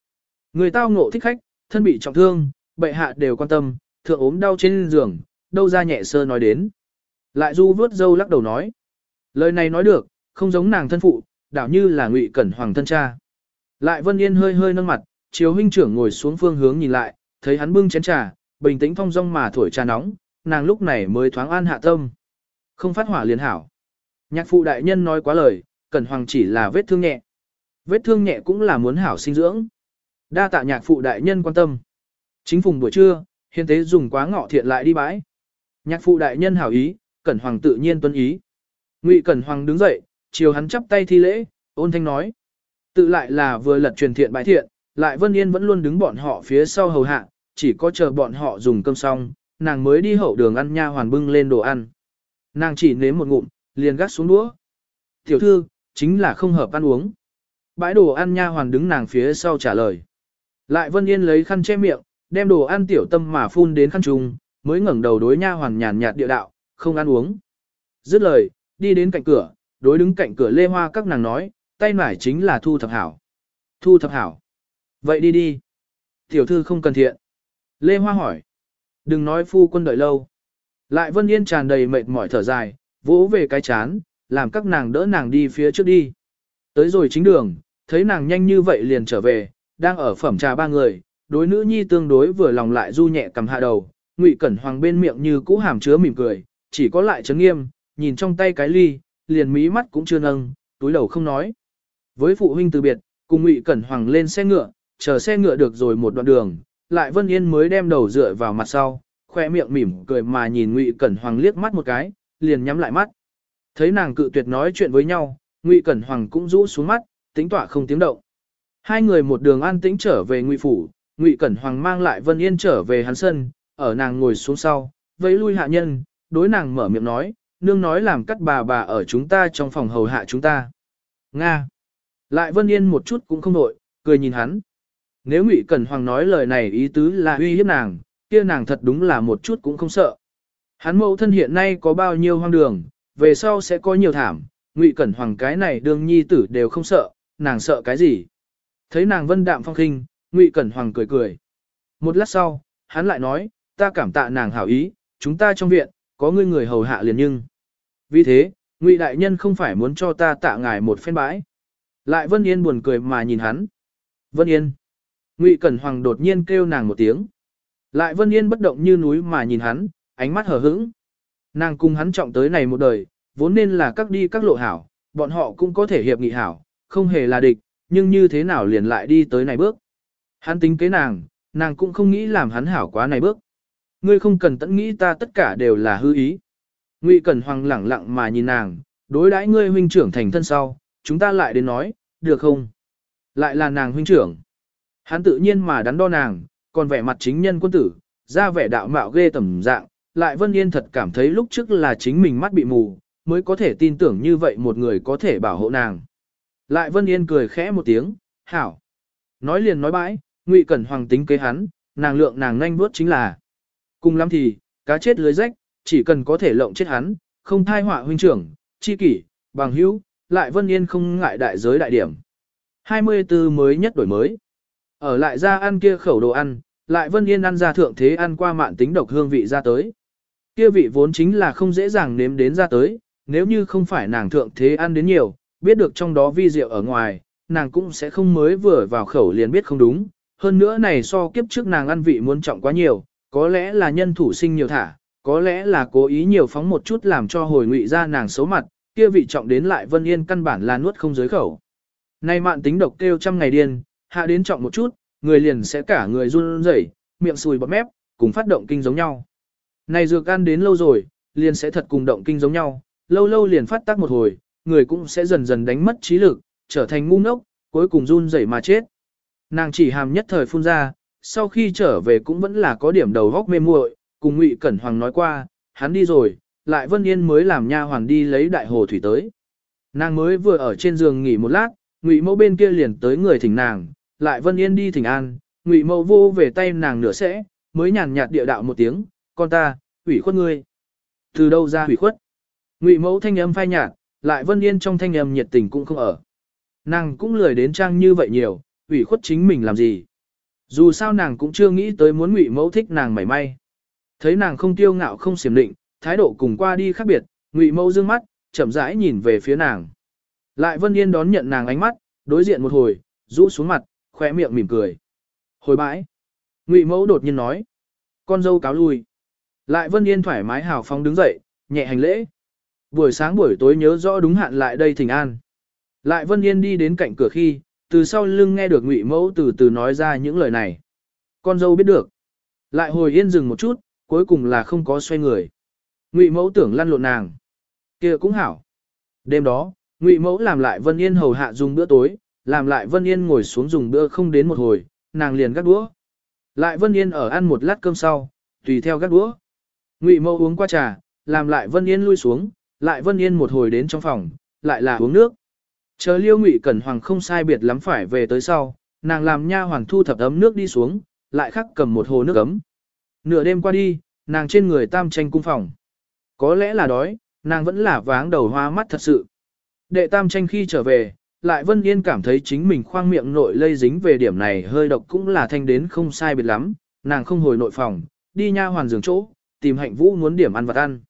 Người tao ngộ thích khách, thân bị trọng thương, bệ hạ đều quan tâm, thượng ốm đau trên giường, đâu ra nhẹ sơ nói đến. Lại du vớt dâu lắc đầu nói. Lời này nói được, không giống nàng thân phụ, đảo như là ngụy cẩn hoàng thân cha. Lại Vân Yên hơi hơi nâng mặt, chiếu huynh trưởng ngồi xuống phương hướng nhìn lại, thấy hắn bưng chén trà, bình tĩnh phong dong mà thổi trà nóng, nàng lúc này mới thoáng an hạ tâm. Không phát hỏa liền hảo. Nhạc phụ đại nhân nói quá lời, cẩn hoàng chỉ là vết thương nhẹ. Vết thương nhẹ cũng là muốn hảo sinh dưỡng. Đa tạ nhạc phụ đại nhân quan tâm. Chính phùng buổi trưa, hiên tế dùng quá ngọ thiện lại đi bãi. Nhạc phụ đại nhân hảo ý, cẩn hoàng tự nhiên tuân ý. Ngụy cẩn hoàng đứng dậy, chiều hắn chắp tay thi lễ, ôn thanh nói. Tự lại là vừa lật truyền thiện bãi thiện, lại Vân Yên vẫn luôn đứng bọn họ phía sau hầu hạ, chỉ có chờ bọn họ dùng cơm xong, nàng mới đi hậu đường ăn nha hoàn bưng lên đồ ăn. Nàng chỉ nếm một ngụm, liền gắt xuống đũa. Tiểu thư, chính là không hợp ăn uống. Bãi đồ ăn nha hoàn đứng nàng phía sau trả lời. Lại Vân Yên lấy khăn che miệng, đem đồ ăn tiểu tâm mà phun đến khăn trùng, mới ngẩng đầu đối nha hoàn nhàn nhạt địa đạo, không ăn uống. Dứt lời, đi đến cạnh cửa, đối đứng cạnh cửa lê hoa các nàng nói, tay nải chính là thu thập hảo. Thu thập hảo. Vậy đi đi. Tiểu thư không cần thiện. Lê Hoa hỏi. Đừng nói phu quân đợi lâu. Lại Vân Yên tràn đầy mệt mỏi thở dài, vỗ về cái chán, làm các nàng đỡ nàng đi phía trước đi. Tới rồi chính đường, thấy nàng nhanh như vậy liền trở về, đang ở phẩm trà ba người, đối nữ nhi tương đối vừa lòng lại du nhẹ cầm hạ đầu, ngụy cẩn hoàng bên miệng như cũ hàm chứa mỉm cười, chỉ có lại chấn nghiêm, nhìn trong tay cái ly, liền mí mắt cũng chưa nâng, túi đầu không nói. Với phụ huynh từ biệt, cùng ngụy cẩn hoàng lên xe ngựa, chờ xe ngựa được rồi một đoạn đường, lại Vân Yên mới đem đầu dựa vào mặt sau, khoe miệng mỉm cười mà nhìn Ngụy Cẩn Hoàng liếc mắt một cái, liền nhắm lại mắt. Thấy nàng cự tuyệt nói chuyện với nhau, Ngụy Cẩn Hoàng cũng rũ xuống mắt, tính tỏa không tiếng động. Hai người một đường an tĩnh trở về Ngụy phủ, Ngụy Cẩn Hoàng mang lại Vân Yên trở về hắn sân, ở nàng ngồi xuống sau, vẫy lui hạ nhân, đối nàng mở miệng nói, nương nói làm cắt bà bà ở chúng ta trong phòng hầu hạ chúng ta. Nga. Lại Vân Yên một chút cũng không nội, cười nhìn hắn. Nếu Ngụy Cẩn Hoàng nói lời này ý tứ là uy hiếp nàng, kia nàng thật đúng là một chút cũng không sợ. Hắn mẫu thân hiện nay có bao nhiêu hoang đường, về sau sẽ có nhiều thảm, Ngụy Cẩn Hoàng cái này đương nhi tử đều không sợ, nàng sợ cái gì? Thấy nàng vân đạm phong khinh, Ngụy Cẩn Hoàng cười cười. Một lát sau, hắn lại nói, ta cảm tạ nàng hảo ý, chúng ta trong viện, có người người hầu hạ liền nhưng. Vì thế, Ngụy Đại Nhân không phải muốn cho ta tạ ngài một phen bãi. Lại Vân Yên buồn cười mà nhìn hắn. Vân Yên. Ngụy Cẩn Hoàng đột nhiên kêu nàng một tiếng. Lại Vân Yên bất động như núi mà nhìn hắn, ánh mắt hờ hững. Nàng cùng hắn trọng tới này một đời, vốn nên là các đi các lộ hảo, bọn họ cũng có thể hiệp nghị hảo, không hề là địch, nhưng như thế nào liền lại đi tới này bước. Hắn tính kế nàng, nàng cũng không nghĩ làm hắn hảo quá này bước. Ngươi không cần tận nghĩ ta tất cả đều là hư ý. Ngụy Cẩn Hoàng lẳng lặng mà nhìn nàng, đối đãi ngươi huynh trưởng thành thân sau, chúng ta lại đến nói, được không? Lại là nàng huynh trưởng. Hắn tự nhiên mà đắn đo nàng, còn vẻ mặt chính nhân quân tử, ra vẻ đạo mạo ghê tầm dạng, lại Vân Yên thật cảm thấy lúc trước là chính mình mắt bị mù, mới có thể tin tưởng như vậy một người có thể bảo hộ nàng. Lại Vân Yên cười khẽ một tiếng, hảo. Nói liền nói bãi, Ngụy Cẩn Hoàng tính kế hắn, nàng lượng nàng nhanh bước chính là. Cùng lắm thì, cá chết lưới rách, chỉ cần có thể lộng chết hắn, không thai họa huynh trưởng, chi kỷ, bằng hữu, lại Vân Yên không ngại đại giới đại điểm. 24 mới nhất đổi mới. Ở lại ra ăn kia khẩu đồ ăn, lại Vân Yên ăn ra thượng thế ăn qua mạn tính độc hương vị ra tới. Kia vị vốn chính là không dễ dàng nếm đến ra tới, nếu như không phải nàng thượng thế ăn đến nhiều, biết được trong đó vi rượu ở ngoài, nàng cũng sẽ không mới vừa vào khẩu liền biết không đúng. Hơn nữa này so kiếp trước nàng ăn vị muốn trọng quá nhiều, có lẽ là nhân thủ sinh nhiều thả, có lẽ là cố ý nhiều phóng một chút làm cho hồi ngụy ra nàng xấu mặt, kia vị trọng đến lại Vân Yên căn bản là nuốt không dưới khẩu. Nay mạn tính độc kêu trăm ngày điên, hạ đến trọng một chút, người liền sẽ cả người run rẩy, miệng sùi bọt mép, cùng phát động kinh giống nhau. Này dược ăn đến lâu rồi, liền sẽ thật cùng động kinh giống nhau, lâu lâu liền phát tác một hồi, người cũng sẽ dần dần đánh mất trí lực, trở thành ngu ngốc, cuối cùng run rẩy mà chết. Nàng chỉ hàm nhất thời phun ra, sau khi trở về cũng vẫn là có điểm đầu góc mê muội, cùng Ngụy Cẩn Hoàng nói qua, hắn đi rồi, lại Vân Yên mới làm nha hoàng đi lấy đại hồ thủy tới. Nàng mới vừa ở trên giường nghỉ một lát, Ngụy Mẫu bên kia liền tới người thỉnh nàng, lại Vân Yên đi thỉnh an, Ngụy Mẫu vô về tay nàng nửa sẽ, mới nhàn nhạt địa đạo một tiếng, con ta, ủy khuất ngươi. Từ đâu ra ủy khuất? Ngụy Mẫu thanh âm phai nhạt, lại Vân Yên trong thanh âm nhiệt tình cũng không ở. Nàng cũng lười đến trang như vậy nhiều, ủy khuất chính mình làm gì? Dù sao nàng cũng chưa nghĩ tới muốn Ngụy Mẫu thích nàng mảy may. Thấy nàng không tiêu ngạo không xiểm định, thái độ cùng qua đi khác biệt, Ngụy Mẫu dương mắt, chậm rãi nhìn về phía nàng. Lại Vân Yên đón nhận nàng ánh mắt, đối diện một hồi, rũ xuống mặt, khóe miệng mỉm cười. Hồi bãi. Ngụy Mẫu đột nhiên nói. Con dâu cáo lui. Lại Vân Yên thoải mái hào phóng đứng dậy, nhẹ hành lễ. Buổi sáng buổi tối nhớ rõ đúng hạn lại đây thỉnh an. Lại Vân Yên đi đến cạnh cửa khi, từ sau lưng nghe được Ngụy Mẫu từ từ nói ra những lời này. Con dâu biết được. Lại hồi yên dừng một chút, cuối cùng là không có xoay người. Ngụy Mẫu tưởng lăn lộn nàng. kia cũng hảo. Đêm đó, Ngụy Mẫu làm lại Vân Yên hầu hạ dùng bữa tối, làm lại Vân Yên ngồi xuống dùng bữa không đến một hồi, nàng liền gắt đũa. Lại Vân Yên ở ăn một lát cơm sau, tùy theo gắt đũa. Ngụy Mâu uống qua trà, làm lại Vân Yên lui xuống, lại Vân Yên một hồi đến trong phòng, lại là uống nước. Chờ Liêu Ngụy Cẩn Hoàng không sai biệt lắm phải về tới sau, nàng làm nha hoàng thu thập ấm nước đi xuống, lại khắc cầm một hồ nước ấm. Nửa đêm qua đi, nàng trên người tam tranh cung phòng. Có lẽ là đói, nàng vẫn là váng đầu hoa mắt thật sự. Đệ tam tranh khi trở về, lại Vân Yên cảm thấy chính mình khoang miệng nội lây dính về điểm này hơi độc cũng là thanh đến không sai biệt lắm, nàng không hồi nội phòng, đi nha hoàn giường chỗ, tìm hạnh vũ muốn điểm ăn vặt ăn.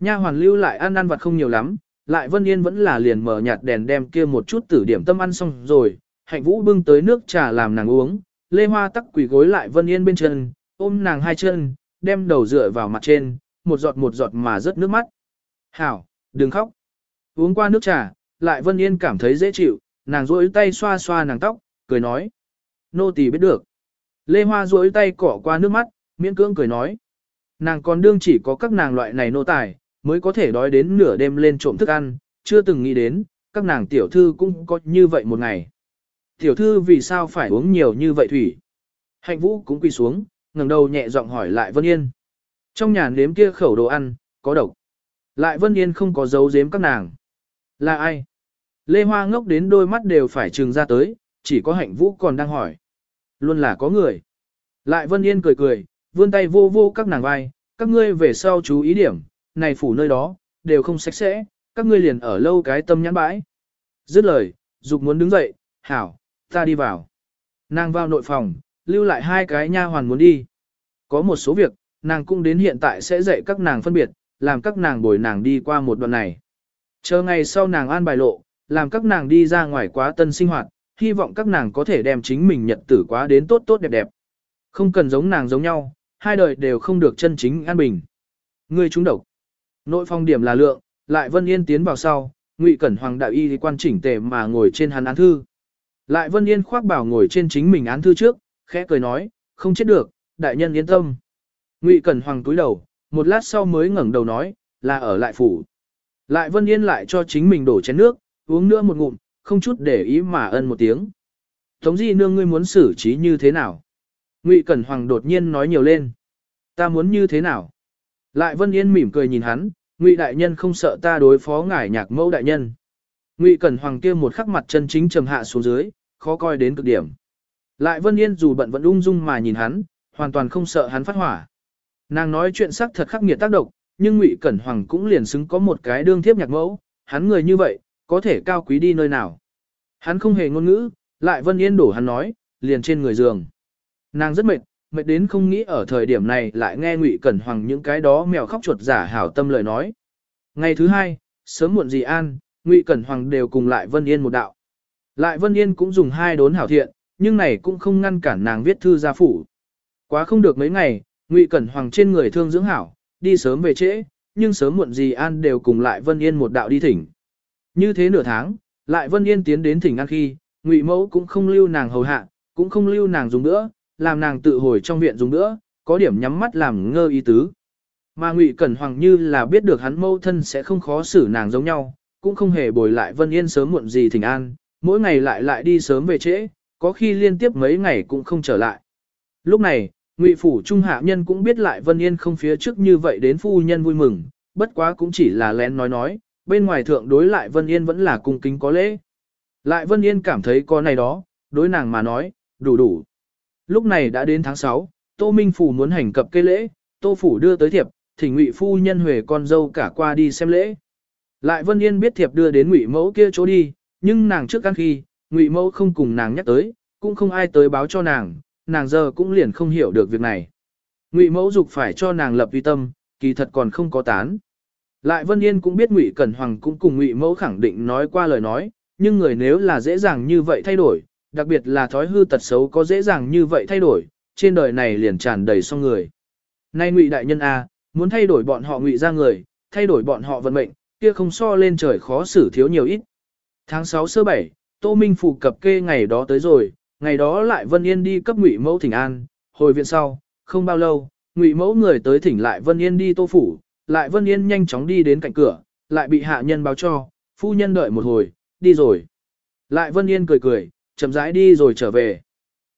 Nha hoàn lưu lại ăn ăn vặt không nhiều lắm, lại Vân Yên vẫn là liền mở nhạt đèn đem kia một chút tử điểm tâm ăn xong rồi, hạnh vũ bưng tới nước trà làm nàng uống, lê hoa tắc quỳ gối lại Vân Yên bên chân, ôm nàng hai chân, đem đầu dựa vào mặt trên, một giọt một giọt mà rớt nước mắt. Hảo, đừng khóc. Uống qua nước trà, lại Vân Yên cảm thấy dễ chịu, nàng duỗi tay xoa xoa nàng tóc, cười nói. Nô tỳ biết được. Lê Hoa duỗi tay cỏ qua nước mắt, miễn cưỡng cười nói. Nàng còn đương chỉ có các nàng loại này nô tài, mới có thể đói đến nửa đêm lên trộm thức ăn, chưa từng nghĩ đến, các nàng tiểu thư cũng có như vậy một ngày. Tiểu thư vì sao phải uống nhiều như vậy thủy? Hạnh vũ cũng quỳ xuống, ngẩng đầu nhẹ giọng hỏi lại Vân Yên. Trong nhà nếm kia khẩu đồ ăn, có độc. Lại Vân Yên không có giấu giếm các nàng. Là ai? Lê Hoa ngốc đến đôi mắt đều phải trừng ra tới, chỉ có hạnh vũ còn đang hỏi. Luôn là có người. Lại Vân Yên cười cười, vươn tay vô vô các nàng vai, các ngươi về sau chú ý điểm, này phủ nơi đó, đều không sạch sẽ, các ngươi liền ở lâu cái tâm nhãn bãi. Dứt lời, dục muốn đứng dậy, hảo, ta đi vào. Nàng vào nội phòng, lưu lại hai cái nha hoàn muốn đi. Có một số việc, nàng cũng đến hiện tại sẽ dạy các nàng phân biệt, làm các nàng bồi nàng đi qua một đoạn này. Chờ ngày sau nàng an bài lộ, làm các nàng đi ra ngoài quá tân sinh hoạt, hy vọng các nàng có thể đem chính mình nhật tử quá đến tốt tốt đẹp đẹp. Không cần giống nàng giống nhau, hai đời đều không được chân chính an bình. Ngươi trúng độc. Nội phong điểm là lượng, lại Vân Yên tiến vào sau, Ngụy Cẩn Hoàng đạo y quan chỉnh tề mà ngồi trên hắn án thư. Lại Vân Yên khoác bảo ngồi trên chính mình án thư trước, khẽ cười nói, không chết được, đại nhân yên tâm. Ngụy Cẩn Hoàng túi đầu, một lát sau mới ngẩng đầu nói, là ở lại phủ. Lại Vân Yên lại cho chính mình đổ chén nước, uống nữa một ngụm, không chút để ý mà ân một tiếng. Tống di nương ngươi muốn xử trí như thế nào? Ngụy Cẩn Hoàng đột nhiên nói nhiều lên. Ta muốn như thế nào? Lại Vân Yên mỉm cười nhìn hắn, Ngụy đại nhân không sợ ta đối phó ngải nhạc mẫu đại nhân. Ngụy Cẩn Hoàng kia một khắc mặt chân chính trầm hạ xuống dưới, khó coi đến cực điểm. Lại Vân Yên dù bận vẫn ung dung mà nhìn hắn, hoàn toàn không sợ hắn phát hỏa. Nàng nói chuyện sắc thật khắc nghiệt tác động, nhưng Ngụy Cẩn Hoàng cũng liền xứng có một cái đương thiếp nhạc mẫu, hắn người như vậy, có thể cao quý đi nơi nào. Hắn không hề ngôn ngữ, lại Vân Yên đổ hắn nói, liền trên người giường. Nàng rất mệt, mệt đến không nghĩ ở thời điểm này lại nghe Ngụy Cẩn Hoàng những cái đó mèo khóc chuột giả hảo tâm lời nói. Ngày thứ hai, sớm muộn gì an, Ngụy Cẩn Hoàng đều cùng lại Vân Yên một đạo. Lại Vân Yên cũng dùng hai đốn hảo thiện, nhưng này cũng không ngăn cản nàng viết thư ra phủ. Quá không được mấy ngày, Ngụy Cẩn Hoàng trên người thương dưỡng hảo, đi sớm về trễ, nhưng sớm muộn gì an đều cùng lại Vân Yên một đạo đi thỉnh. Như thế nửa tháng, lại Vân Yên tiến đến thỉnh an khi, Ngụy Mẫu cũng không lưu nàng hầu hạ, cũng không lưu nàng dùng nữa, làm nàng tự hồi trong viện dùng nữa, có điểm nhắm mắt làm ngơ ý tứ. Mà Ngụy Cẩn Hoàng như là biết được hắn mâu thân sẽ không khó xử nàng giống nhau, cũng không hề bồi lại Vân Yên sớm muộn gì thỉnh an, mỗi ngày lại lại đi sớm về trễ, có khi liên tiếp mấy ngày cũng không trở lại. Lúc này, Ngụy phủ trung hạ nhân cũng biết lại Vân Yên không phía trước như vậy đến phu nhân vui mừng, bất quá cũng chỉ là lén nói nói, bên ngoài thượng đối lại Vân Yên vẫn là cung kính có lễ. Lại Vân Yên cảm thấy có này đó, đối nàng mà nói, đủ đủ. Lúc này đã đến tháng 6, Tô Minh Phủ muốn hành cập cây lễ, Tô Phủ đưa tới thiệp, thỉnh Ngụy phu nhân huề con dâu cả qua đi xem lễ. Lại Vân Yên biết thiệp đưa đến Ngụy mẫu kia chỗ đi, nhưng nàng trước căn khi, Ngụy mẫu không cùng nàng nhắc tới, cũng không ai tới báo cho nàng, nàng giờ cũng liền không hiểu được việc này. Ngụy mẫu dục phải cho nàng lập uy tâm, kỳ thật còn không có tán. Lại Vân Yên cũng biết Ngụy Cẩn Hoàng cũng cùng Ngụy mẫu khẳng định nói qua lời nói, nhưng người nếu là dễ dàng như vậy thay đổi, đặc biệt là thói hư tật xấu có dễ dàng như vậy thay đổi, trên đời này liền tràn đầy song người. Nay Ngụy đại nhân a, muốn thay đổi bọn họ Ngụy ra người, thay đổi bọn họ vận mệnh, kia không so lên trời khó xử thiếu nhiều ít. Tháng 6 sơ 7, Tô Minh phủ cập kê ngày đó tới rồi, ngày đó lại Vân Yên đi cấp Ngụy Mẫu thỉnh an, hồi viện sau, không bao lâu, Ngụy Mẫu người tới thỉnh lại Vân Yên đi Tô phủ, lại Vân Yên nhanh chóng đi đến cạnh cửa, lại bị hạ nhân báo cho, phu nhân đợi một hồi, đi rồi. Lại Vân Yên cười cười, chậm rãi đi rồi trở về.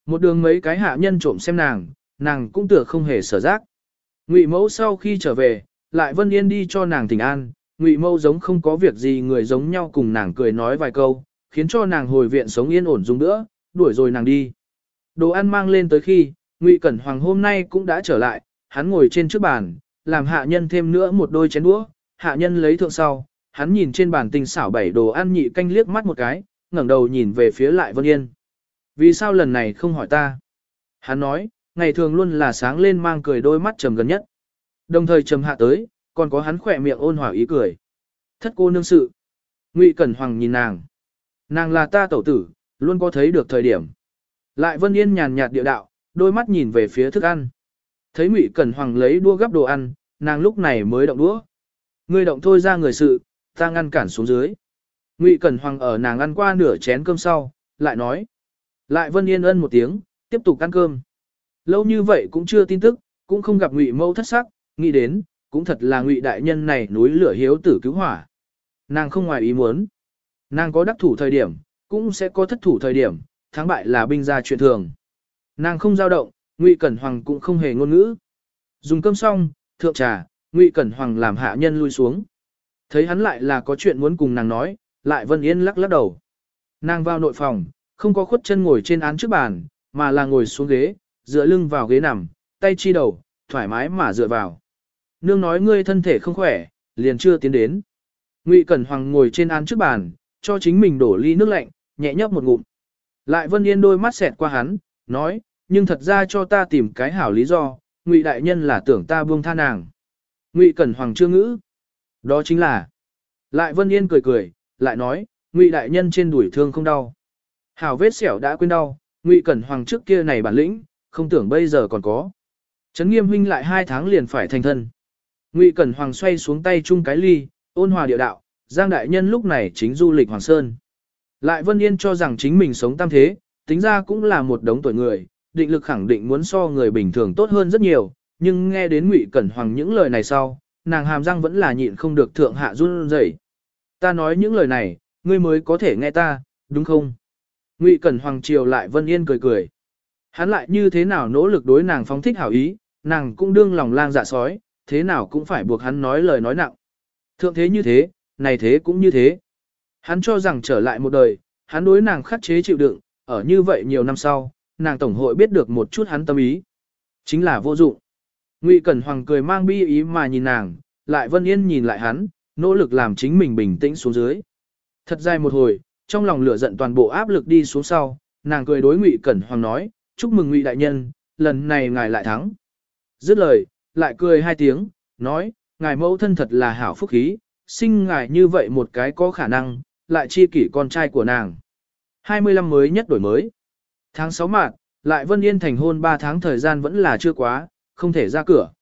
Một đường mấy cái hạ nhân trộm xem nàng, nàng cũng tựa không hề sở giác. Ngụy Mẫu sau khi trở về, lại Vân Yên đi cho nàng thỉnh an, Ngụy Mẫu giống không có việc gì người giống nhau cùng nàng cười nói vài câu, khiến cho nàng hồi viện sống yên ổn dùng nữa, đuổi rồi nàng đi. Đồ ăn mang lên tới khi, Ngụy Cẩn Hoàng hôm nay cũng đã trở lại, hắn ngồi trên trước bàn, làm hạ nhân thêm nữa một đôi chén đũa, hạ nhân lấy thượng sau, hắn nhìn trên bàn tinh xảo bảy đồ ăn nhị canh liếc mắt một cái, ngẩng đầu nhìn về phía lại Vân Yên. Vì sao lần này không hỏi ta? Hắn nói, ngày thường luôn là sáng lên mang cười đôi mắt trầm gần nhất. Đồng thời trầm hạ tới, còn có hắn khỏe miệng ôn hòa ý cười. Thất cô nương sự. Ngụy Cẩn Hoàng nhìn nàng. Nàng là ta tẩu tử, luôn có thấy được thời điểm. Lại Vân Yên nhàn nhạt địa đạo, đôi mắt nhìn về phía thức ăn. Thấy Ngụy Cẩn Hoàng lấy đua gấp đồ ăn, nàng lúc này mới động đũa. Ngươi động thôi ra người sự, ta ngăn cản xuống dưới. Ngụy Cẩn Hoàng ở nàng ăn qua nửa chén cơm sau, lại nói. Lại Vân Yên ân một tiếng, tiếp tục ăn cơm. Lâu như vậy cũng chưa tin tức, cũng không gặp Ngụy Mâu thất sắc, nghĩ đến, cũng thật là Ngụy đại nhân này núi lửa hiếu tử cứu hỏa. Nàng không ngoài ý muốn. Nàng có đắc thủ thời điểm, cũng sẽ có thất thủ thời điểm, thắng bại là binh gia chuyện thường. Nàng không dao động, Ngụy Cẩn Hoàng cũng không hề ngôn ngữ. Dùng cơm xong, thượng trà, Ngụy Cẩn Hoàng làm hạ nhân lui xuống. Thấy hắn lại là có chuyện muốn cùng nàng nói, lại Vân Yên lắc lắc đầu. Nàng vào nội phòng, không có khuất chân ngồi trên án trước bàn, mà là ngồi xuống ghế, dựa lưng vào ghế nằm, tay chi đầu, thoải mái mà dựa vào. Nương nói ngươi thân thể không khỏe, liền chưa tiến đến. Ngụy Cẩn Hoàng ngồi trên án trước bàn, cho chính mình đổ ly nước lạnh, nhẹ nhấp một ngụm. Lại Vân Yên đôi mắt xẹt qua hắn, nói, nhưng thật ra cho ta tìm cái hảo lý do, Ngụy đại nhân là tưởng ta buông tha nàng. Ngụy Cẩn Hoàng chưa ngữ. Đó chính là. Lại Vân Yên cười cười, lại nói, Ngụy đại nhân trên đuổi thương không đau. Hảo vết sẹo đã quên đau, Ngụy Cẩn Hoàng trước kia này bản lĩnh, không tưởng bây giờ còn có. Trấn Nghiêm huynh lại hai tháng liền phải thành thân. Ngụy Cẩn Hoàng xoay xuống tay chung cái ly, ôn hòa địa đạo, Giang đại nhân lúc này chính du lịch Hoàng Sơn. Lại Vân Yên cho rằng chính mình sống tam thế, tính ra cũng là một đống tuổi người, định lực khẳng định muốn so người bình thường tốt hơn rất nhiều, nhưng nghe đến Ngụy Cẩn Hoàng những lời này sau, nàng hàm răng vẫn là nhịn không được thượng hạ run rẩy. Ta nói những lời này, ngươi mới có thể nghe ta, đúng không? Ngụy Cẩn Hoàng chiều lại Vân Yên cười cười. Hắn lại như thế nào nỗ lực đối nàng phóng thích hảo ý, nàng cũng đương lòng lang dạ sói, thế nào cũng phải buộc hắn nói lời nói nặng. Thượng thế như thế, này thế cũng như thế. Hắn cho rằng trở lại một đời, hắn đối nàng khắc chế chịu đựng, ở như vậy nhiều năm sau, nàng tổng hội biết được một chút hắn tâm ý. Chính là vô dụng. Ngụy Cẩn Hoàng cười mang bi ý mà nhìn nàng, lại Vân Yên nhìn lại hắn, nỗ lực làm chính mình bình tĩnh xuống dưới. Thật dài một hồi, trong lòng lửa giận toàn bộ áp lực đi xuống sau, nàng cười đối Ngụy Cẩn Hoàng nói, chúc mừng Ngụy đại nhân, lần này ngài lại thắng. Dứt lời, lại cười hai tiếng, nói, ngài mẫu thân thật là hảo phúc khí, sinh ngài như vậy một cái có khả năng, lại chi kỷ con trai của nàng. 25 mới nhất đổi mới. Tháng 6 mạng, lại Vân Yên thành hôn 3 tháng thời gian vẫn là chưa quá, không thể ra cửa.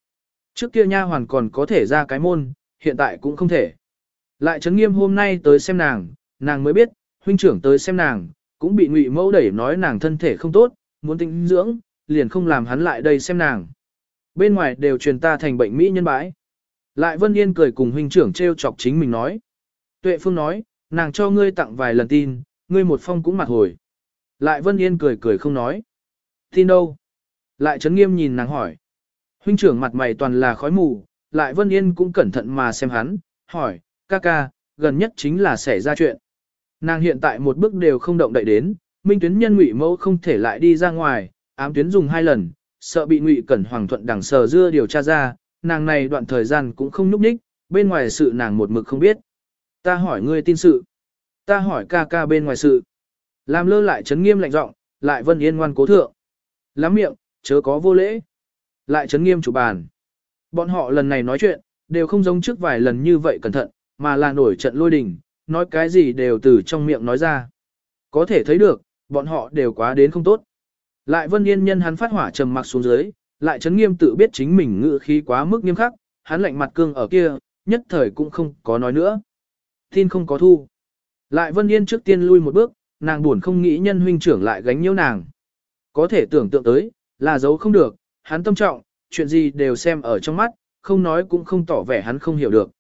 Trước kia nha hoàn còn có thể ra cái môn, hiện tại cũng không thể. Lại Trấn Nghiêm hôm nay tới xem nàng, nàng mới biết, huynh trưởng tới xem nàng, cũng bị ngụy mẫu đẩy nói nàng thân thể không tốt, muốn tinh dưỡng, liền không làm hắn lại đây xem nàng. Bên ngoài đều truyền ta thành bệnh mỹ nhân bãi. Lại Vân Yên cười cùng huynh trưởng treo chọc chính mình nói. Tuệ Phương nói, nàng cho ngươi tặng vài lần tin, ngươi một phong cũng mặt hồi. Lại Vân Yên cười cười không nói. Tin đâu? Lại Trấn Nghiêm nhìn nàng hỏi. Huynh trưởng mặt mày toàn là khói mù, lại Vân Yên cũng cẩn thận mà xem hắn, hỏi, ca ca, gần nhất chính là xảy ra chuyện. Nàng hiện tại một bước đều không động đậy đến, minh tuyến nhân ngụy mẫu không thể lại đi ra ngoài, ám tuyến dùng hai lần, sợ bị ngụy cẩn hoàng thuận đằng sờ dưa điều tra ra, nàng này đoạn thời gian cũng không núp ních, bên ngoài sự nàng một mực không biết. Ta hỏi ngươi tin sự. Ta hỏi ca ca bên ngoài sự. Làm lơ lại chấn nghiêm lạnh giọng, lại vân yên ngoan cố thượng. Lắm miệng, chớ có vô lễ. Lại chấn nghiêm chủ bàn. Bọn họ lần này nói chuyện, đều không giống trước vài lần như vậy cẩn thận, mà là nổi trận lôi đình, nói cái gì đều từ trong miệng nói ra. Có thể thấy được, bọn họ đều quá đến không tốt. Lại Vân Yên nhân hắn phát hỏa trầm mặc xuống dưới, lại chấn nghiêm tự biết chính mình ngự khí quá mức nghiêm khắc, hắn lạnh mặt cương ở kia, nhất thời cũng không có nói nữa. Tin không có thu. Lại Vân Yên trước tiên lui một bước, nàng buồn không nghĩ nhân huynh trưởng lại gánh nhiễu nàng. Có thể tưởng tượng tới, là giấu không được, hắn tâm trọng, chuyện gì đều xem ở trong mắt, không nói cũng không tỏ vẻ hắn không hiểu được.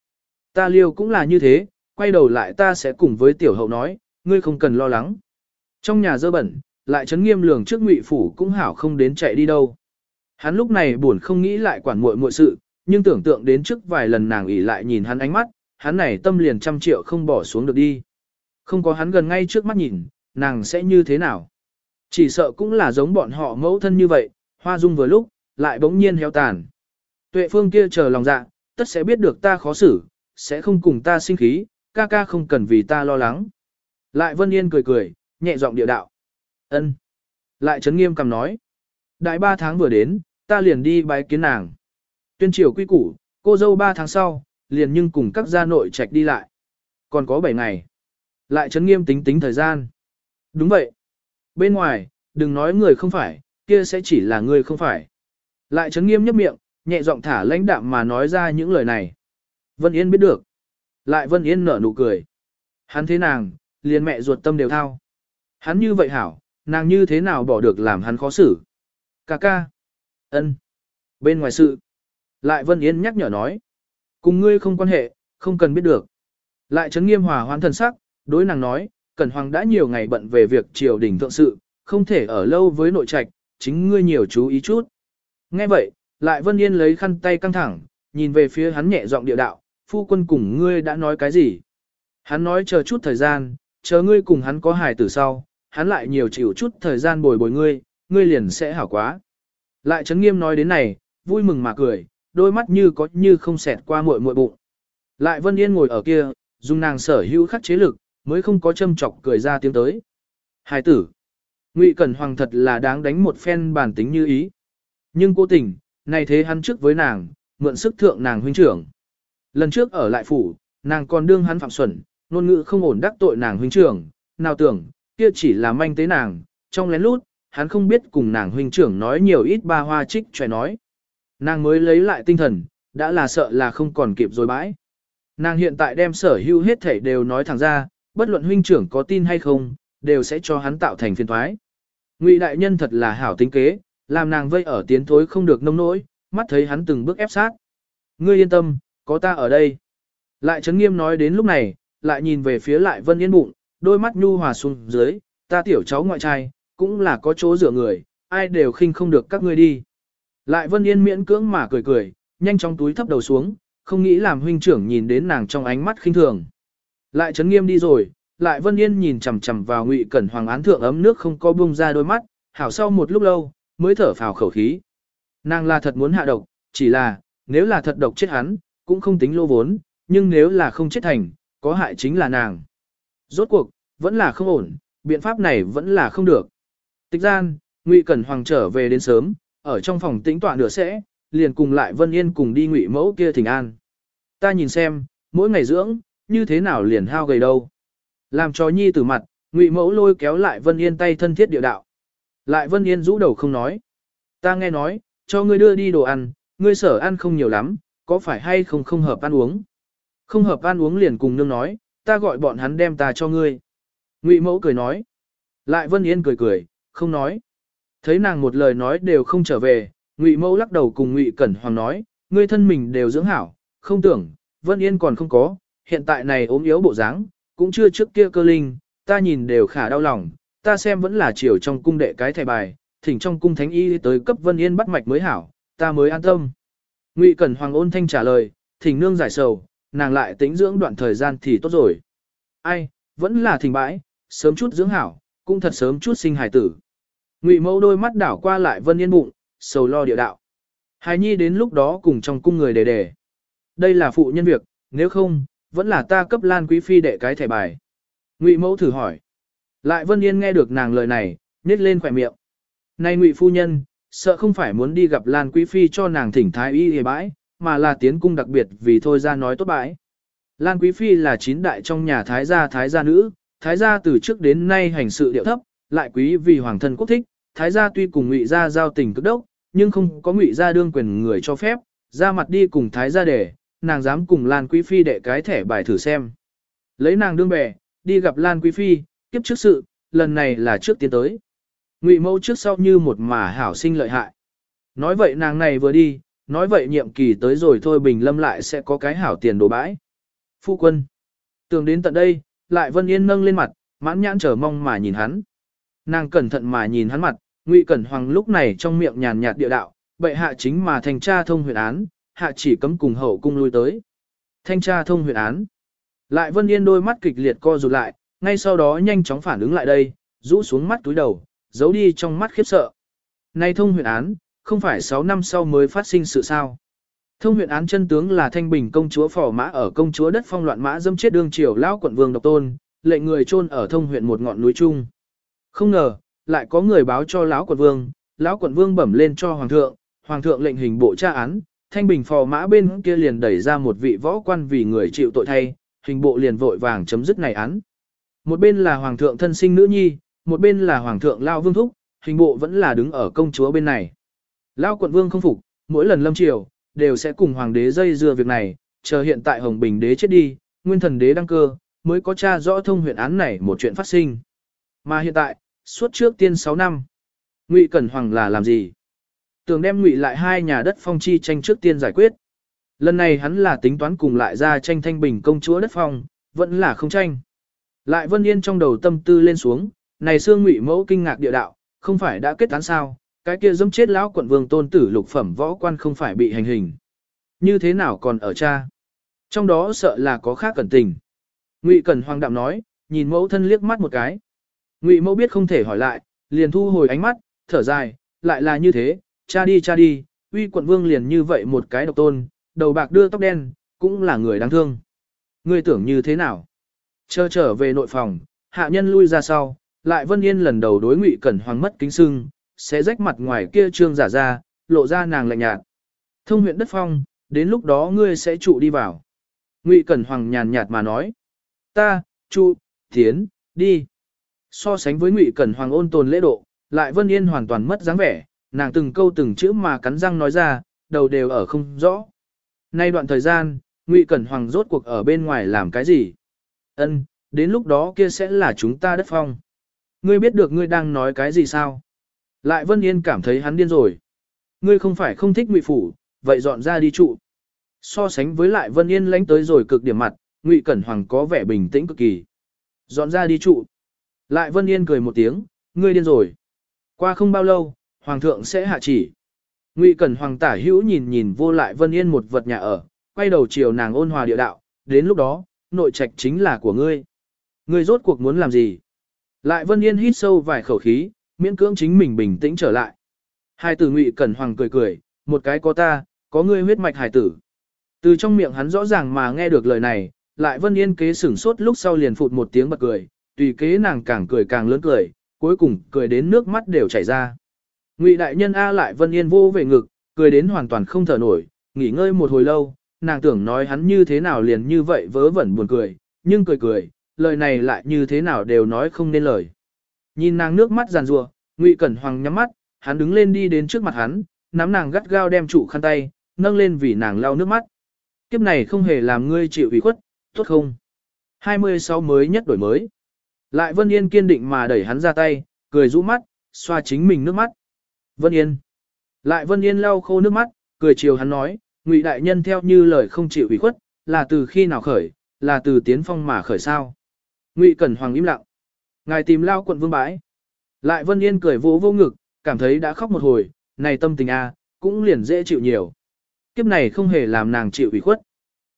Ta liêu cũng là như thế, quay đầu lại ta sẽ cùng với tiểu hậu nói, ngươi không cần lo lắng. Trong nhà dơ bẩn, lại chấn nghiêm lường trước ngụy phủ cũng hảo không đến chạy đi đâu. Hắn lúc này buồn không nghĩ lại quản muội muội sự, nhưng tưởng tượng đến trước vài lần nàng ỉ lại nhìn hắn ánh mắt, hắn này tâm liền trăm triệu không bỏ xuống được đi. Không có hắn gần ngay trước mắt nhìn, nàng sẽ như thế nào? Chỉ sợ cũng là giống bọn họ mẫu thân như vậy, hoa dung vừa lúc, lại bỗng nhiên héo tàn. Tuệ phương kia chờ lòng dạ, tất sẽ biết được ta khó xử, sẽ không cùng ta sinh khí, ca ca không cần vì ta lo lắng. Lại Vân Yên cười cười, nhẹ giọng địa đạo. ân Lại Trấn Nghiêm cầm nói. Đại ba tháng vừa đến, ta liền đi bái kiến nàng. Tuyên triều quy củ, cô dâu ba tháng sau, liền nhưng cùng các gia nội trạch đi lại. Còn có bảy ngày. Lại chấn Nghiêm tính tính thời gian. Đúng vậy. Bên ngoài, đừng nói người không phải, kia sẽ chỉ là người không phải. Lại chấn Nghiêm nhấp miệng, nhẹ giọng thả lãnh đạm mà nói ra những lời này. Vân Yên biết được. Lại Vân Yên nở nụ cười. Hắn thế nàng, liền mẹ ruột tâm đều thao. Hắn như vậy hảo, nàng như thế nào bỏ được làm hắn khó xử. Cà ca. ân, Bên ngoài sự. Lại Vân Yên nhắc nhở nói. Cùng ngươi không quan hệ, không cần biết được. Lại Trấn Nghiêm hòa hoãn thần sắc, đối nàng nói, Cẩn Hoàng đã nhiều ngày bận về việc triều đình thượng sự, không thể ở lâu với nội trạch, chính ngươi nhiều chú ý chút. Nghe vậy, lại Vân Yên lấy khăn tay căng thẳng, nhìn về phía hắn nhẹ giọng địa đạo, phu quân cùng ngươi đã nói cái gì? Hắn nói chờ chút thời gian, chờ ngươi cùng hắn có hài tử sau, hắn lại nhiều chịu chút thời gian bồi bồi ngươi, ngươi liền sẽ hảo quá. Lại Trấn Nghiêm nói đến này, vui mừng mà cười, đôi mắt như có như không xẹt qua muội muội bụng. Lại Vân Yên ngồi ở kia, dùng nàng sở hữu khắc chế lực, mới không có châm chọc cười ra tiếng tới. Hài tử. Ngụy Cẩn Hoàng thật là đáng đánh một phen bản tính như ý. Nhưng cố tình, này thế hắn trước với nàng, mượn sức thượng nàng huynh trưởng. Lần trước ở lại phủ, nàng còn đương hắn phạm xuẩn, ngôn ngữ không ổn đắc tội nàng huynh trưởng, nào tưởng, kia chỉ là manh tế nàng, trong lén lút, hắn không biết cùng nàng huynh trưởng nói nhiều ít ba hoa trích trẻ nói. Nàng mới lấy lại tinh thần, đã là sợ là không còn kịp rồi bãi. Nàng hiện tại đem sở hữu hết thể đều nói thẳng ra, bất luận huynh trưởng có tin hay không, đều sẽ cho hắn tạo thành phiền thoái. Ngụy đại nhân thật là hảo tính kế, làm nàng vây ở tiến thối không được nông nỗi, mắt thấy hắn từng bước ép sát. Ngươi yên tâm, có ta ở đây. Lại Trấn Nghiêm nói đến lúc này, lại nhìn về phía lại Vân Yên bụng, đôi mắt nhu hòa xuống dưới, ta tiểu cháu ngoại trai, cũng là có chỗ dựa người, ai đều khinh không được các ngươi đi. Lại Vân Yên miễn cưỡng mà cười cười, nhanh trong túi thấp đầu xuống, không nghĩ làm huynh trưởng nhìn đến nàng trong ánh mắt khinh thường. Lại Trấn Nghiêm đi rồi, lại Vân Yên nhìn chằm chằm vào Ngụy Cẩn Hoàng án thượng ấm nước không có bung ra đôi mắt, hảo sau một lúc lâu, mới thở phào khẩu khí. Nàng là thật muốn hạ độc, chỉ là, nếu là thật độc chết hắn, cũng không tính lô vốn, nhưng nếu là không chết thành, có hại chính là nàng. Rốt cuộc, vẫn là không ổn, biện pháp này vẫn là không được. Tịch gian, Ngụy Cẩn Hoàng trở về đến sớm, ở trong phòng tĩnh tọa nửa sẽ, liền cùng lại Vân Yên cùng đi Ngụy mẫu kia thỉnh an. Ta nhìn xem, mỗi ngày dưỡng, như thế nào liền hao gầy đâu. Làm cho nhi từ mặt, Ngụy mẫu lôi kéo lại Vân Yên tay thân thiết địa đạo. Lại Vân Yên rũ đầu không nói. Ta nghe nói, cho ngươi đưa đi đồ ăn, ngươi sở ăn không nhiều lắm, có phải hay không không hợp ăn uống. Không hợp ăn uống liền cùng nương nói, ta gọi bọn hắn đem ta cho ngươi. Ngụy mẫu cười nói. Lại Vân Yên cười cười, không nói. Thấy nàng một lời nói đều không trở về, Ngụy mẫu lắc đầu cùng Ngụy Cẩn Hoàng nói, ngươi thân mình đều dưỡng hảo, không tưởng, Vân Yên còn không có, hiện tại này ốm yếu bộ dáng, cũng chưa trước kia cơ linh, ta nhìn đều khả đau lòng, ta xem vẫn là chiều trong cung đệ cái thẻ bài, thỉnh trong cung thánh y tới cấp Vân Yên bắt mạch mới hảo, ta mới an tâm. Ngụy Cẩn Hoàng ôn thanh trả lời, thỉnh nương giải sầu, nàng lại tĩnh dưỡng đoạn thời gian thì tốt rồi. Ai, vẫn là thỉnh bãi, sớm chút dưỡng hảo, cũng thật sớm chút sinh hài tử. Ngụy mẫu đôi mắt đảo qua lại Vân Yên bụng, sầu lo địa đạo. Hài nhi đến lúc đó cùng trong cung người đề đề. Đây là phụ nhân việc, nếu không, vẫn là ta cấp Lan Quý Phi đệ cái thẻ bài. Ngụy mẫu thử hỏi. Lại Vân Yên nghe được nàng lời này, nít lên khỏe miệng. Này Ngụy phu nhân, sợ không phải muốn đi gặp Lan Quý Phi cho nàng thỉnh thái y hề bãi, mà là tiến cung đặc biệt vì thôi ra nói tốt bãi. Lan Quý Phi là chín đại trong nhà thái gia thái gia nữ, thái gia từ trước đến nay hành sự điệu thấp, lại quý vì hoàng thân quốc thích, thái gia tuy cùng ngụy gia giao tình cực đốc, nhưng không có ngụy gia đương quyền người cho phép, ra mặt đi cùng thái gia để, nàng dám cùng Lan Quý Phi đệ cái thẻ bài thử xem. Lấy nàng đương bè, đi gặp Lan Quý Phi, kiếp trước sự, lần này là trước tiến tới. Ngụy mẫu trước sau như một mà hảo sinh lợi hại. Nói vậy nàng này vừa đi, nói vậy nhiệm kỳ tới rồi thôi Bình Lâm lại sẽ có cái hảo tiền đồ bãi. Phu quân. Tưởng đến tận đây, lại Vân Yên nâng lên mặt, mãn nhãn chờ mong mà nhìn hắn. Nàng cẩn thận mà nhìn hắn mặt, Ngụy Cẩn Hoàng lúc này trong miệng nhàn nhạt địa đạo, bệ hạ chính mà thành tra thông huyện án, hạ chỉ cấm cùng hậu cung lui tới. Thanh tra thông huyện án. Lại Vân Yên đôi mắt kịch liệt co rụt lại, ngay sau đó nhanh chóng phản ứng lại đây, rũ xuống mắt túi đầu, giấu đi trong mắt khiếp sợ. Nay thông huyện án, không phải 6 năm sau mới phát sinh sự sao. Thông huyện án chân tướng là Thanh Bình công chúa phò mã ở công chúa đất phong loạn mã dâm chết đương triều lão quận vương độc tôn, lệnh người chôn ở thông huyện một ngọn núi trung. Không ngờ, lại có người báo cho lão quận vương, lão quận vương bẩm lên cho hoàng thượng, hoàng thượng lệnh hình bộ tra án, Thanh Bình phò mã bên kia liền đẩy ra một vị võ quan vì người chịu tội thay, hình bộ liền vội vàng chấm dứt này án. Một bên là hoàng thượng thân sinh nữ nhi, một bên là hoàng thượng lao vương thúc, hình bộ vẫn là đứng ở công chúa bên này. Lao quận vương không phục, mỗi lần lâm triều, đều sẽ cùng hoàng đế dây dưa việc này, chờ hiện tại Hồng Bình đế chết đi, nguyên thần đế đăng cơ, mới có tra rõ thông huyện án này một chuyện phát sinh. Mà hiện tại, suốt trước tiên 6 năm, Ngụy Cẩn Hoàng là làm gì? Tưởng đem Ngụy lại hai nhà đất phong chi tranh trước tiên giải quyết. Lần này hắn là tính toán cùng lại ra tranh thanh bình công chúa đất phong, vẫn là không tranh. Lại Vân Yên trong đầu tâm tư lên xuống, này xương Ngụy mẫu kinh ngạc địa đạo, không phải đã kết án sao, cái kia dâm chết lão quận vương tôn tử lục phẩm võ quan không phải bị hành hình. Như thế nào còn ở cha? Trong đó sợ là có khác cẩn tình. Ngụy Cẩn Hoàng đạm nói, nhìn mẫu thân liếc mắt một cái. Ngụy mẫu biết không thể hỏi lại, liền thu hồi ánh mắt, thở dài, lại là như thế, cha đi cha đi, uy quận vương liền như vậy một cái độc tôn, đầu bạc đưa tóc đen, cũng là người đáng thương. Ngươi tưởng như thế nào? Chờ trở về nội phòng, hạ nhân lui ra sau, lại Vân Yên lần đầu đối Ngụy Cẩn Hoàng mất kính sưng, sẽ rách mặt ngoài kia trương giả ra, lộ ra nàng lạnh nhạt. Thông huyện đất phong, đến lúc đó ngươi sẽ trụ đi vào. Ngụy Cẩn Hoàng nhàn nhạt mà nói. Ta, trụ, tiến, đi. So sánh với Ngụy Cẩn Hoàng ôn tồn lễ độ, lại Vân Yên hoàn toàn mất dáng vẻ, nàng từng câu từng chữ mà cắn răng nói ra, đầu đều ở không rõ. Nay đoạn thời gian, Ngụy Cẩn Hoàng rốt cuộc ở bên ngoài làm cái gì? Ân, đến lúc đó kia sẽ là chúng ta đất phong. Ngươi biết được ngươi đang nói cái gì sao? Lại Vân Yên cảm thấy hắn điên rồi. Ngươi không phải không thích Ngụy phủ, vậy dọn ra đi trụ. So sánh với lại Vân Yên lánh tới rồi cực điểm mặt, Ngụy Cẩn Hoàng có vẻ bình tĩnh cực kỳ. Dọn ra đi trụ. Lại Vân Yên cười một tiếng, ngươi điên rồi. Qua không bao lâu, Hoàng thượng sẽ hạ chỉ. Ngụy Cẩn Hoàng tả hữu nhìn nhìn vô lại Vân Yên một vật nhà ở, quay đầu chiều nàng ôn hòa địa đạo, đến lúc đó, nội trạch chính là của ngươi. Ngươi rốt cuộc muốn làm gì? Lại Vân Yên hít sâu vài khẩu khí, miễn cưỡng chính mình bình tĩnh trở lại. Hai tử Ngụy Cẩn Hoàng cười cười, một cái có ta, có ngươi huyết mạch hải tử. Từ trong miệng hắn rõ ràng mà nghe được lời này, lại Vân Yên kế sửng sốt lúc sau liền phụt một tiếng bật cười, tùy kế nàng càng cười càng lớn cười, cuối cùng cười đến nước mắt đều chảy ra. Ngụy đại nhân A lại Vân Yên vô về ngực, cười đến hoàn toàn không thở nổi, nghỉ ngơi một hồi lâu, nàng tưởng nói hắn như thế nào liền như vậy vớ vẩn buồn cười, nhưng cười cười, lời này lại như thế nào đều nói không nên lời. Nhìn nàng nước mắt giàn rùa, Ngụy Cẩn Hoàng nhắm mắt, hắn đứng lên đi đến trước mặt hắn, nắm nàng gắt gao đem trụ khăn tay, nâng lên vì nàng lau nước mắt. Kiếp này không hề làm ngươi chịu ủy khuất, tốt không? 26 mới nhất đổi mới. Lại Vân Yên kiên định mà đẩy hắn ra tay, cười rũ mắt, xoa chính mình nước mắt. Vân Yên. Lại Vân Yên lau khô nước mắt, cười chiều hắn nói, Ngụy đại nhân theo như lời không chịu ủy khuất, là từ khi nào khởi, là từ tiến phong mà khởi sao. Ngụy Cẩn Hoàng im lặng. Ngài tìm lao quận vương bãi. Lại Vân Yên cười vỗ vô ngực, cảm thấy đã khóc một hồi, này tâm tình a, cũng liền dễ chịu nhiều. Kiếp này không hề làm nàng chịu ủy khuất.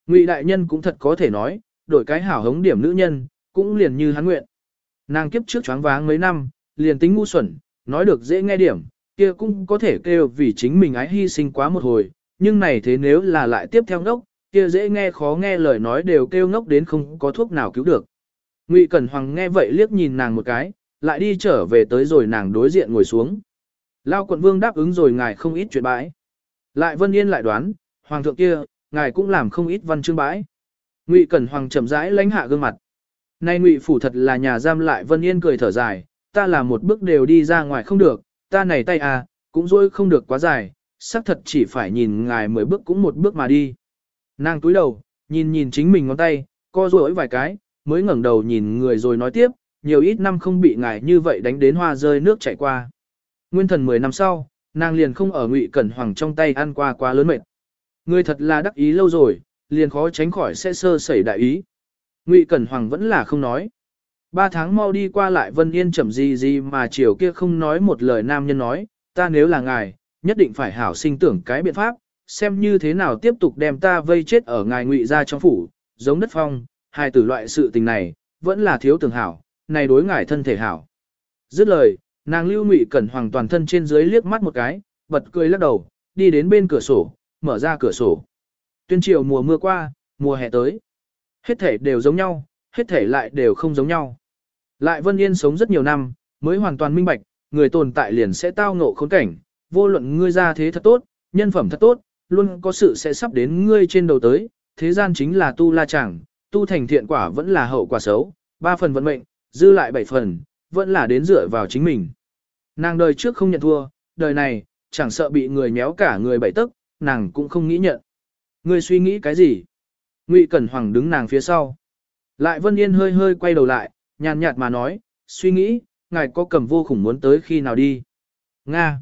Ngụy đại nhân cũng thật có thể nói, đổi cái hảo hống điểm nữ nhân, cũng liền như hắn nguyện. Nàng kiếp trước choáng váng mấy năm, liền tính ngu xuẩn, nói được dễ nghe điểm, kia cũng có thể kêu vì chính mình ái hy sinh quá một hồi, nhưng này thế nếu là lại tiếp theo ngốc, kia dễ nghe khó nghe lời nói đều kêu ngốc đến không có thuốc nào cứu được. Ngụy Cẩn Hoàng nghe vậy liếc nhìn nàng một cái, lại đi trở về tới rồi nàng đối diện ngồi xuống. Lao quận vương đáp ứng rồi ngài không ít chuyện bãi. Lại Vân Yên lại đoán, Hoàng thượng kia, ngài cũng làm không ít văn chương bãi. Ngụy Cẩn Hoàng chậm rãi lãnh hạ gương mặt. Nay Ngụy phủ thật là nhà giam lại Vân Yên cười thở dài, ta là một bước đều đi ra ngoài không được, ta này tay à, cũng dối không được quá dài, xác thật chỉ phải nhìn ngài mười bước cũng một bước mà đi. Nàng túi đầu, nhìn nhìn chính mình ngón tay, co rối vài cái, mới ngẩng đầu nhìn người rồi nói tiếp, nhiều ít năm không bị ngài như vậy đánh đến hoa rơi nước chảy qua. Nguyên thần 10 năm sau, nàng liền không ở ngụy cẩn hoàng trong tay ăn qua quá lớn mệt. Người thật là đắc ý lâu rồi, liền khó tránh khỏi sẽ sơ sẩy đại ý. Ngụy Cẩn Hoàng vẫn là không nói. Ba tháng mau đi qua lại Vân Yên chậm gì gì mà chiều kia không nói một lời nam nhân nói, ta nếu là ngài, nhất định phải hảo sinh tưởng cái biện pháp, xem như thế nào tiếp tục đem ta vây chết ở ngài ngụy ra trong phủ, giống đất phong, hai tử loại sự tình này, vẫn là thiếu tưởng hảo, này đối ngài thân thể hảo. Dứt lời, nàng lưu ngụy cẩn hoàng toàn thân trên dưới liếc mắt một cái, bật cười lắc đầu, đi đến bên cửa sổ, mở ra cửa sổ. Tuyên triều mùa mưa qua, mùa hè tới. Hết thể đều giống nhau, hết thể lại đều không giống nhau. Lại Vân Yên sống rất nhiều năm, mới hoàn toàn minh bạch, người tồn tại liền sẽ tao ngộ khốn cảnh, vô luận ngươi ra thế thật tốt, nhân phẩm thật tốt, luôn có sự sẽ sắp đến ngươi trên đầu tới, thế gian chính là tu la chẳng, tu thành thiện quả vẫn là hậu quả xấu, ba phần vận mệnh, dư lại bảy phần, vẫn là đến dựa vào chính mình. Nàng đời trước không nhận thua, đời này, chẳng sợ bị người méo cả người bảy tức, nàng cũng không nghĩ nhận. Ngươi suy nghĩ cái gì? Ngụy Cẩn Hoàng đứng nàng phía sau. Lại Vân Yên hơi hơi quay đầu lại, nhàn nhạt mà nói, suy nghĩ, ngài có cầm vô khủng muốn tới khi nào đi. Nga.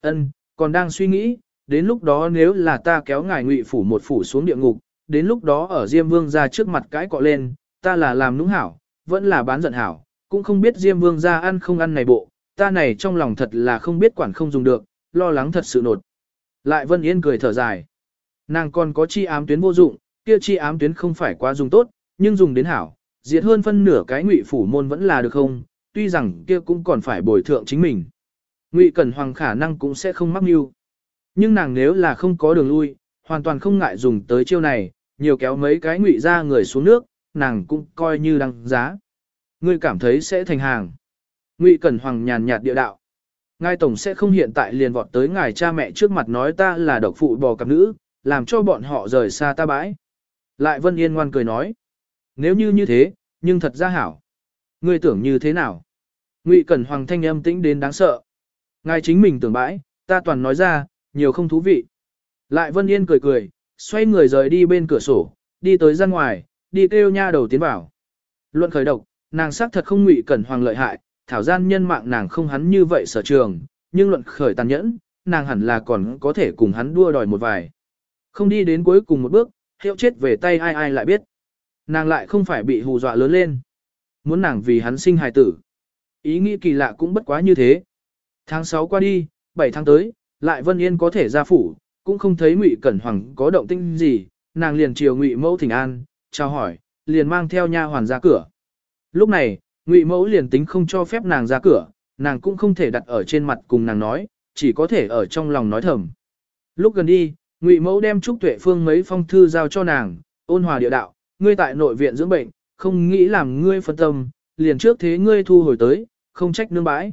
Ân, còn đang suy nghĩ, đến lúc đó nếu là ta kéo ngài ngụy phủ một phủ xuống địa ngục, đến lúc đó ở Diêm Vương ra trước mặt cái cọ lên, ta là làm nũng hảo, vẫn là bán giận hảo, cũng không biết Diêm Vương ra ăn không ăn này bộ, ta này trong lòng thật là không biết quản không dùng được, lo lắng thật sự nột. Lại Vân Yên cười thở dài. Nàng còn có chi ám tuyến vô dụng, kia chi ám tuyến không phải quá dùng tốt, nhưng dùng đến hảo, diệt hơn phân nửa cái ngụy phủ môn vẫn là được không, tuy rằng kia cũng còn phải bồi thượng chính mình. Ngụy Cẩn Hoàng khả năng cũng sẽ không mắc mưu. Nhưng nàng nếu là không có đường lui, hoàn toàn không ngại dùng tới chiêu này, nhiều kéo mấy cái ngụy ra người xuống nước, nàng cũng coi như đăng giá. Ngươi cảm thấy sẽ thành hàng. Ngụy Cẩn Hoàng nhàn nhạt địa đạo. Ngài tổng sẽ không hiện tại liền vọt tới ngài cha mẹ trước mặt nói ta là độc phụ bò cặp nữ, làm cho bọn họ rời xa ta bãi. Lại Vân Yên ngoan cười nói. Nếu như như thế, nhưng thật ra hảo. Ngươi tưởng như thế nào? Ngụy Cẩn Hoàng thanh âm tĩnh đến đáng sợ. Ngài chính mình tưởng bãi, ta toàn nói ra, nhiều không thú vị. Lại Vân Yên cười cười, xoay người rời đi bên cửa sổ, đi tới ra ngoài, đi kêu nha đầu tiến vào. Luận khởi độc, nàng xác thật không ngụy cẩn hoàng lợi hại, thảo gian nhân mạng nàng không hắn như vậy sở trường, nhưng luận khởi tàn nhẫn, nàng hẳn là còn có thể cùng hắn đua đòi một vài. Không đi đến cuối cùng một bước, hiệu chết về tay ai ai lại biết. Nàng lại không phải bị hù dọa lớn lên. Muốn nàng vì hắn sinh hài tử. Ý nghĩ kỳ lạ cũng bất quá như thế. Tháng 6 qua đi, 7 tháng tới, lại Vân Yên có thể ra phủ, cũng không thấy Ngụy Cẩn Hoàng có động tĩnh gì, nàng liền chiều Ngụy Mẫu thỉnh an, chào hỏi, liền mang theo nha hoàn ra cửa. Lúc này, Ngụy Mẫu liền tính không cho phép nàng ra cửa, nàng cũng không thể đặt ở trên mặt cùng nàng nói, chỉ có thể ở trong lòng nói thầm. Lúc gần đi, Ngụy Mẫu đem Trúc Tuệ Phương mấy phong thư giao cho nàng, ôn hòa địa đạo, ngươi tại nội viện dưỡng bệnh, không nghĩ làm ngươi phân tâm, liền trước thế ngươi thu hồi tới, không trách nương bãi.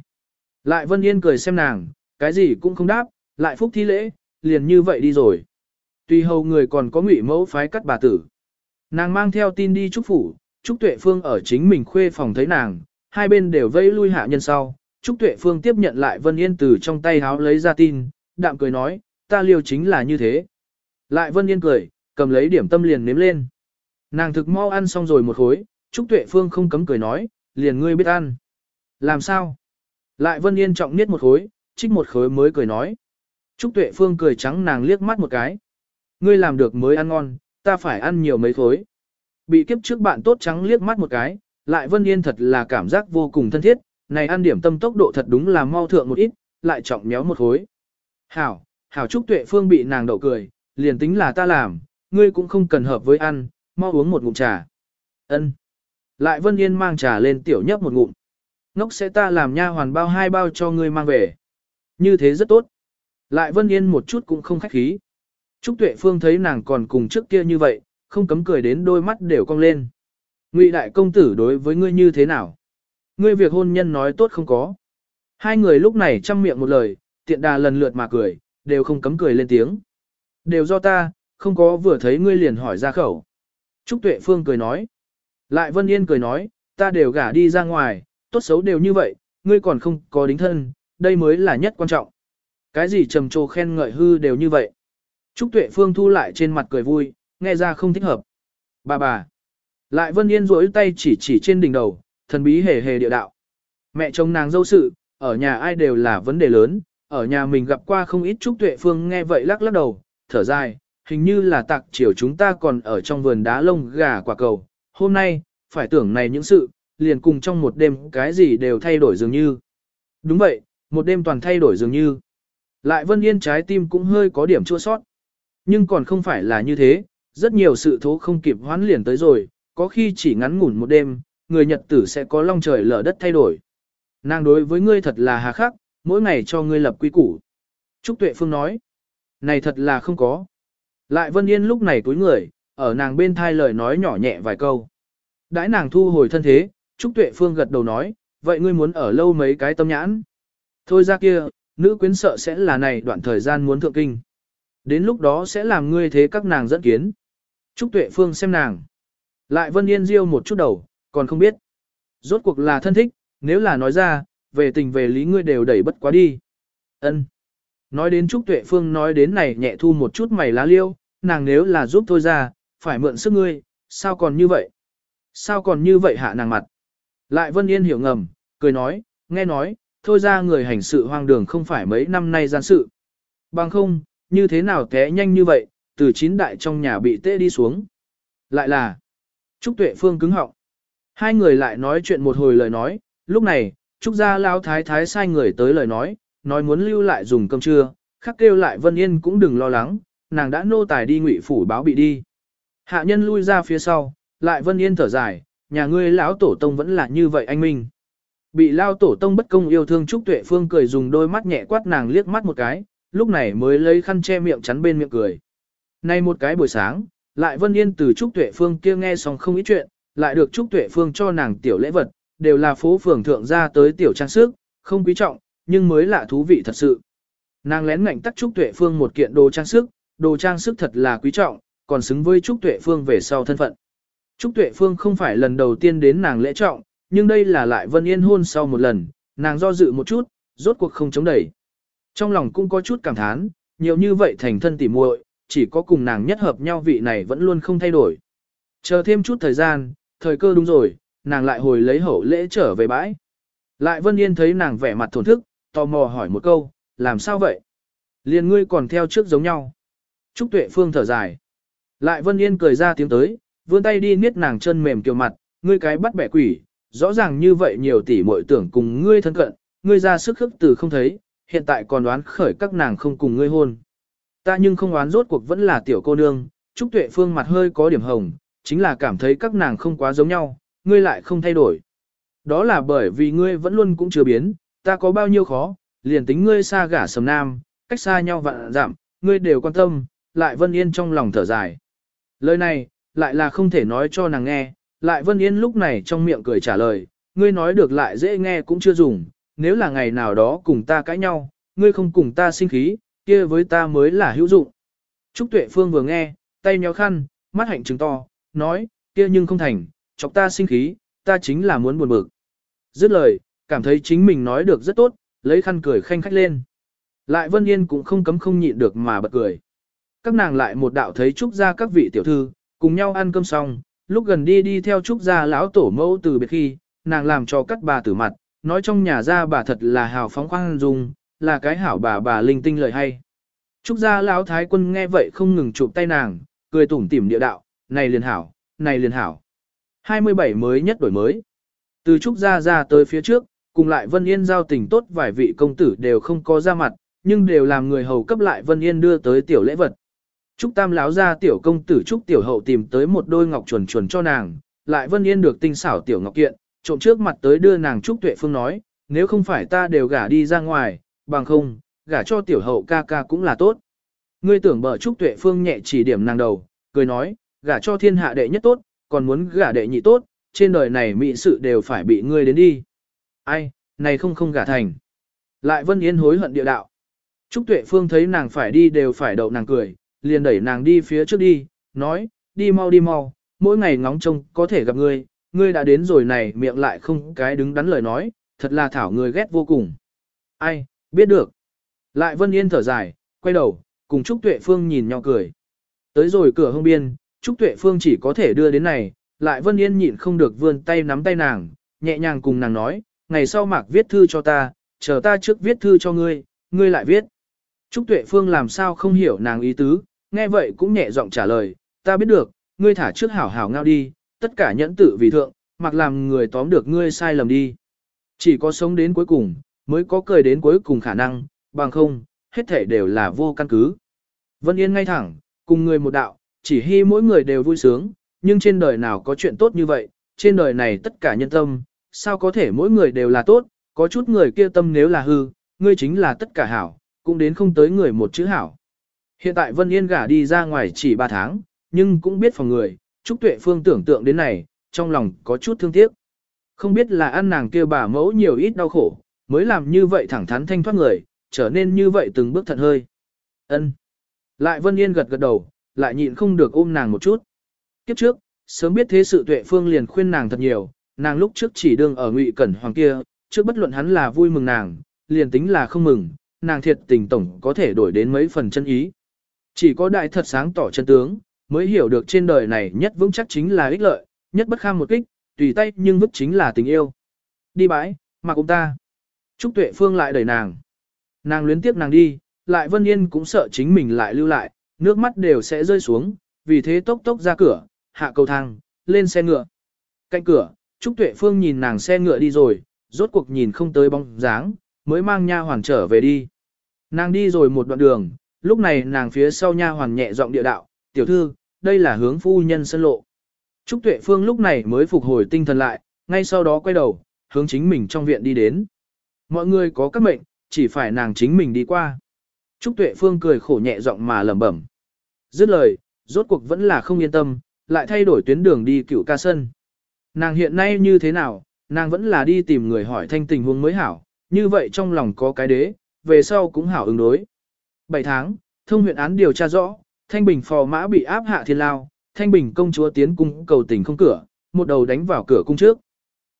Lại Vân Yên cười xem nàng, cái gì cũng không đáp, lại phúc thi lễ, liền như vậy đi rồi. Tuy hầu người còn có ngụy mẫu phái cắt bà tử. Nàng mang theo tin đi chúc phủ, Trúc Tuệ Phương ở chính mình khuê phòng thấy nàng, hai bên đều vây lui hạ nhân sau. Trúc Tuệ Phương tiếp nhận lại Vân Yên từ trong tay háo lấy ra tin, đạm cười nói, ta liều chính là như thế. Lại Vân Yên cười, cầm lấy điểm tâm liền nếm lên. Nàng thực mau ăn xong rồi một khối, Trúc Tuệ Phương không cấm cười nói, liền ngươi biết ăn. Làm sao? Lại Vân Yên trọng niết một khối, trích một khối mới cười nói. Trúc Tuệ Phương cười trắng nàng liếc mắt một cái. Ngươi làm được mới ăn ngon, ta phải ăn nhiều mấy khối. Bị kiếp trước bạn tốt trắng liếc mắt một cái, lại Vân Yên thật là cảm giác vô cùng thân thiết, này ăn điểm tâm tốc độ thật đúng là mau thượng một ít, lại trọng méo một khối. Hảo, Hảo Trúc Tuệ Phương bị nàng đậu cười, liền tính là ta làm, ngươi cũng không cần hợp với ăn, mau uống một ngụm trà. Ân. Lại Vân Yên mang trà lên tiểu nhấp một ngụm. Ngốc sẽ ta làm nha hoàn bao hai bao cho ngươi mang về. Như thế rất tốt. Lại Vân Yên một chút cũng không khách khí. Trúc Tuệ Phương thấy nàng còn cùng trước kia như vậy, không cấm cười đến đôi mắt đều cong lên. Ngụy đại công tử đối với ngươi như thế nào? Ngươi việc hôn nhân nói tốt không có. Hai người lúc này chăm miệng một lời, tiện đà lần lượt mà cười, đều không cấm cười lên tiếng. Đều do ta, không có vừa thấy ngươi liền hỏi ra khẩu. Trúc Tuệ Phương cười nói. Lại Vân Yên cười nói, ta đều gả đi ra ngoài, tốt xấu đều như vậy, ngươi còn không có đính thân, đây mới là nhất quan trọng. Cái gì trầm trồ khen ngợi hư đều như vậy. Trúc Tuệ Phương thu lại trên mặt cười vui, nghe ra không thích hợp. Bà bà. Lại Vân Yên rỗi tay chỉ chỉ trên đỉnh đầu, thần bí hề hề địa đạo. Mẹ chồng nàng dâu sự, ở nhà ai đều là vấn đề lớn, ở nhà mình gặp qua không ít Trúc Tuệ Phương nghe vậy lắc lắc đầu, thở dài, hình như là tạc chiều chúng ta còn ở trong vườn đá lông gà quả cầu. Hôm nay, phải tưởng này những sự, liền cùng trong một đêm cái gì đều thay đổi dường như. Đúng vậy, một đêm toàn thay đổi dường như. Lại Vân Yên trái tim cũng hơi có điểm chua sót. Nhưng còn không phải là như thế, rất nhiều sự thố không kịp hoán liền tới rồi, có khi chỉ ngắn ngủn một đêm, người Nhật tử sẽ có long trời lở đất thay đổi. Nàng đối với ngươi thật là hà khắc, mỗi ngày cho ngươi lập quy củ. Trúc Tuệ Phương nói, này thật là không có. Lại Vân Yên lúc này túi người, ở nàng bên thai lời nói nhỏ nhẹ vài câu. Đãi nàng thu hồi thân thế, Trúc Tuệ Phương gật đầu nói, vậy ngươi muốn ở lâu mấy cái tâm nhãn. Thôi ra kia, nữ quyến sợ sẽ là này đoạn thời gian muốn thượng kinh. Đến lúc đó sẽ làm ngươi thế các nàng dẫn kiến. Trúc Tuệ Phương xem nàng. Lại Vân Yên Diêu một chút đầu, còn không biết. Rốt cuộc là thân thích, nếu là nói ra, về tình về lý ngươi đều đẩy bất quá đi. Ân. Nói đến Trúc Tuệ Phương nói đến này nhẹ thu một chút mày lá liêu, nàng nếu là giúp thôi ra, phải mượn sức ngươi, sao còn như vậy? Sao còn như vậy hạ nàng mặt? Lại Vân Yên hiểu ngầm, cười nói, nghe nói, thôi ra người hành sự hoang đường không phải mấy năm nay gian sự. Bằng không, như thế nào té nhanh như vậy, từ chín đại trong nhà bị tê đi xuống. Lại là, Trúc Tuệ Phương cứng họng. Hai người lại nói chuyện một hồi lời nói, lúc này, Trúc gia lao thái thái sai người tới lời nói, nói muốn lưu lại dùng cơm trưa, khắc kêu lại Vân Yên cũng đừng lo lắng, nàng đã nô tài đi ngụy phủ báo bị đi. Hạ nhân lui ra phía sau, lại Vân Yên thở dài, nhà ngươi lão tổ tông vẫn là như vậy anh minh. Bị lao tổ tông bất công yêu thương Trúc Tuệ Phương cười dùng đôi mắt nhẹ quát nàng liếc mắt một cái, lúc này mới lấy khăn che miệng chắn bên miệng cười. Nay một cái buổi sáng, lại Vân Yên từ Trúc Tuệ Phương kia nghe xong không ít chuyện, lại được Trúc Tuệ Phương cho nàng tiểu lễ vật, đều là phố phường thượng ra tới tiểu trang sức, không quý trọng, nhưng mới là thú vị thật sự. Nàng lén ngạnh tắt Trúc Tuệ Phương một kiện đồ trang sức, đồ trang sức thật là quý trọng, còn xứng với Trúc Tuệ Phương về sau thân phận. Trúc Tuệ Phương không phải lần đầu tiên đến nàng lễ trọng, nhưng đây là lại Vân Yên hôn sau một lần, nàng do dự một chút, rốt cuộc không chống đẩy. Trong lòng cũng có chút cảm thán, nhiều như vậy thành thân tỉ muội, chỉ có cùng nàng nhất hợp nhau vị này vẫn luôn không thay đổi. Chờ thêm chút thời gian, thời cơ đúng rồi, nàng lại hồi lấy hậu lễ trở về bãi. Lại Vân Yên thấy nàng vẻ mặt thổn thức, tò mò hỏi một câu, làm sao vậy? Liền ngươi còn theo trước giống nhau. Trúc Tuệ Phương thở dài. Lại Vân Yên cười ra tiếng tới, vươn tay đi niết nàng chân mềm kiều mặt, ngươi cái bắt bẻ quỷ, rõ ràng như vậy nhiều tỷ muội tưởng cùng ngươi thân cận, ngươi ra sức khức từ không thấy, hiện tại còn đoán khởi các nàng không cùng ngươi hôn. Ta nhưng không oán rốt cuộc vẫn là tiểu cô nương, Trúc Tuệ Phương mặt hơi có điểm hồng, chính là cảm thấy các nàng không quá giống nhau, ngươi lại không thay đổi. Đó là bởi vì ngươi vẫn luôn cũng chưa biến, ta có bao nhiêu khó, liền tính ngươi xa gả sầm nam, cách xa nhau vạn giảm, ngươi đều quan tâm, lại Vân Yên trong lòng thở dài. Lời này, lại là không thể nói cho nàng nghe, lại Vân Yên lúc này trong miệng cười trả lời, ngươi nói được lại dễ nghe cũng chưa dùng, nếu là ngày nào đó cùng ta cãi nhau, ngươi không cùng ta sinh khí, kia với ta mới là hữu dụng. Trúc Tuệ Phương vừa nghe, tay nhéo khăn, mắt hạnh trừng to, nói, kia nhưng không thành, chọc ta sinh khí, ta chính là muốn buồn bực. Dứt lời, cảm thấy chính mình nói được rất tốt, lấy khăn cười khanh khách lên. Lại Vân Yên cũng không cấm không nhịn được mà bật cười. Các nàng lại một đạo thấy Trúc gia các vị tiểu thư, cùng nhau ăn cơm xong, lúc gần đi đi theo Trúc gia lão tổ mẫu từ biệt khi, nàng làm cho các bà tử mặt, nói trong nhà ra bà thật là hào phóng khoan dung, là cái hảo bà bà linh tinh lời hay. Trúc gia lão thái quân nghe vậy không ngừng chụp tay nàng, cười tủm tỉm địa đạo, này liền hảo, này liền hảo. 27 mới nhất đổi mới. Từ Trúc gia ra tới phía trước, cùng lại Vân Yên giao tình tốt vài vị công tử đều không có ra mặt, nhưng đều làm người hầu cấp lại Vân Yên đưa tới tiểu lễ vật. Trúc Tam láo ra tiểu công tử Trúc tiểu hậu tìm tới một đôi ngọc chuẩn chuẩn cho nàng, lại Vân Yên được tinh xảo tiểu ngọc kiện, trộm trước mặt tới đưa nàng Trúc Tuệ Phương nói, nếu không phải ta đều gả đi ra ngoài, bằng không, gả cho tiểu hậu ca ca cũng là tốt. Ngươi tưởng bở Trúc Tuệ Phương nhẹ chỉ điểm nàng đầu, cười nói, gả cho thiên hạ đệ nhất tốt, còn muốn gả đệ nhị tốt, trên đời này mỹ sự đều phải bị ngươi đến đi. Ai, này không không gả thành. Lại Vân Yên hối hận địa đạo. Trúc Tuệ Phương thấy nàng phải đi đều phải đậu nàng cười, liền đẩy nàng đi phía trước đi, nói, đi mau đi mau, mỗi ngày ngóng trông có thể gặp ngươi, ngươi đã đến rồi này miệng lại không cái đứng đắn lời nói, thật là thảo người ghét vô cùng. Ai, biết được. Lại Vân Yên thở dài, quay đầu, cùng Trúc Tuệ Phương nhìn nhau cười. Tới rồi cửa hông biên, Trúc Tuệ Phương chỉ có thể đưa đến này, lại Vân Yên nhịn không được vươn tay nắm tay nàng, nhẹ nhàng cùng nàng nói, ngày sau mạc viết thư cho ta, chờ ta trước viết thư cho ngươi, ngươi lại viết. Trúc Tuệ Phương làm sao không hiểu nàng ý tứ, nghe vậy cũng nhẹ giọng trả lời, ta biết được, ngươi thả trước hảo hảo ngao đi, tất cả nhẫn tử vì thượng, mặc làm người tóm được ngươi sai lầm đi. Chỉ có sống đến cuối cùng, mới có cười đến cuối cùng khả năng, bằng không, hết thể đều là vô căn cứ. Vân Yên ngay thẳng, cùng người một đạo, chỉ hy mỗi người đều vui sướng, nhưng trên đời nào có chuyện tốt như vậy, trên đời này tất cả nhân tâm, sao có thể mỗi người đều là tốt, có chút người kia tâm nếu là hư, ngươi chính là tất cả hảo, cũng đến không tới người một chữ hảo. Hiện tại Vân Yên gả đi ra ngoài chỉ 3 tháng, nhưng cũng biết phòng người, Trúc Tuệ Phương tưởng tượng đến này, trong lòng có chút thương tiếc. Không biết là ăn nàng kia bà mẫu nhiều ít đau khổ, mới làm như vậy thẳng thắn thanh thoát người, trở nên như vậy từng bước thận hơi. Ân. Lại Vân Yên gật gật đầu, lại nhịn không được ôm nàng một chút. Kiếp trước, sớm biết thế sự Tuệ Phương liền khuyên nàng thật nhiều, nàng lúc trước chỉ đương ở Ngụy Cẩn Hoàng kia, trước bất luận hắn là vui mừng nàng, liền tính là không mừng, nàng thiệt tình tổng có thể đổi đến mấy phần chân ý. Chỉ có đại thật sáng tỏ chân tướng, mới hiểu được trên đời này nhất vững chắc chính là ích lợi, nhất bất kham một kích, tùy tay nhưng vứt chính là tình yêu. Đi bãi, mà cũng ta. Trúc Tuệ Phương lại đẩy nàng. Nàng luyến tiếp nàng đi, lại Vân Yên cũng sợ chính mình lại lưu lại, nước mắt đều sẽ rơi xuống, vì thế tốc tốc ra cửa, hạ cầu thang, lên xe ngựa. Cạnh cửa, Trúc Tuệ Phương nhìn nàng xe ngựa đi rồi, rốt cuộc nhìn không tới bóng dáng, mới mang nha hoàn trở về đi. Nàng đi rồi một đoạn đường, lúc này nàng phía sau nha hoàn nhẹ giọng địa đạo, tiểu thư, đây là hướng phu nhân sân lộ. Trúc Tuệ Phương lúc này mới phục hồi tinh thần lại, ngay sau đó quay đầu, hướng chính mình trong viện đi đến. Mọi người có các mệnh, chỉ phải nàng chính mình đi qua. Trúc Tuệ Phương cười khổ nhẹ giọng mà lẩm bẩm. Dứt lời, rốt cuộc vẫn là không yên tâm, lại thay đổi tuyến đường đi cựu ca sân. Nàng hiện nay như thế nào, nàng vẫn là đi tìm người hỏi thanh tình huống mới hảo, như vậy trong lòng có cái đế, về sau cũng hảo ứng đối. 7 tháng, thông huyện án điều tra rõ, Thanh Bình phò mã bị áp hạ thiên lao, Thanh Bình công chúa tiến cung cầu tình không cửa, một đầu đánh vào cửa cung trước.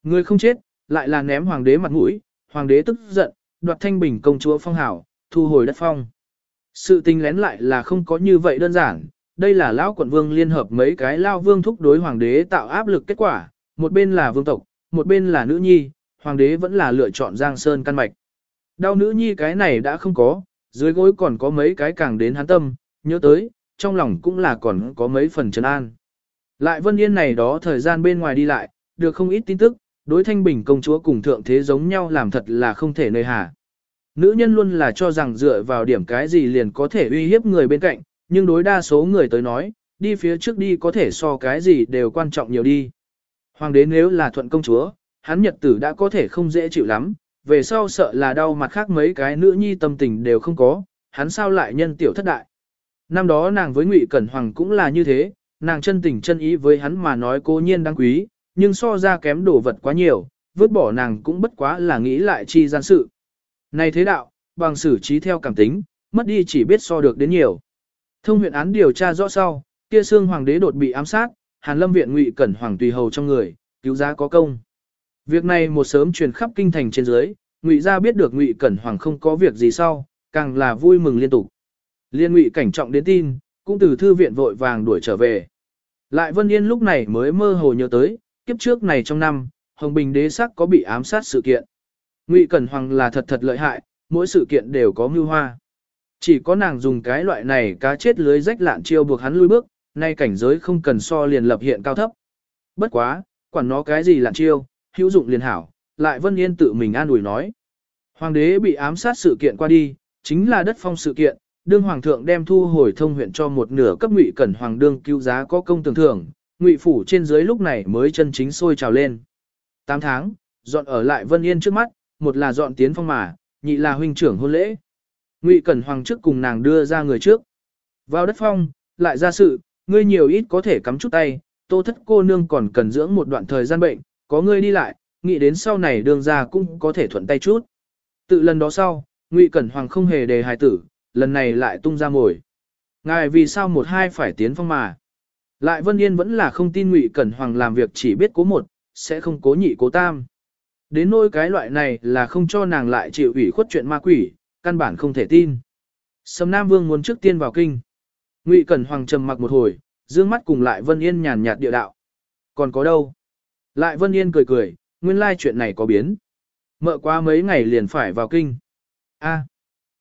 Người không chết, lại là ném hoàng đế mặt mũi, hoàng đế tức giận, đoạt Thanh Bình công chúa phong hảo, thu hồi đất phong. Sự tình lén lại là không có như vậy đơn giản, đây là lão quận vương liên hợp mấy cái lao vương thúc đối hoàng đế tạo áp lực kết quả, một bên là vương tộc, một bên là nữ nhi, hoàng đế vẫn là lựa chọn Giang Sơn căn mạch. Đau nữ nhi cái này đã không có, dưới gối còn có mấy cái càng đến hắn tâm, nhớ tới, trong lòng cũng là còn có mấy phần trấn an. Lại Vân Yên này đó thời gian bên ngoài đi lại, được không ít tin tức, đối thanh bình công chúa cùng thượng thế giống nhau làm thật là không thể nơi hà. Nữ nhân luôn là cho rằng dựa vào điểm cái gì liền có thể uy hiếp người bên cạnh, nhưng đối đa số người tới nói, đi phía trước đi có thể so cái gì đều quan trọng nhiều đi. Hoàng đế nếu là thuận công chúa, hắn nhật tử đã có thể không dễ chịu lắm, về sau sợ là đau mặt khác mấy cái nữ nhi tâm tình đều không có, hắn sao lại nhân tiểu thất đại. Năm đó nàng với Ngụy Cẩn Hoàng cũng là như thế, nàng chân tình chân ý với hắn mà nói cố nhiên đáng quý, nhưng so ra kém đồ vật quá nhiều, vứt bỏ nàng cũng bất quá là nghĩ lại chi gian sự. Này thế đạo, bằng xử trí theo cảm tính, mất đi chỉ biết so được đến nhiều. Thông huyện án điều tra rõ sau, kia xương hoàng đế đột bị ám sát, Hàn Lâm viện Ngụy Cẩn Hoàng tùy hầu trong người, cứu giá có công. Việc này một sớm truyền khắp kinh thành trên dưới, Ngụy gia biết được Ngụy Cẩn Hoàng không có việc gì sau, càng là vui mừng liên tục. Liên Ngụy cảnh trọng đến tin, cũng từ thư viện vội vàng đuổi trở về. Lại Vân Yên lúc này mới mơ hồ nhớ tới, kiếp trước này trong năm, Hồng Bình đế sắc có bị ám sát sự kiện. Ngụy Cẩn Hoàng là thật thật lợi hại, mỗi sự kiện đều có mưu hoa. Chỉ có nàng dùng cái loại này cá chết lưới rách lạn chiêu buộc hắn lui bước, nay cảnh giới không cần so liền lập hiện cao thấp. Bất quá, quản nó cái gì lạn chiêu, hữu dụng liền hảo, lại Vân Yên tự mình an ủi nói. Hoàng đế bị ám sát sự kiện qua đi, chính là đất phong sự kiện, đương hoàng thượng đem thu hồi thông huyện cho một nửa cấp ngụy cẩn hoàng đương cứu giá có công tưởng thưởng, ngụy phủ trên dưới lúc này mới chân chính sôi trào lên. 8 tháng, dọn ở lại Vân Yên trước mắt, một là dọn tiến phong mà, nhị là huynh trưởng hôn lễ. Ngụy Cẩn Hoàng trước cùng nàng đưa ra người trước. Vào đất phong, lại ra sự, ngươi nhiều ít có thể cắm chút tay, tô thất cô nương còn cần dưỡng một đoạn thời gian bệnh, có ngươi đi lại, nghĩ đến sau này đường ra cũng có thể thuận tay chút. Tự lần đó sau, Ngụy Cẩn Hoàng không hề đề hài tử, lần này lại tung ra ngồi. Ngài vì sao một hai phải tiến phong mà. Lại Vân Yên vẫn là không tin Ngụy Cẩn Hoàng làm việc chỉ biết cố một, sẽ không cố nhị cố tam. Đến nỗi cái loại này là không cho nàng lại chịu ủy khuất chuyện ma quỷ, căn bản không thể tin. Sầm Nam Vương muốn trước tiên vào kinh. Ngụy Cẩn Hoàng trầm mặc một hồi, dương mắt cùng lại Vân Yên nhàn nhạt địa đạo. Còn có đâu? Lại Vân Yên cười cười, nguyên lai chuyện này có biến. Mợ qua mấy ngày liền phải vào kinh. A,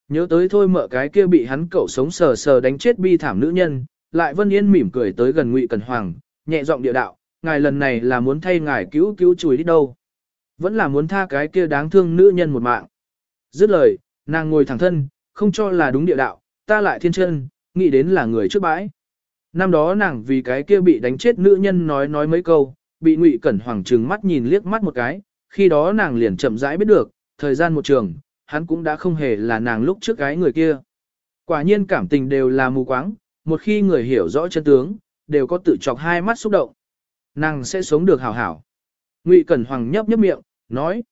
nhớ tới thôi mợ cái kia bị hắn cậu sống sờ sờ đánh chết bi thảm nữ nhân, lại Vân Yên mỉm cười tới gần Ngụy Cẩn Hoàng, nhẹ giọng địa đạo, ngài lần này là muốn thay ngài cứu cứu chùi đi đâu? Vẫn là muốn tha cái kia đáng thương nữ nhân một mạng. Dứt lời, nàng ngồi thẳng thân, không cho là đúng địa đạo, ta lại thiên chân, nghĩ đến là người trước bãi. Năm đó nàng vì cái kia bị đánh chết nữ nhân nói nói mấy câu, bị Ngụy Cẩn Hoàng trừng mắt nhìn liếc mắt một cái, khi đó nàng liền chậm rãi biết được, thời gian một trường, hắn cũng đã không hề là nàng lúc trước cái người kia. Quả nhiên cảm tình đều là mù quáng, một khi người hiểu rõ chân tướng, đều có tự chọc hai mắt xúc động. Nàng sẽ sống được hảo hảo. Ngụy Cẩn Hoàng nhấp nhấp miệng, nói.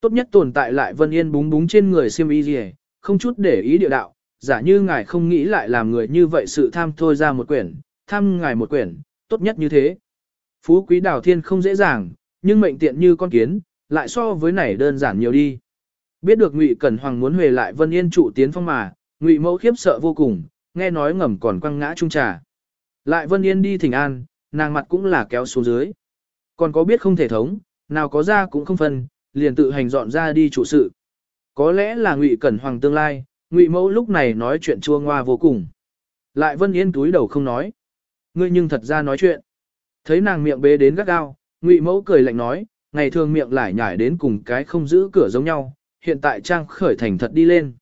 Tốt nhất tồn tại lại Vân Yên búng búng trên người siêm y gì không chút để ý địa đạo, giả như ngài không nghĩ lại làm người như vậy sự tham thôi ra một quyển, tham ngài một quyển, tốt nhất như thế. Phú quý đào thiên không dễ dàng, nhưng mệnh tiện như con kiến, lại so với này đơn giản nhiều đi. Biết được Ngụy Cẩn Hoàng muốn huề lại Vân Yên trụ tiến phong mà, Ngụy Mẫu khiếp sợ vô cùng, nghe nói ngầm còn quăng ngã trung trà. Lại Vân Yên đi thỉnh an, nàng mặt cũng là kéo xuống dưới. Còn có biết không thể thống, nào có ra cũng không phân, liền tự hành dọn ra đi trụ sự. Có lẽ là Ngụy Cẩn Hoàng tương lai, Ngụy Mẫu lúc này nói chuyện chua ngoa vô cùng. Lại Vân Yên túi đầu không nói. Ngươi nhưng thật ra nói chuyện. Thấy nàng miệng bế đến gắt gao, Ngụy Mẫu cười lạnh nói, ngày thường miệng lại nhải đến cùng cái không giữ cửa giống nhau, hiện tại trang khởi thành thật đi lên.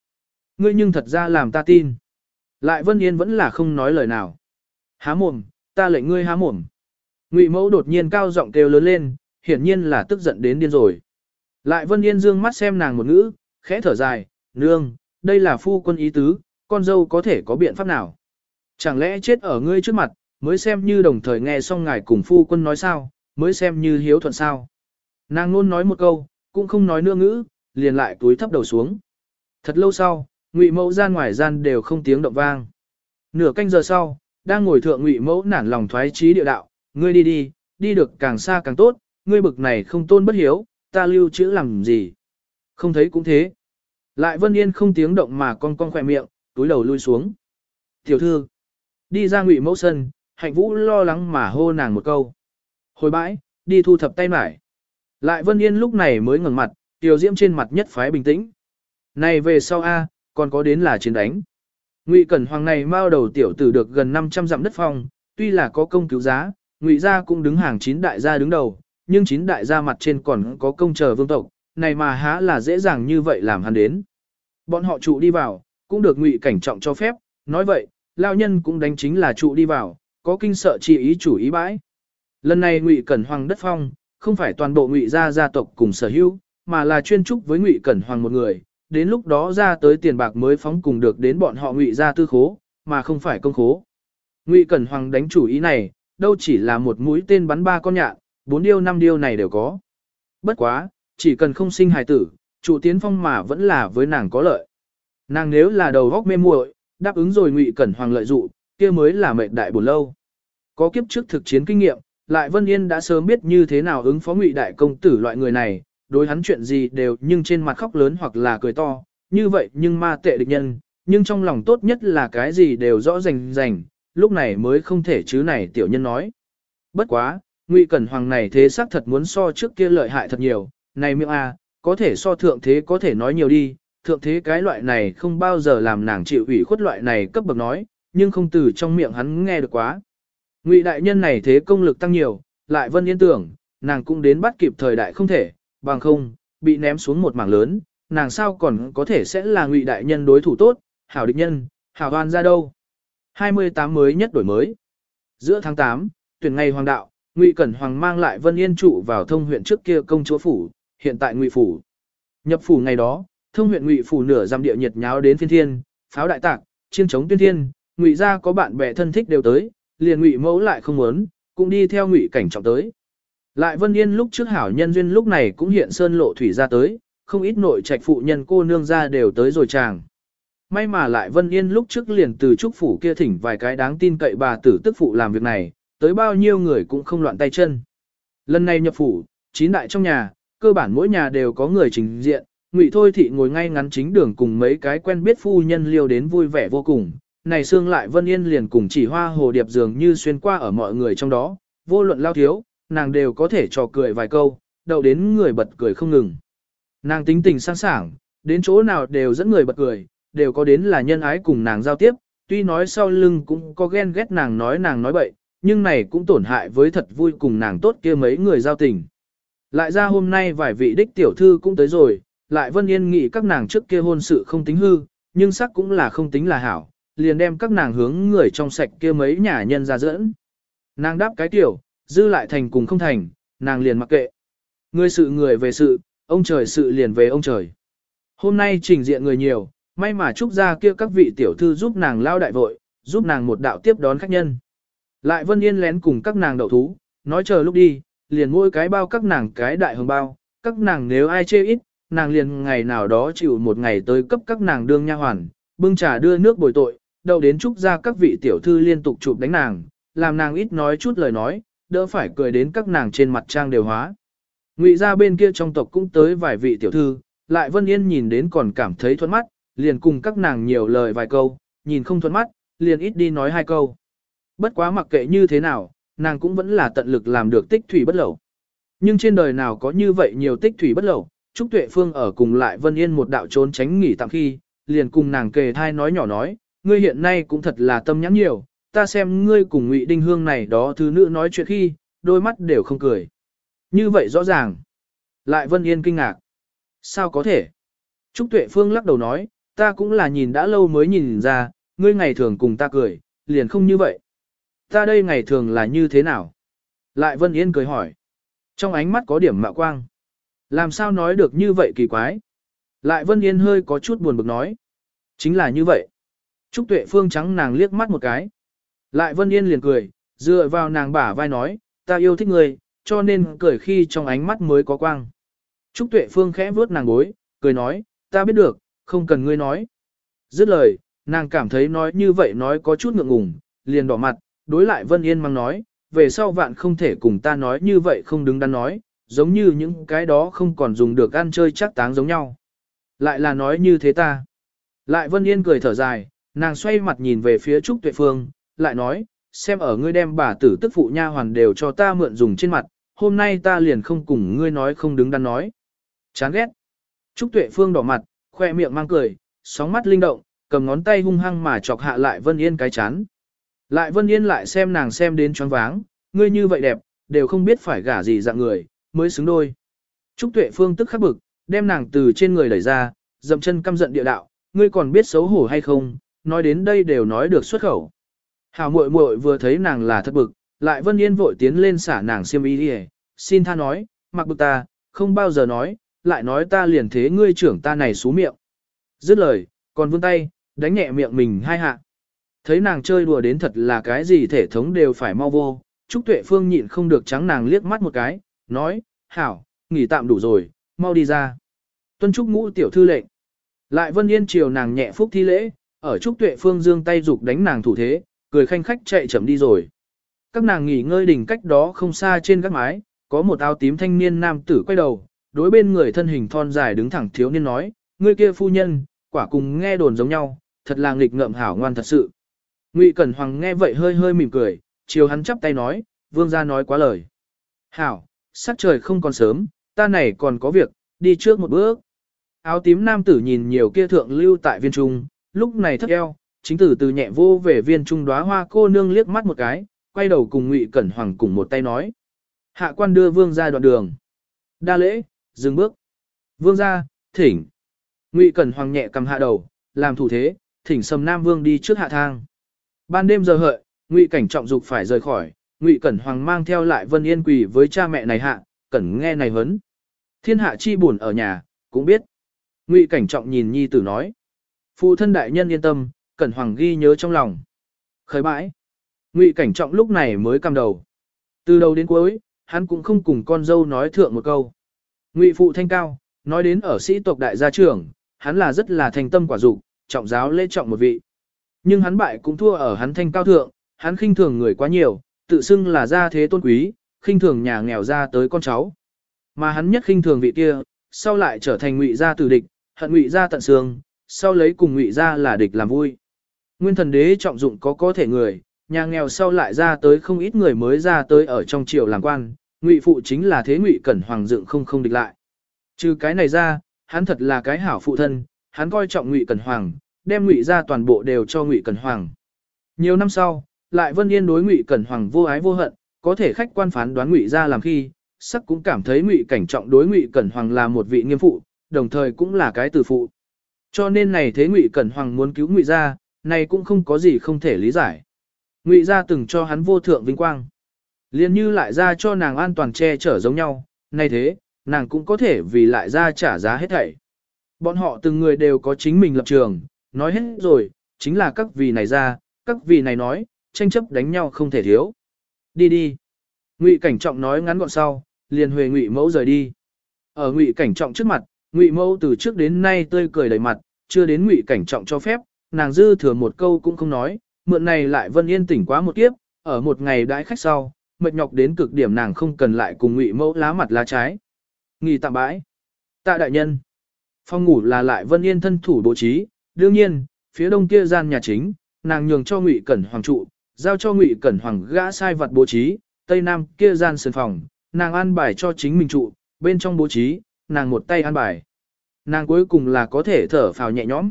Ngươi nhưng thật ra làm ta tin. Lại Vân Yên vẫn là không nói lời nào. Há mồm, ta lệnh ngươi há mồm. Ngụy Mẫu đột nhiên cao giọng kêu lớn lên, hiển nhiên là tức giận đến điên rồi. Lại Vân Yên dương mắt xem nàng một ngữ, khẽ thở dài, nương, đây là phu quân ý tứ, con dâu có thể có biện pháp nào. Chẳng lẽ chết ở ngươi trước mặt, mới xem như đồng thời nghe xong ngài cùng phu quân nói sao, mới xem như hiếu thuận sao. Nàng luôn nói một câu, cũng không nói nữa ngữ, liền lại túi thấp đầu xuống. Thật lâu sau, ngụy mẫu gian ngoài gian đều không tiếng động vang. Nửa canh giờ sau, đang ngồi thượng ngụy mẫu nản lòng thoái trí địa đạo, ngươi đi đi, đi được càng xa càng tốt, ngươi bực này không tôn bất hiếu, ta lưu trữ làm gì. Không thấy cũng thế. Lại Vân Yên không tiếng động mà con con khỏe miệng, túi đầu lui xuống. Tiểu thư, đi ra ngụy mẫu sân, hạnh vũ lo lắng mà hô nàng một câu. Hồi bãi, đi thu thập tay mải. Lại Vân Yên lúc này mới ngẩng mặt, tiểu diễm trên mặt nhất phái bình tĩnh. Này về sau A, còn có đến là chiến đánh. Ngụy Cẩn Hoàng này mao đầu tiểu tử được gần 500 dặm đất phong, tuy là có công cứu giá, Ngụy gia cũng đứng hàng chín đại gia đứng đầu, nhưng chín đại gia mặt trên còn có công chờ vương tộc, này mà há là dễ dàng như vậy làm hắn đến. Bọn họ trụ đi vào, cũng được Ngụy cảnh trọng cho phép, nói vậy, lao nhân cũng đánh chính là trụ đi vào, có kinh sợ chi ý chủ ý bãi. Lần này Ngụy Cẩn Hoàng đất phong, không phải toàn bộ Ngụy gia gia tộc cùng sở hữu, mà là chuyên trúc với Ngụy Cẩn Hoàng một người, đến lúc đó ra tới tiền bạc mới phóng cùng được đến bọn họ Ngụy gia tư khố, mà không phải công khố. Ngụy Cẩn Hoàng đánh chủ ý này, đâu chỉ là một mũi tên bắn ba con nhạn, bốn điêu năm điêu này đều có. Bất quá, chỉ cần không sinh hài tử, trụ tiến phong mà vẫn là với nàng có lợi. Nàng nếu là đầu góc mê muội, đáp ứng rồi Ngụy Cẩn Hoàng lợi dụ, kia mới là mệnh đại buồn lâu. Có kiếp trước thực chiến kinh nghiệm, lại Vân Yên đã sớm biết như thế nào ứng phó Ngụy đại công tử loại người này, đối hắn chuyện gì đều nhưng trên mặt khóc lớn hoặc là cười to, như vậy nhưng ma tệ địch nhân, nhưng trong lòng tốt nhất là cái gì đều rõ rành rành, lúc này mới không thể chứ này tiểu nhân nói. Bất quá, Ngụy Cẩn Hoàng này thế xác thật muốn so trước kia lợi hại thật nhiều, này miệng a, có thể so thượng thế có thể nói nhiều đi, thượng thế cái loại này không bao giờ làm nàng chịu ủy khuất loại này cấp bậc nói, nhưng không từ trong miệng hắn nghe được quá. Ngụy đại nhân này thế công lực tăng nhiều, lại vân yên tưởng, nàng cũng đến bắt kịp thời đại không thể, bằng không, bị ném xuống một mảng lớn, nàng sao còn có thể sẽ là ngụy đại nhân đối thủ tốt, hảo địch nhân, hảo hoan ra đâu. 28 mới nhất đổi mới. Giữa tháng 8, tuyển ngày hoàng đạo, Ngụy Cẩn Hoàng mang lại Vân Yên trụ vào thông huyện trước kia công chúa phủ, hiện tại Ngụy phủ. Nhập phủ ngày đó, thông huyện Ngụy phủ nửa giam địa nhiệt nháo đến phiên thiên, pháo đại tạc, chiên chống tuyên thiên, Ngụy gia có bạn bè thân thích đều tới, liền Ngụy mẫu lại không muốn, cũng đi theo Ngụy cảnh trọng tới. Lại Vân Yên lúc trước hảo nhân duyên lúc này cũng hiện sơn lộ thủy ra tới, không ít nội trạch phụ nhân cô nương ra đều tới rồi chàng. May mà lại Vân Yên lúc trước liền từ trúc phủ kia thỉnh vài cái đáng tin cậy bà tử tức phụ làm việc này, tới bao nhiêu người cũng không loạn tay chân. Lần này nhập phủ, chín đại trong nhà, cơ bản mỗi nhà đều có người trình diện, Ngụy Thôi Thị ngồi ngay ngắn chính đường cùng mấy cái quen biết phu nhân liêu đến vui vẻ vô cùng. Này xương lại Vân Yên liền cùng chỉ hoa hồ điệp dường như xuyên qua ở mọi người trong đó, vô luận lao thiếu, nàng đều có thể trò cười vài câu, đậu đến người bật cười không ngừng. Nàng tính tình sang sảng, đến chỗ nào đều dẫn người bật cười, đều có đến là nhân ái cùng nàng giao tiếp, tuy nói sau lưng cũng có ghen ghét nàng nói nàng nói bậy, nhưng này cũng tổn hại với thật vui cùng nàng tốt kia mấy người giao tình. Lại ra hôm nay vài vị đích tiểu thư cũng tới rồi, lại Vân Yên nghĩ các nàng trước kia hôn sự không tính hư, nhưng sắc cũng là không tính là hảo, liền đem các nàng hướng người trong sạch kia mấy nhà nhân ra dẫn. Nàng đáp cái tiểu, dư lại thành cùng không thành, nàng liền mặc kệ. Người sự người về sự, ông trời sự liền về ông trời. Hôm nay trình diện người nhiều, may mà trúc ra kia các vị tiểu thư giúp nàng lao đại vội, giúp nàng một đạo tiếp đón khách nhân. Lại Vân Yên lén cùng các nàng đậu thú, nói chờ lúc đi, liền mỗi cái bao các nàng cái đại hồng bao, các nàng nếu ai chê ít, nàng liền ngày nào đó chịu một ngày tới cấp các nàng đương nha hoàn, bưng trà đưa nước bồi tội, đầu đến trúc ra các vị tiểu thư liên tục chụp đánh nàng, làm nàng ít nói chút lời nói, đỡ phải cười đến các nàng trên mặt trang đều hóa. Ngụy ra bên kia trong tộc cũng tới vài vị tiểu thư, lại Vân Yên nhìn đến còn cảm thấy thuận mắt, liền cùng các nàng nhiều lời vài câu, nhìn không thuận mắt, liền ít đi nói hai câu. Bất quá mặc kệ như thế nào, nàng cũng vẫn là tận lực làm được tích thủy bất lẩu. Nhưng trên đời nào có như vậy nhiều tích thủy bất lẩu, Trúc Tuệ Phương ở cùng lại Vân Yên một đạo trốn tránh nghỉ tạm khi, liền cùng nàng kề thai nói nhỏ nói, ngươi hiện nay cũng thật là tâm nhãn nhiều, ta xem ngươi cùng Ngụy Đinh Hương này đó thứ nữ nói chuyện khi, đôi mắt đều không cười. Như vậy rõ ràng. Lại Vân Yên kinh ngạc. Sao có thể? Trúc Tuệ Phương lắc đầu nói, ta cũng là nhìn đã lâu mới nhìn ra, ngươi ngày thường cùng ta cười, liền không như vậy. Ta đây ngày thường là như thế nào? Lại Vân Yên cười hỏi. Trong ánh mắt có điểm mạo quang. Làm sao nói được như vậy kỳ quái? Lại Vân Yên hơi có chút buồn bực nói. Chính là như vậy. Trúc Tuệ Phương trắng nàng liếc mắt một cái. Lại Vân Yên liền cười, dựa vào nàng bả vai nói, ta yêu thích người, cho nên cười khi trong ánh mắt mới có quang. Trúc Tuệ Phương khẽ vuốt nàng gối, cười nói, ta biết được, không cần ngươi nói. Dứt lời, nàng cảm thấy nói như vậy nói có chút ngượng ngùng, liền đỏ mặt, đối lại Vân Yên mang nói, về sau vạn không thể cùng ta nói như vậy không đứng đắn nói, giống như những cái đó không còn dùng được ăn chơi chắc táng giống nhau. Lại là nói như thế ta. Lại Vân Yên cười thở dài, Nàng xoay mặt nhìn về phía Trúc Tuệ Phương, lại nói, xem ở ngươi đem bà tử tức phụ nha hoàn đều cho ta mượn dùng trên mặt, hôm nay ta liền không cùng ngươi nói không đứng đắn nói. Chán ghét. Trúc Tuệ Phương đỏ mặt, khoe miệng mang cười, sóng mắt linh động, cầm ngón tay hung hăng mà chọc hạ lại Vân Yên cái chán. Lại Vân Yên lại xem nàng xem đến choáng váng, ngươi như vậy đẹp, đều không biết phải gả gì dạng người, mới xứng đôi. Trúc Tuệ Phương tức khắc bực, đem nàng từ trên người đẩy ra, dậm chân căm giận địa đạo, ngươi còn biết xấu hổ hay không, nói đến đây đều nói được xuất khẩu. Hảo muội muội vừa thấy nàng là thất bực, lại Vân Yên vội tiến lên xả nàng xiêm y đi xin tha nói, mặc bực ta, không bao giờ nói, lại nói ta liền thế ngươi trưởng ta này xú miệng. Dứt lời, còn vươn tay, đánh nhẹ miệng mình hai hạ. Thấy nàng chơi đùa đến thật là cái gì thể thống đều phải mau vô, Trúc Tuệ Phương nhịn không được trắng nàng liếc mắt một cái, nói, hảo, nghỉ tạm đủ rồi, mau đi ra. Tuân Trúc ngũ tiểu thư lệnh. Lại Vân Yên chiều nàng nhẹ phúc thi lễ, ở Trúc Tuệ Phương dương tay dục đánh nàng thủ thế, cười khanh khách chạy chậm đi rồi. Các nàng nghỉ ngơi đỉnh cách đó không xa trên các mái, có một áo tím thanh niên nam tử quay đầu, đối bên người thân hình thon dài đứng thẳng thiếu niên nói, người kia phu nhân, quả cùng nghe đồn giống nhau, thật là nghịch ngợm hảo ngoan thật sự. Ngụy Cẩn Hoàng nghe vậy hơi hơi mỉm cười, chiều hắn chắp tay nói, vương gia nói quá lời. Hảo, sắc trời không còn sớm, ta này còn có việc, đi trước một bước. Áo tím nam tử nhìn nhiều kia thượng lưu tại viên trung, lúc này thấp eo, chính từ từ nhẹ vô về viên trung đóa hoa cô nương liếc mắt một cái, quay đầu cùng Ngụy Cẩn Hoàng cùng một tay nói. Hạ quan đưa vương ra đoạn đường. Đa lễ, dừng bước. Vương ra, thỉnh. Ngụy Cẩn Hoàng nhẹ cầm hạ đầu, làm thủ thế, thỉnh Sầm Nam Vương đi trước hạ thang. Ban đêm giờ hợi, Ngụy Cảnh trọng dục phải rời khỏi, Ngụy Cẩn Hoàng mang theo lại Vân Yên quỳ với cha mẹ này hạ, Cẩn nghe này hấn. Thiên hạ chi buồn ở nhà, cũng biết. Ngụy Cảnh trọng nhìn nhi tử nói. Phụ thân đại nhân yên tâm, Cẩn Hoàng ghi nhớ trong lòng. Khởi bãi. Ngụy Cảnh trọng lúc này mới cầm đầu. Từ đầu đến cuối, hắn cũng không cùng con dâu nói thượng một câu. Ngụy phụ thanh cao, nói đến ở sĩ tộc đại gia trưởng, hắn là rất là thành tâm quả dục, trọng giáo lễ trọng một vị. Nhưng hắn bại cũng thua ở hắn thanh cao thượng, hắn khinh thường người quá nhiều, tự xưng là gia thế tôn quý, khinh thường nhà nghèo ra tới con cháu. Mà hắn nhất khinh thường vị kia, sau lại trở thành ngụy gia tử địch, hận ngụy gia tận xương, sau lấy cùng ngụy gia là địch làm vui. Nguyên thần đế trọng dụng có có thể người, nhà nghèo sau lại ra tới không ít người mới ra tới ở trong triều làm quan, ngụy phụ chính là thế ngụy cẩn hoàng dựng không không địch lại. Trừ cái này ra, hắn thật là cái hảo phụ thân, hắn coi trọng ngụy cẩn hoàng, đem ngụy ra toàn bộ đều cho ngụy cẩn hoàng. Nhiều năm sau, lại vân yên đối ngụy cẩn hoàng vô ái vô hận, có thể khách quan phán đoán ngụy ra làm khi, sắc cũng cảm thấy ngụy cảnh trọng đối ngụy cẩn hoàng là một vị nghiêm phụ, đồng thời cũng là cái tử phụ. Cho nên này thế ngụy cẩn hoàng muốn cứu ngụy gia này cũng không có gì không thể lý giải. Ngụy gia từng cho hắn vô thượng vinh quang. liền như lại ra cho nàng an toàn che chở giống nhau, nay thế, nàng cũng có thể vì lại ra trả giá hết thảy. Bọn họ từng người đều có chính mình lập trường, nói hết rồi, chính là các vị này ra, các vị này nói, tranh chấp đánh nhau không thể thiếu. Đi đi. Ngụy cảnh trọng nói ngắn gọn sau, liền huề ngụy mẫu rời đi. Ở ngụy cảnh trọng trước mặt, ngụy mẫu từ trước đến nay tươi cười đầy mặt, chưa đến ngụy cảnh trọng cho phép, nàng dư thừa một câu cũng không nói, mượn này lại vân yên tỉnh quá một kiếp, ở một ngày đãi khách sau, mệt nhọc đến cực điểm nàng không cần lại cùng ngụy mẫu lá mặt lá trái. Nghỉ tạm bãi. Tạ đại nhân. Phòng ngủ là lại vân yên thân thủ bố trí, đương nhiên, phía đông kia gian nhà chính, nàng nhường cho ngụy cẩn hoàng trụ, giao cho ngụy cẩn hoàng gã sai vật bố trí, tây nam kia gian sân phòng, nàng an bài cho chính mình trụ, bên trong bố trí, nàng một tay an bài. Nàng cuối cùng là có thể thở phào nhẹ nhõm.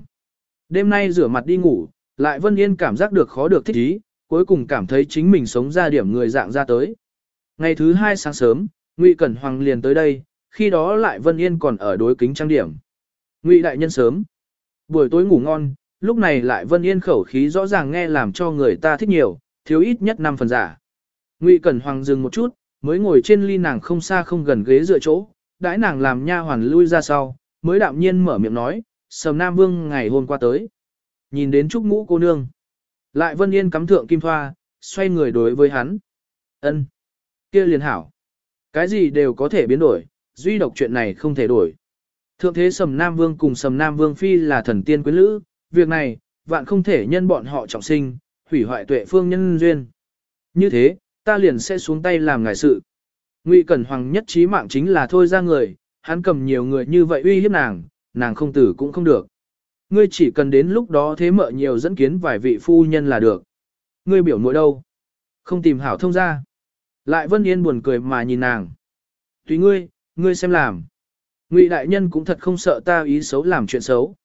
Đêm nay rửa mặt đi ngủ, lại Vân Yên cảm giác được khó được thích ý, cuối cùng cảm thấy chính mình sống ra điểm người dạng ra tới. Ngày thứ hai sáng sớm, Ngụy Cẩn Hoàng liền tới đây, khi đó lại Vân Yên còn ở đối kính trang điểm. Ngụy đại nhân sớm. Buổi tối ngủ ngon, lúc này lại Vân Yên khẩu khí rõ ràng nghe làm cho người ta thích nhiều, thiếu ít nhất 5 phần giả. Ngụy Cẩn Hoàng dừng một chút, mới ngồi trên ly nàng không xa không gần ghế dựa chỗ, đãi nàng làm nha hoàn lui ra sau, mới đạm nhiên mở miệng nói, Sầm Nam Vương ngày hôm qua tới. Nhìn đến Trúc Ngũ cô nương. Lại Vân Yên cắm thượng kim thoa, xoay người đối với hắn. ân kia liền hảo. Cái gì đều có thể biến đổi, duy độc chuyện này không thể đổi. Thượng thế Sầm Nam Vương cùng Sầm Nam Vương Phi là thần tiên quyến lữ, việc này, vạn không thể nhân bọn họ trọng sinh, hủy hoại tuệ phương nhân duyên. Như thế, ta liền sẽ xuống tay làm ngài sự. Ngụy Cẩn Hoàng nhất trí mạng chính là thôi ra người, hắn cầm nhiều người như vậy uy hiếp nàng, nàng không tử cũng không được. Ngươi chỉ cần đến lúc đó thế mợ nhiều dẫn kiến vài vị phu nhân là được. Ngươi biểu mũi đâu? Không tìm hảo thông ra. Lại Vân Yên buồn cười mà nhìn nàng. Tùy ngươi, ngươi xem làm. Ngụy đại nhân cũng thật không sợ ta ý xấu làm chuyện xấu.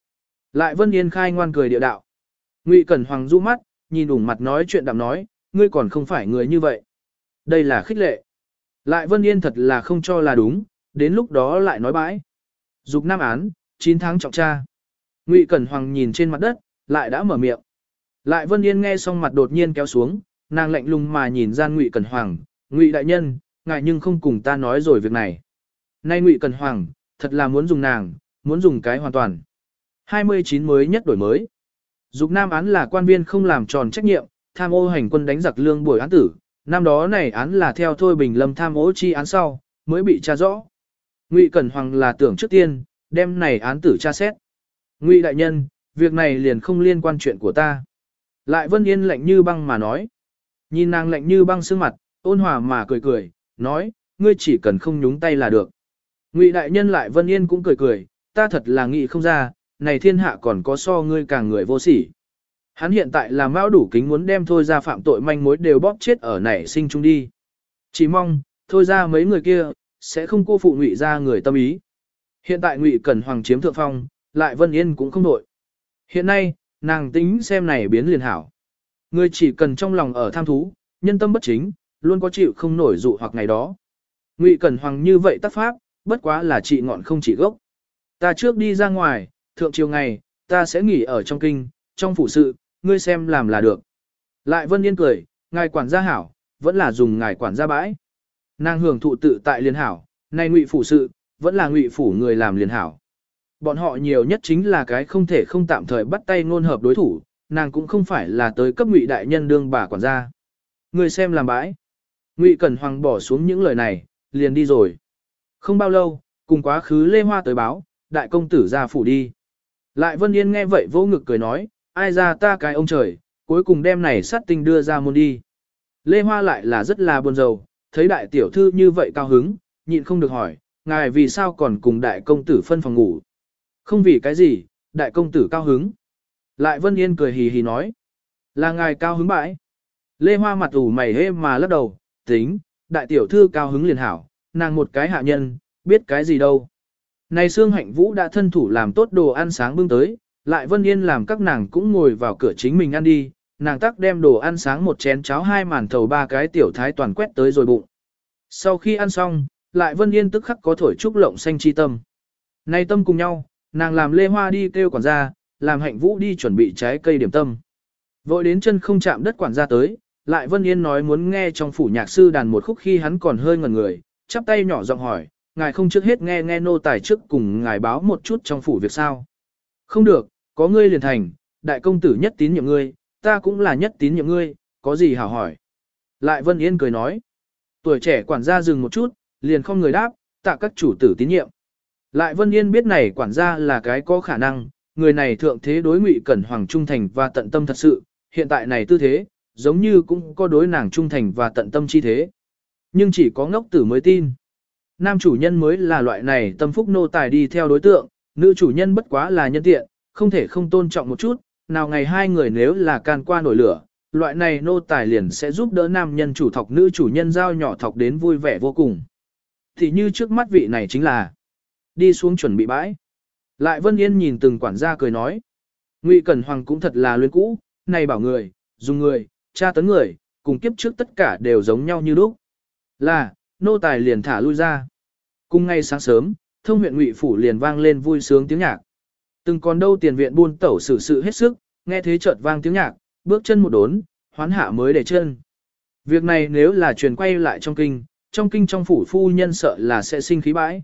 Lại Vân Yên khai ngoan cười địa đạo. Ngụy Cẩn Hoàng du mắt, nhìn ủng mặt nói chuyện đạm nói, ngươi còn không phải người như vậy. Đây là khích lệ. Lại Vân Yên thật là không cho là đúng, đến lúc đó lại nói bãi. Dục Nam án, 9 tháng trọng tra. Ngụy Cẩn Hoàng nhìn trên mặt đất, lại đã mở miệng. Lại Vân Yên nghe xong mặt đột nhiên kéo xuống, nàng lạnh lùng mà nhìn gian Ngụy Cẩn Hoàng, "Ngụy đại nhân, ngài nhưng không cùng ta nói rồi việc này." Nay Ngụy Cẩn Hoàng, thật là muốn dùng nàng, muốn dùng cái hoàn toàn. 29 mới nhất đổi mới. Dục Nam án là quan viên không làm tròn trách nhiệm, tham ô hành quân đánh giặc lương buổi án tử, năm đó này án là theo Thôi Bình Lâm tham ô chi án sau, mới bị tra rõ. Ngụy Cẩn Hoàng là tưởng trước tiên, đem này án tử tra xét. Ngụy đại nhân, việc này liền không liên quan chuyện của ta. Lại Vân Yên lạnh như băng mà nói. Nhìn nàng lạnh như băng sương mặt, ôn hòa mà cười cười, nói, ngươi chỉ cần không nhúng tay là được. Ngụy đại nhân lại Vân Yên cũng cười cười, ta thật là nghĩ không ra, này thiên hạ còn có so ngươi càng người vô sỉ. Hắn hiện tại là mão đủ kính muốn đem thôi ra phạm tội manh mối đều bóp chết ở nảy sinh chung đi. Chỉ mong, thôi ra mấy người kia, sẽ không cô phụ ngụy ra người tâm ý. Hiện tại ngụy cần Hoàng chiếm thượng phong, lại Vân Yên cũng không nội. Hiện nay, nàng tính xem này biến liền hảo. Người chỉ cần trong lòng ở tham thú, nhân tâm bất chính, luôn có chịu không nổi dụ hoặc ngày đó. Ngụy Cẩn Hoàng như vậy tác pháp, bất quá là trị ngọn không trị gốc. Ta trước đi ra ngoài, thượng chiều ngày, ta sẽ nghỉ ở trong kinh, trong phủ sự, ngươi xem làm là được. Lại Vân Yên cười, ngài quản gia hảo, vẫn là dùng ngài quản gia bãi. Nàng hưởng thụ tự tại liền hảo, nay ngụy phủ sự, vẫn là ngụy phủ người làm liền hảo. Bọn họ nhiều nhất chính là cái không thể không tạm thời bắt tay ngôn hợp đối thủ, nàng cũng không phải là tới cấp ngụy đại nhân đương bà quản gia. Người xem làm bãi. Ngụy Cẩn Hoàng bỏ xuống những lời này, liền đi rồi. Không bao lâu, cùng quá khứ Lê Hoa tới báo, đại công tử ra phủ đi. Lại Vân Yên nghe vậy vô ngực cười nói, ai ra ta cái ông trời, cuối cùng đem này sát tinh đưa ra môn đi. Lê Hoa lại là rất là buồn rầu, thấy đại tiểu thư như vậy cao hứng, nhịn không được hỏi, ngài vì sao còn cùng đại công tử phân phòng ngủ. Không vì cái gì, đại công tử cao hứng. Lại Vân Yên cười hì hì nói, là ngài cao hứng bãi. Lê Hoa mặt ủ mày hê mà lắc đầu, tính, đại tiểu thư cao hứng liền hảo, nàng một cái hạ nhân, biết cái gì đâu. Này Sương Hạnh Vũ đã thân thủ làm tốt đồ ăn sáng bưng tới, lại Vân Yên làm các nàng cũng ngồi vào cửa chính mình ăn đi, nàng tắc đem đồ ăn sáng một chén cháo hai màn thầu ba cái tiểu thái toàn quét tới rồi bụng. Sau khi ăn xong, lại Vân Yên tức khắc có thổi trúc lộng xanh chi tâm. Nay tâm cùng nhau, nàng làm lê hoa đi kêu quản gia, làm hạnh vũ đi chuẩn bị trái cây điểm tâm. Vội đến chân không chạm đất quản gia tới, lại Vân Yên nói muốn nghe trong phủ nhạc sư đàn một khúc khi hắn còn hơi ngẩn người, chắp tay nhỏ giọng hỏi, ngài không trước hết nghe nghe nô tài trước cùng ngài báo một chút trong phủ việc sao. Không được, có ngươi liền thành, đại công tử nhất tín nhiệm ngươi, ta cũng là nhất tín nhiệm ngươi, có gì hảo hỏi. Lại Vân Yên cười nói, tuổi trẻ quản gia dừng một chút, liền không người đáp, tạ các chủ tử tín nhiệm. Lại Vân Yên biết này quản gia là cái có khả năng, người này thượng thế đối ngụy cẩn hoàng trung thành và tận tâm thật sự, hiện tại này tư thế, giống như cũng có đối nàng trung thành và tận tâm chi thế. Nhưng chỉ có ngốc tử mới tin. Nam chủ nhân mới là loại này tâm phúc nô tài đi theo đối tượng, nữ chủ nhân bất quá là nhân tiện, không thể không tôn trọng một chút, nào ngày hai người nếu là can qua nổi lửa, loại này nô tài liền sẽ giúp đỡ nam nhân chủ thọc nữ chủ nhân giao nhỏ thọc đến vui vẻ vô cùng. Thì như trước mắt vị này chính là đi xuống chuẩn bị bãi. Lại Vân Yên nhìn từng quản gia cười nói. Ngụy Cẩn Hoàng cũng thật là luyến cũ, này bảo người, dùng người, tra tấn người, cùng kiếp trước tất cả đều giống nhau như lúc. Là, nô tài liền thả lui ra. Cùng ngay sáng sớm, thông huyện Ngụy Phủ liền vang lên vui sướng tiếng nhạc. Từng còn đâu tiền viện buôn tẩu xử sự hết sức, nghe thế chợt vang tiếng nhạc, bước chân một đốn, hoán hạ mới để chân. Việc này nếu là truyền quay lại trong kinh, trong kinh trong phủ phu nhân sợ là sẽ sinh khí bãi.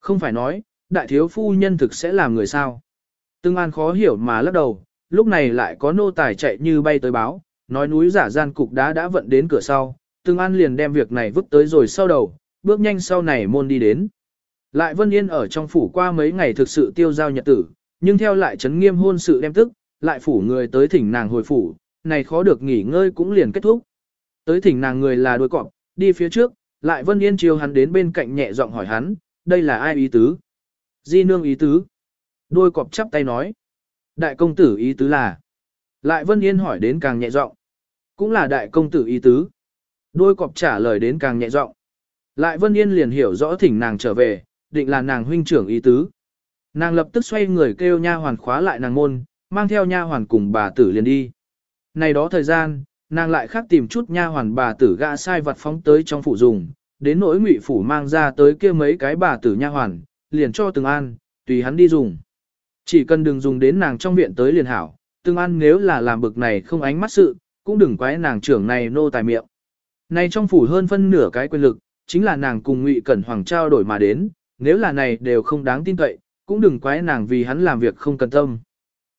Không phải nói, đại thiếu phu nhân thực sẽ làm người sao. Tương An khó hiểu mà lắc đầu, lúc này lại có nô tài chạy như bay tới báo, nói núi giả gian cục đá đã vận đến cửa sau, Tương An liền đem việc này vứt tới rồi sau đầu, bước nhanh sau này môn đi đến. Lại Vân Yên ở trong phủ qua mấy ngày thực sự tiêu giao nhật tử, nhưng theo lại chấn nghiêm hôn sự đem tức, lại phủ người tới thỉnh nàng hồi phủ, này khó được nghỉ ngơi cũng liền kết thúc. Tới thỉnh nàng người là đuôi cọp, đi phía trước, lại Vân Yên chiều hắn đến bên cạnh nhẹ giọng hỏi hắn, đây là ai ý tứ? Di nương ý tứ. Đôi cọp chắp tay nói. Đại công tử ý tứ là. Lại Vân Yên hỏi đến càng nhẹ giọng. Cũng là đại công tử ý tứ. Đôi cọp trả lời đến càng nhẹ giọng. Lại Vân Yên liền hiểu rõ thỉnh nàng trở về, định là nàng huynh trưởng ý tứ. Nàng lập tức xoay người kêu nha hoàn khóa lại nàng môn, mang theo nha hoàn cùng bà tử liền đi. Này đó thời gian, nàng lại khác tìm chút nha hoàn bà tử gã sai vật phóng tới trong phủ dùng, đến nỗi ngụy phủ mang ra tới kia mấy cái bà tử nha hoàn, liền cho từng an, tùy hắn đi dùng. Chỉ cần đừng dùng đến nàng trong viện tới liền hảo, từng an nếu là làm bực này không ánh mắt sự, cũng đừng quái nàng trưởng này nô tài miệng. Này trong phủ hơn phân nửa cái quyền lực, chính là nàng cùng ngụy cẩn hoàng trao đổi mà đến, nếu là này đều không đáng tin cậy, cũng đừng quái nàng vì hắn làm việc không cần tâm.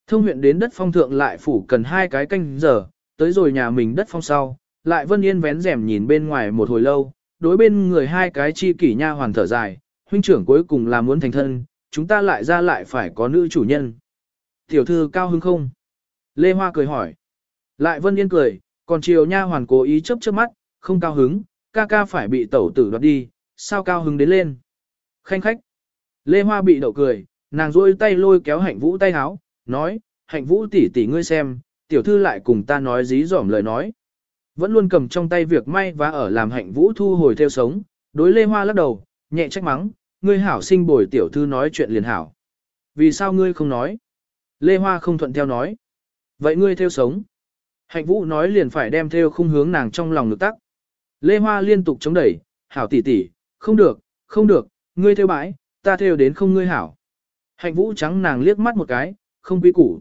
Thông huyện đến đất phong thượng lại phủ cần hai cái canh giờ, tới rồi nhà mình đất phong sau, lại Vân Yên vén rèm nhìn bên ngoài một hồi lâu, đối bên người hai cái chi kỷ nha hoàn thở dài, huynh trưởng cuối cùng là muốn thành thân, chúng ta lại ra lại phải có nữ chủ nhân. Tiểu thư cao hứng không? Lê Hoa cười hỏi. Lại Vân Yên cười, còn chiều nha hoàn cố ý chớp chớp mắt, không cao hứng, ca ca phải bị tẩu tử đoạt đi, sao cao hứng đến lên. Khanh khách. Lê Hoa bị đậu cười, nàng rôi tay lôi kéo hạnh vũ tay háo, nói, hạnh vũ tỷ tỷ ngươi xem, tiểu thư lại cùng ta nói dí dỏm lời nói. Vẫn luôn cầm trong tay việc may và ở làm hạnh vũ thu hồi theo sống, đối Lê Hoa lắc đầu, nhẹ trách mắng, ngươi hảo sinh bồi tiểu thư nói chuyện liền hảo. Vì sao ngươi không nói? Lê Hoa không thuận theo nói. Vậy ngươi theo sống. Hạnh vũ nói liền phải đem theo khung hướng nàng trong lòng ngực tắc. Lê Hoa liên tục chống đẩy, hảo tỷ tỷ, không được, không được, ngươi theo bãi, ta theo đến không ngươi hảo. Hạnh vũ trắng nàng liếc mắt một cái, không quý củ.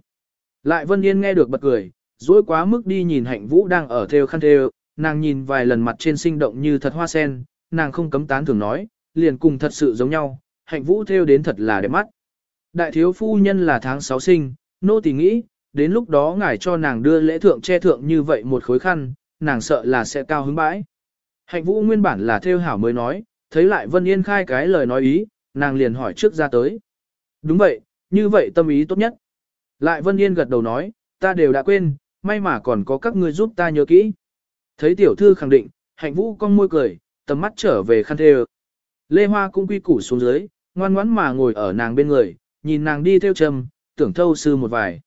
Lại Vân Yên nghe được bật cười, dối quá mức đi nhìn hạnh vũ đang ở theo khăn theo, nàng nhìn vài lần mặt trên sinh động như thật hoa sen, nàng không cấm tán thường nói, liền cùng thật sự giống nhau, hạnh vũ theo đến thật là đẹp mắt. Đại thiếu phu nhân là tháng 6 sinh, nô tỳ nghĩ, đến lúc đó ngài cho nàng đưa lễ thượng che thượng như vậy một khối khăn, nàng sợ là sẽ cao hứng bãi. Hạnh vũ nguyên bản là theo hảo mới nói, thấy lại Vân Yên khai cái lời nói ý, nàng liền hỏi trước ra tới. Đúng vậy, như vậy tâm ý tốt nhất. Lại Vân Yên gật đầu nói, ta đều đã quên, may mà còn có các ngươi giúp ta nhớ kỹ. Thấy tiểu thư khẳng định, hạnh vũ con môi cười, tầm mắt trở về khăn thê Lê Hoa cũng quy củ xuống dưới, ngoan ngoãn mà ngồi ở nàng bên người, nhìn nàng đi theo trầm, tưởng thâu sư một vài.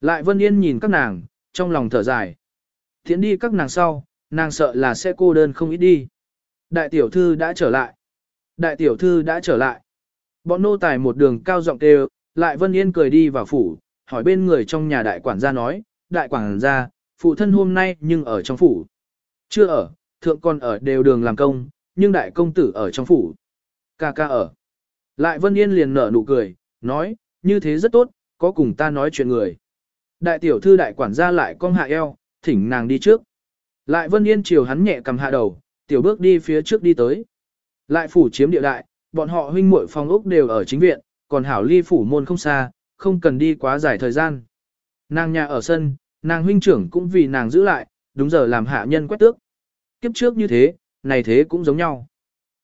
Lại Vân Yên nhìn các nàng, trong lòng thở dài. Thiện đi các nàng sau, nàng sợ là sẽ cô đơn không ít đi. Đại tiểu thư đã trở lại. Đại tiểu thư đã trở lại. Bọn nô tài một đường cao giọng kêu, lại Vân Yên cười đi vào phủ, hỏi bên người trong nhà đại quản gia nói, đại quản gia, phụ thân hôm nay nhưng ở trong phủ. Chưa ở, thượng con ở đều đường làm công, nhưng đại công tử ở trong phủ. Ca ca ở. Lại Vân Yên liền nở nụ cười, nói, như thế rất tốt, có cùng ta nói chuyện người. Đại tiểu thư đại quản gia lại cong hạ eo, thỉnh nàng đi trước. Lại Vân Yên chiều hắn nhẹ cầm hạ đầu, tiểu bước đi phía trước đi tới. Lại phủ chiếm địa đại, bọn họ huynh muội phòng ốc đều ở chính viện, còn hảo ly phủ môn không xa, không cần đi quá dài thời gian. Nàng nhà ở sân, nàng huynh trưởng cũng vì nàng giữ lại, đúng giờ làm hạ nhân quét tước. Kiếp trước như thế, này thế cũng giống nhau.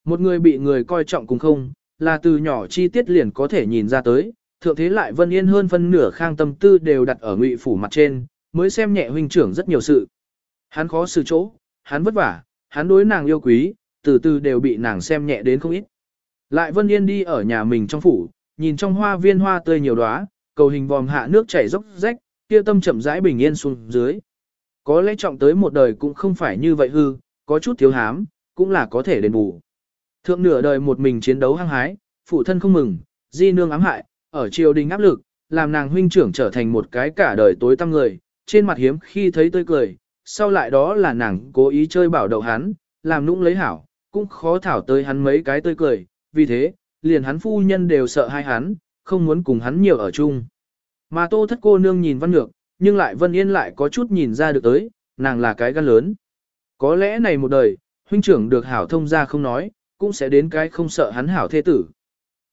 Một người bị người coi trọng cùng không, là từ nhỏ chi tiết liền có thể nhìn ra tới, thượng thế lại vân yên hơn phân nửa khang tâm tư đều đặt ở ngụy phủ mặt trên, mới xem nhẹ huynh trưởng rất nhiều sự. Hắn khó xử chỗ, hắn vất vả, hắn đối nàng yêu quý, từ từ đều bị nàng xem nhẹ đến không ít. Lại vân yên đi ở nhà mình trong phủ, nhìn trong hoa viên hoa tươi nhiều đóa, cầu hình vòm hạ nước chảy dốc rách, kia tâm chậm rãi bình yên xuống dưới. Có lẽ trọng tới một đời cũng không phải như vậy hư, có chút thiếu hám, cũng là có thể đền bù. Thượng nửa đời một mình chiến đấu hăng hái, phụ thân không mừng, di nương ám hại, ở triều đình áp lực, làm nàng huynh trưởng trở thành một cái cả đời tối tăm người, trên mặt hiếm khi thấy tươi cười, sau lại đó là nàng cố ý chơi bảo đậu hắn, làm nũng lấy hảo, cũng khó thảo tới hắn mấy cái tươi cười, vì thế, liền hắn phu nhân đều sợ hai hắn, không muốn cùng hắn nhiều ở chung. Mà tô thất cô nương nhìn văn ngược, nhưng lại vân yên lại có chút nhìn ra được tới, nàng là cái gan lớn. Có lẽ này một đời, huynh trưởng được hảo thông ra không nói, cũng sẽ đến cái không sợ hắn hảo thế tử.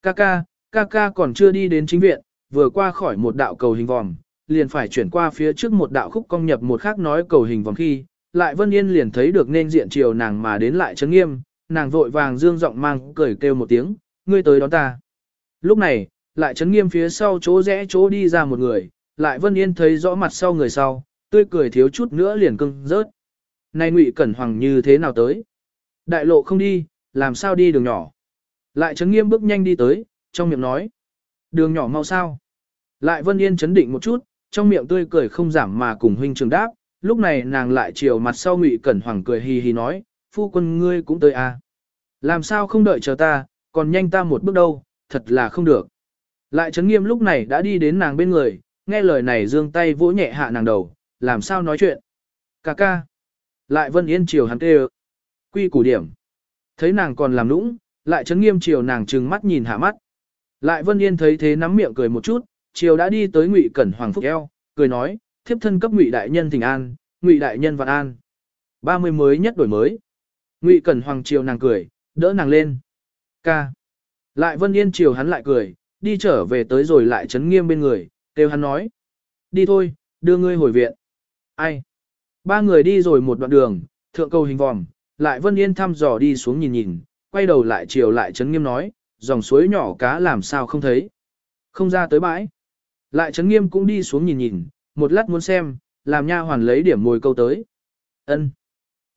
Kaka, Kaka còn chưa đi đến chính viện, vừa qua khỏi một đạo cầu hình vòm, liền phải chuyển qua phía trước một đạo khúc công nhập một khác nói cầu hình vòm khi, lại Vân Yên liền thấy được nên diện chiều nàng mà đến lại chấn nghiêm, nàng vội vàng dương giọng mang cười kêu một tiếng, ngươi tới đón ta. Lúc này, lại chấn nghiêm phía sau chỗ rẽ chỗ đi ra một người, lại Vân Yên thấy rõ mặt sau người sau, tươi cười thiếu chút nữa liền cưng rớt. Này Ngụy Cẩn Hoàng như thế nào tới? Đại lộ không đi, làm sao đi đường nhỏ? Lại chấn nghiêm bước nhanh đi tới, trong miệng nói. Đường nhỏ mau sao? Lại Vân Yên chấn định một chút, trong miệng tươi cười không giảm mà cùng huynh trường đáp, lúc này nàng lại chiều mặt sau Ngụy Cẩn Hoàng cười hì hì nói, phu quân ngươi cũng tới à. Làm sao không đợi chờ ta, còn nhanh ta một bước đâu, thật là không được. Lại chấn nghiêm lúc này đã đi đến nàng bên người, nghe lời này giương tay vỗ nhẹ hạ nàng đầu, làm sao nói chuyện. Cà ca. Lại Vân Yên chiều hắn kêu. Quy củ điểm. Thấy nàng còn làm nũng, lại chấn nghiêm chiều nàng trừng mắt nhìn hạ mắt. Lại Vân Yên thấy thế nắm miệng cười một chút, chiều đã đi tới Ngụy Cẩn Hoàng Phúc eo, cười nói, thiếp thân cấp Ngụy đại nhân thỉnh an, Ngụy đại nhân vạn an. ba mươi mới nhất đổi mới. Ngụy Cẩn Hoàng chiều nàng cười, đỡ nàng lên. Ca. Lại Vân Yên chiều hắn lại cười, đi trở về tới rồi lại chấn nghiêm bên người, kêu hắn nói. Đi thôi, đưa ngươi hồi viện. Ai? Ba người đi rồi một đoạn đường, thượng cầu hình vòm, lại Vân Yên thăm dò đi xuống nhìn nhìn, quay đầu lại chiều lại chấn nghiêm nói, dòng suối nhỏ cá làm sao không thấy. Không ra tới bãi. Lại chấn nghiêm cũng đi xuống nhìn nhìn, một lát muốn xem, làm nha hoàn lấy điểm mồi câu tới. ân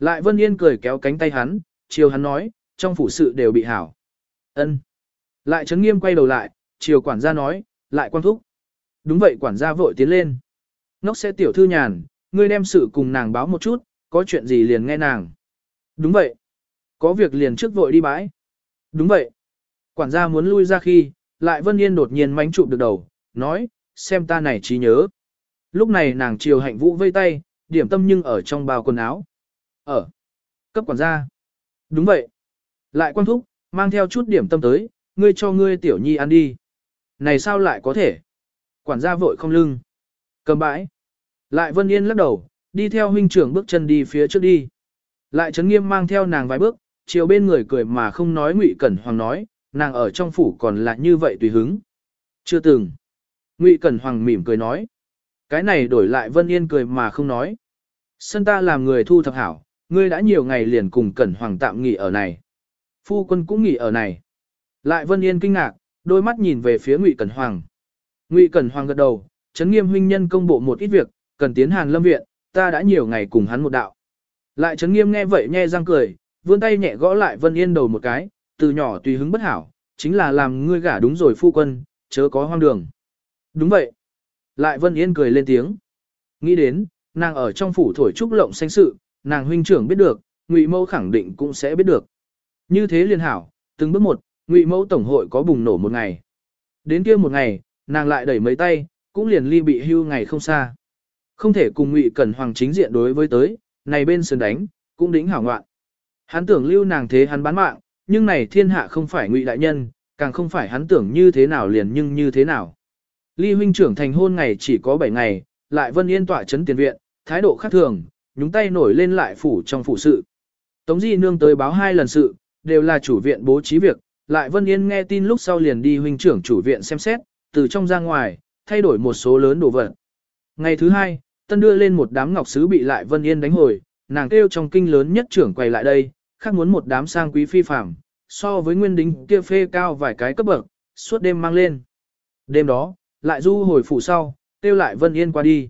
lại Vân Yên cười kéo cánh tay hắn, chiều hắn nói, trong phủ sự đều bị hảo. ân Lại trấn nghiêm quay đầu lại, chiều quản gia nói, lại quan thúc. Đúng vậy quản gia vội tiến lên. nóc sẽ tiểu thư nhàn, ngươi đem sự cùng nàng báo một chút, có chuyện gì liền nghe nàng. Đúng vậy. Có việc liền trước vội đi bãi. Đúng vậy. Quản gia muốn lui ra khi, lại Vân Yên đột nhiên mánh chụp được đầu, nói, xem ta này trí nhớ. Lúc này nàng chiều hạnh vũ vây tay, điểm tâm nhưng ở trong bao quần áo. Ở. Cấp quản gia. Đúng vậy. Lại quan thúc, mang theo chút điểm tâm tới, ngươi cho ngươi tiểu nhi ăn đi. Này sao lại có thể? Quản gia vội không lưng. Cầm bãi. Lại Vân Yên lắc đầu, đi theo huynh trưởng bước chân đi phía trước đi. Lại Trấn Nghiêm mang theo nàng vài bước, chiều bên người cười mà không nói Ngụy Cẩn Hoàng nói, nàng ở trong phủ còn là như vậy tùy hứng. Chưa từng. Ngụy Cẩn Hoàng mỉm cười nói. Cái này đổi lại Vân Yên cười mà không nói. Sân ta làm người thu thập hảo, ngươi đã nhiều ngày liền cùng Cẩn Hoàng tạm nghỉ ở này. Phu quân cũng nghỉ ở này. Lại Vân Yên kinh ngạc, đôi mắt nhìn về phía Ngụy Cẩn Hoàng. Ngụy Cẩn Hoàng gật đầu, chấn nghiêm huynh nhân công bộ một ít việc, cần tiến Hàn Lâm viện, ta đã nhiều ngày cùng hắn một đạo. Lại chấn nghiêm nghe vậy nhe răng cười, vươn tay nhẹ gõ lại Vân Yên đầu một cái, từ nhỏ tùy hứng bất hảo, chính là làm ngươi gả đúng rồi phu quân, chớ có hoang đường. Đúng vậy. Lại Vân Yên cười lên tiếng. Nghĩ đến, nàng ở trong phủ thổi trúc lộng xanh sự, nàng huynh trưởng biết được, Ngụy Mẫu khẳng định cũng sẽ biết được. Như thế liên hảo, từng bước một, Ngụy Mẫu tổng hội có bùng nổ một ngày. Đến kia một ngày, nàng lại đẩy mấy tay, cũng liền ly bị hưu ngày không xa. Không thể cùng Ngụy Cẩn Hoàng chính diện đối với tới, này bên sườn đánh, cũng đính hảo ngoạn. Hắn tưởng lưu nàng thế hắn bán mạng, nhưng này thiên hạ không phải Ngụy đại nhân, càng không phải hắn tưởng như thế nào liền nhưng như thế nào. Ly huynh trưởng thành hôn ngày chỉ có 7 ngày, lại Vân Yên tỏa chấn tiền viện, thái độ khác thường, nhúng tay nổi lên lại phủ trong phủ sự. Tống Di nương tới báo hai lần sự, đều là chủ viện bố trí việc, lại Vân Yên nghe tin lúc sau liền đi huynh trưởng chủ viện xem xét, từ trong ra ngoài, thay đổi một số lớn đồ vật. Ngày thứ hai, tân đưa lên một đám ngọc sứ bị lại Vân Yên đánh hồi, nàng kêu trong kinh lớn nhất trưởng quay lại đây, khác muốn một đám sang quý phi phạm, so với nguyên đính kia phê cao vài cái cấp bậc, suốt đêm mang lên. Đêm đó, lại du hồi phủ sau, kêu lại Vân Yên qua đi.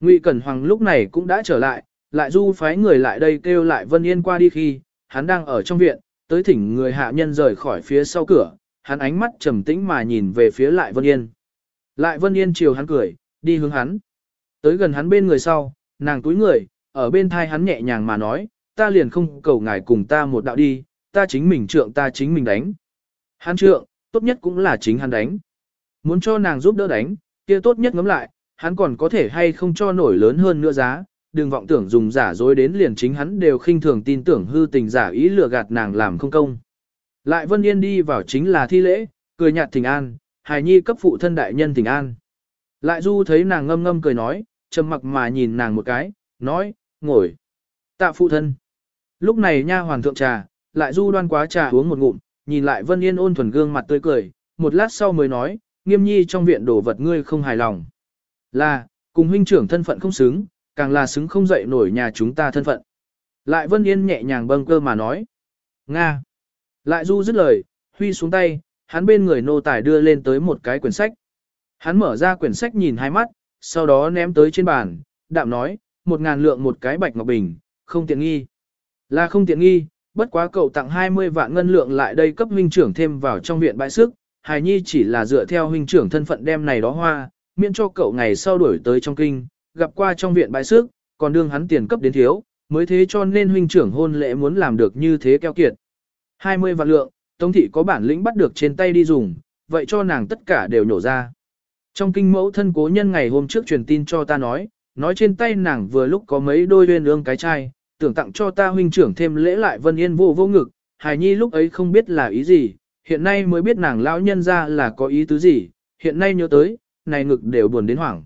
Ngụy Cẩn Hoàng lúc này cũng đã trở lại, lại du phái người lại đây kêu lại Vân Yên qua đi khi, hắn đang ở trong viện, tới thỉnh người hạ nhân rời khỏi phía sau cửa, hắn ánh mắt trầm tĩnh mà nhìn về phía lại Vân Yên. Lại Vân Yên chiều hắn cười, đi hướng hắn. Tới gần hắn bên người sau, nàng túi người, ở bên thai hắn nhẹ nhàng mà nói, ta liền không cầu ngài cùng ta một đạo đi, ta chính mình trượng ta chính mình đánh. Hắn trượng, tốt nhất cũng là chính hắn đánh. Muốn cho nàng giúp đỡ đánh, kia tốt nhất ngắm lại, hắn còn có thể hay không cho nổi lớn hơn nữa giá, đừng vọng tưởng dùng giả dối đến liền chính hắn đều khinh thường tin tưởng hư tình giả ý lừa gạt nàng làm không công. Lại Vân Yên đi vào chính là thi lễ, cười nhạt thỉnh an, hài nhi cấp phụ thân đại nhân thỉnh an. Lại Du thấy nàng ngâm ngâm cười nói, trầm mặc mà nhìn nàng một cái, nói, ngồi. Tạ phụ thân. Lúc này nha hoàng thượng trà, lại Du đoan quá trà uống một ngụm, nhìn lại Vân Yên ôn thuần gương mặt tươi cười, một lát sau mới nói, nghiêm nhi trong viện đồ vật ngươi không hài lòng. Là, cùng huynh trưởng thân phận không xứng, càng là xứng không dậy nổi nhà chúng ta thân phận. Lại Vân Yên nhẹ nhàng bâng cơ mà nói. Nga. Lại Du dứt lời, huy xuống tay, hắn bên người nô tài đưa lên tới một cái quyển sách. Hắn mở ra quyển sách nhìn hai mắt, sau đó ném tới trên bàn, đạm nói, một ngàn lượng một cái bạch ngọc bình, không tiện nghi. Là không tiện nghi, bất quá cậu tặng 20 vạn ngân lượng lại đây cấp huynh trưởng thêm vào trong viện bãi sức, hài nhi chỉ là dựa theo huynh trưởng thân phận đem này đó hoa, miễn cho cậu ngày sau đuổi tới trong kinh, gặp qua trong viện bãi sức, còn đương hắn tiền cấp đến thiếu, mới thế cho nên huynh trưởng hôn lễ muốn làm được như thế keo kiệt. 20 vạn lượng, Tống thị có bản lĩnh bắt được trên tay đi dùng, vậy cho nàng tất cả đều nhổ ra. Trong kinh mẫu thân cố nhân ngày hôm trước truyền tin cho ta nói, nói trên tay nàng vừa lúc có mấy đôi uyên ương cái chai, tưởng tặng cho ta huynh trưởng thêm lễ lại vân yên vô vô ngực, hài nhi lúc ấy không biết là ý gì, hiện nay mới biết nàng lão nhân ra là có ý tứ gì, hiện nay nhớ tới, này ngực đều buồn đến hoảng.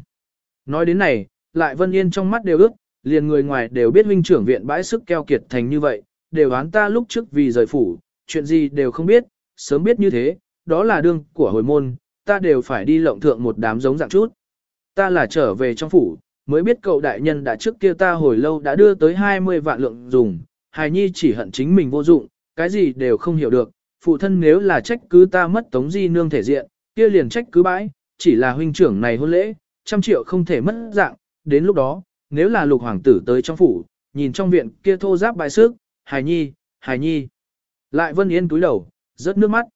Nói đến này, lại vân yên trong mắt đều ước, liền người ngoài đều biết huynh trưởng viện bãi sức keo kiệt thành như vậy, đều án ta lúc trước vì rời phủ, chuyện gì đều không biết, sớm biết như thế, đó là đương của hồi môn, ta đều phải đi lộng thượng một đám giống dạng chút. Ta là trở về trong phủ, mới biết cậu đại nhân đã trước kia ta hồi lâu đã đưa tới 20 vạn lượng dùng, hài nhi chỉ hận chính mình vô dụng, cái gì đều không hiểu được, phụ thân nếu là trách cứ ta mất tống di nương thể diện, kia liền trách cứ bãi, chỉ là huynh trưởng này hôn lễ, trăm triệu không thể mất dạng, đến lúc đó, nếu là lục hoàng tử tới trong phủ, nhìn trong viện kia thô giáp bại sức, hài nhi, hài nhi. Lại vân yên túi đầu, rớt nước mắt.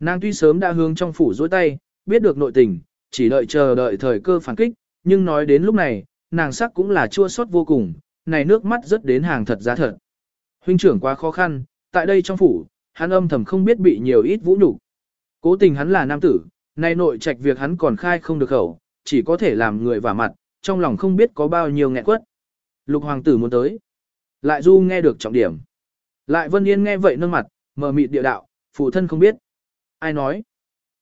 Nàng tuy sớm đã hướng trong phủ dối tay, biết được nội tình, chỉ đợi chờ đợi thời cơ phản kích, nhưng nói đến lúc này, nàng sắc cũng là chua xót vô cùng, này nước mắt rớt đến hàng thật giá thật. Huynh trưởng quá khó khăn, tại đây trong phủ, hắn âm thầm không biết bị nhiều ít vũ nhục. Cố tình hắn là nam tử, nay nội trạch việc hắn còn khai không được khẩu, chỉ có thể làm người vả mặt, trong lòng không biết có bao nhiêu nghẹn quất. Lục hoàng tử muốn tới. Lại du nghe được trọng điểm. Lại vân yên nghe vậy nâng mặt, mở mịt địa đạo, phụ thân không biết. Ai nói?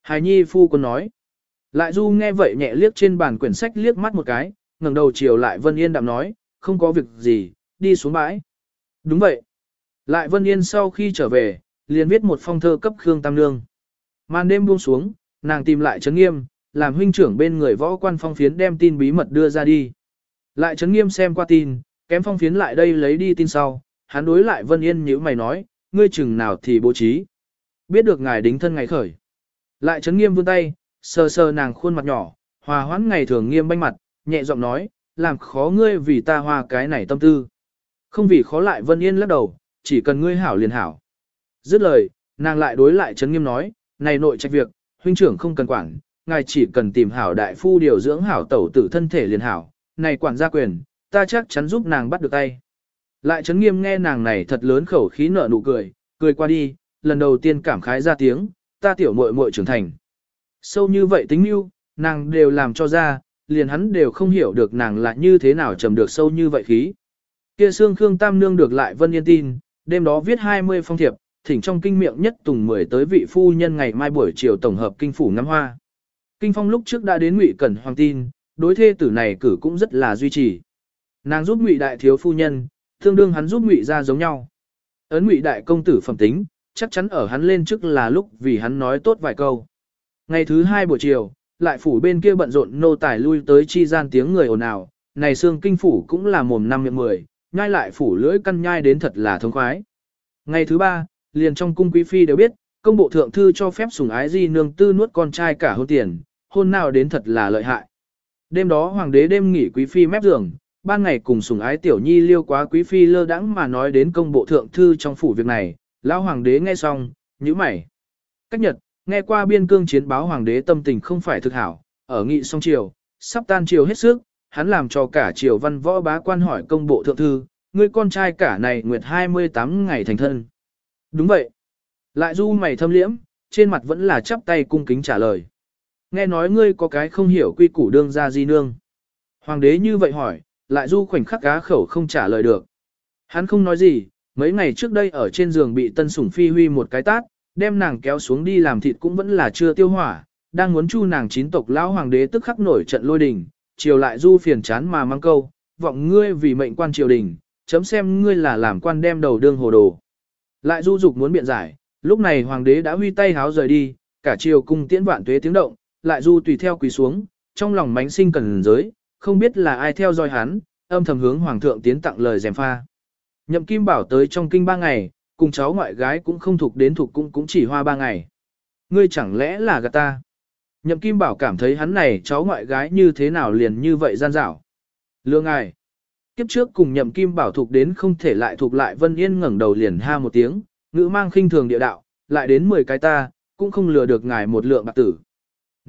Hài nhi phu quân nói. Lại du nghe vậy nhẹ liếc trên bàn quyển sách liếc mắt một cái, ngẩng đầu chiều lại vân yên đạm nói, không có việc gì, đi xuống bãi. Đúng vậy. Lại vân yên sau khi trở về, liền viết một phong thơ cấp Khương Tam Nương. Màn đêm buông xuống, nàng tìm lại Trấn Nghiêm, làm huynh trưởng bên người võ quan phong phiến đem tin bí mật đưa ra đi. Lại chấn Nghiêm xem qua tin, kém phong phiến lại đây lấy đi tin sau, hắn đối lại Vân Yên nhíu mày nói, ngươi chừng nào thì bố trí. Biết được ngài đính thân ngày khởi. Lại chấn Nghiêm vươn tay, sờ sờ nàng khuôn mặt nhỏ, hòa hoãn ngày thường nghiêm banh mặt, nhẹ giọng nói, làm khó ngươi vì ta hoa cái này tâm tư. Không vì khó lại Vân Yên lắc đầu, chỉ cần ngươi hảo liền hảo. Dứt lời, nàng lại đối lại chấn Nghiêm nói, này nội trách việc, huynh trưởng không cần quản, ngài chỉ cần tìm hảo đại phu điều dưỡng hảo tẩu tử thân thể liền hảo, này quản gia quyền, ta chắc chắn giúp nàng bắt được tay. Lại chấn nghiêm nghe nàng này thật lớn khẩu khí nở nụ cười, cười qua đi, lần đầu tiên cảm khái ra tiếng, ta tiểu muội muội trưởng thành. Sâu như vậy tính yêu, nàng đều làm cho ra, liền hắn đều không hiểu được nàng là như thế nào trầm được sâu như vậy khí. Kia xương Khương Tam Nương được lại Vân Yên tin, đêm đó viết 20 phong thiệp, thỉnh trong kinh miệng nhất tùng mười tới vị phu nhân ngày mai buổi chiều tổng hợp kinh phủ ngắm hoa. Kinh phong lúc trước đã đến Ngụy Cẩn Hoàng tin, đối thê tử này cử cũng rất là duy trì. Nàng giúp Ngụy đại thiếu phu nhân, tương đương hắn giúp Ngụy ra giống nhau. Ấn Ngụy đại công tử phẩm tính, chắc chắn ở hắn lên trước là lúc vì hắn nói tốt vài câu. Ngày thứ hai buổi chiều, lại phủ bên kia bận rộn nô tài lui tới chi gian tiếng người ồn ào, này xương kinh phủ cũng là mồm năm miệng mười, nhai lại phủ lưỡi căn nhai đến thật là thông khoái. Ngày thứ ba, liền trong cung quý phi đều biết, công bộ thượng thư cho phép sủng ái di nương tư nuốt con trai cả hôn tiền, hôn nào đến thật là lợi hại. Đêm đó hoàng đế đêm nghỉ quý phi mép giường, ban ngày cùng sủng ái tiểu nhi liêu quá quý phi lơ đãng mà nói đến công bộ thượng thư trong phủ việc này, lão hoàng đế nghe xong, nhíu mày. Cách nhật, nghe qua biên cương chiến báo hoàng đế tâm tình không phải thực hảo, ở nghị song triều, sắp tan triều hết sức, hắn làm cho cả triều văn võ bá quan hỏi công bộ thượng thư, người con trai cả này nguyệt 28 ngày thành thân. Đúng vậy. Lại du mày thâm liễm, trên mặt vẫn là chắp tay cung kính trả lời. Nghe nói ngươi có cái không hiểu quy củ đương ra di nương. Hoàng đế như vậy hỏi, lại du khoảnh khắc cá khẩu không trả lời được. Hắn không nói gì, mấy ngày trước đây ở trên giường bị tân sủng phi huy một cái tát, đem nàng kéo xuống đi làm thịt cũng vẫn là chưa tiêu hỏa, đang muốn chu nàng chín tộc lão hoàng đế tức khắc nổi trận lôi đình, chiều lại du phiền chán mà mang câu, vọng ngươi vì mệnh quan triều đình, chấm xem ngươi là làm quan đem đầu đương hồ đồ. Lại du dục muốn biện giải, lúc này hoàng đế đã huy tay háo rời đi, cả triều cung tiễn vạn tuế tiếng động, lại du tùy theo quỳ xuống, trong lòng mánh sinh cần giới, không biết là ai theo dõi hắn, âm thầm hướng hoàng thượng tiến tặng lời dèm pha. Nhậm Kim Bảo tới trong kinh ba ngày, cùng cháu ngoại gái cũng không thuộc đến thuộc cũng cũng chỉ hoa ba ngày. Ngươi chẳng lẽ là gạt ta? Nhậm Kim Bảo cảm thấy hắn này cháu ngoại gái như thế nào liền như vậy gian dảo. Lương ngài. Kiếp trước cùng Nhậm Kim Bảo thuộc đến không thể lại thuộc lại Vân Yên ngẩng đầu liền ha một tiếng, ngữ mang khinh thường địa đạo, lại đến 10 cái ta, cũng không lừa được ngài một lượng bạc tử.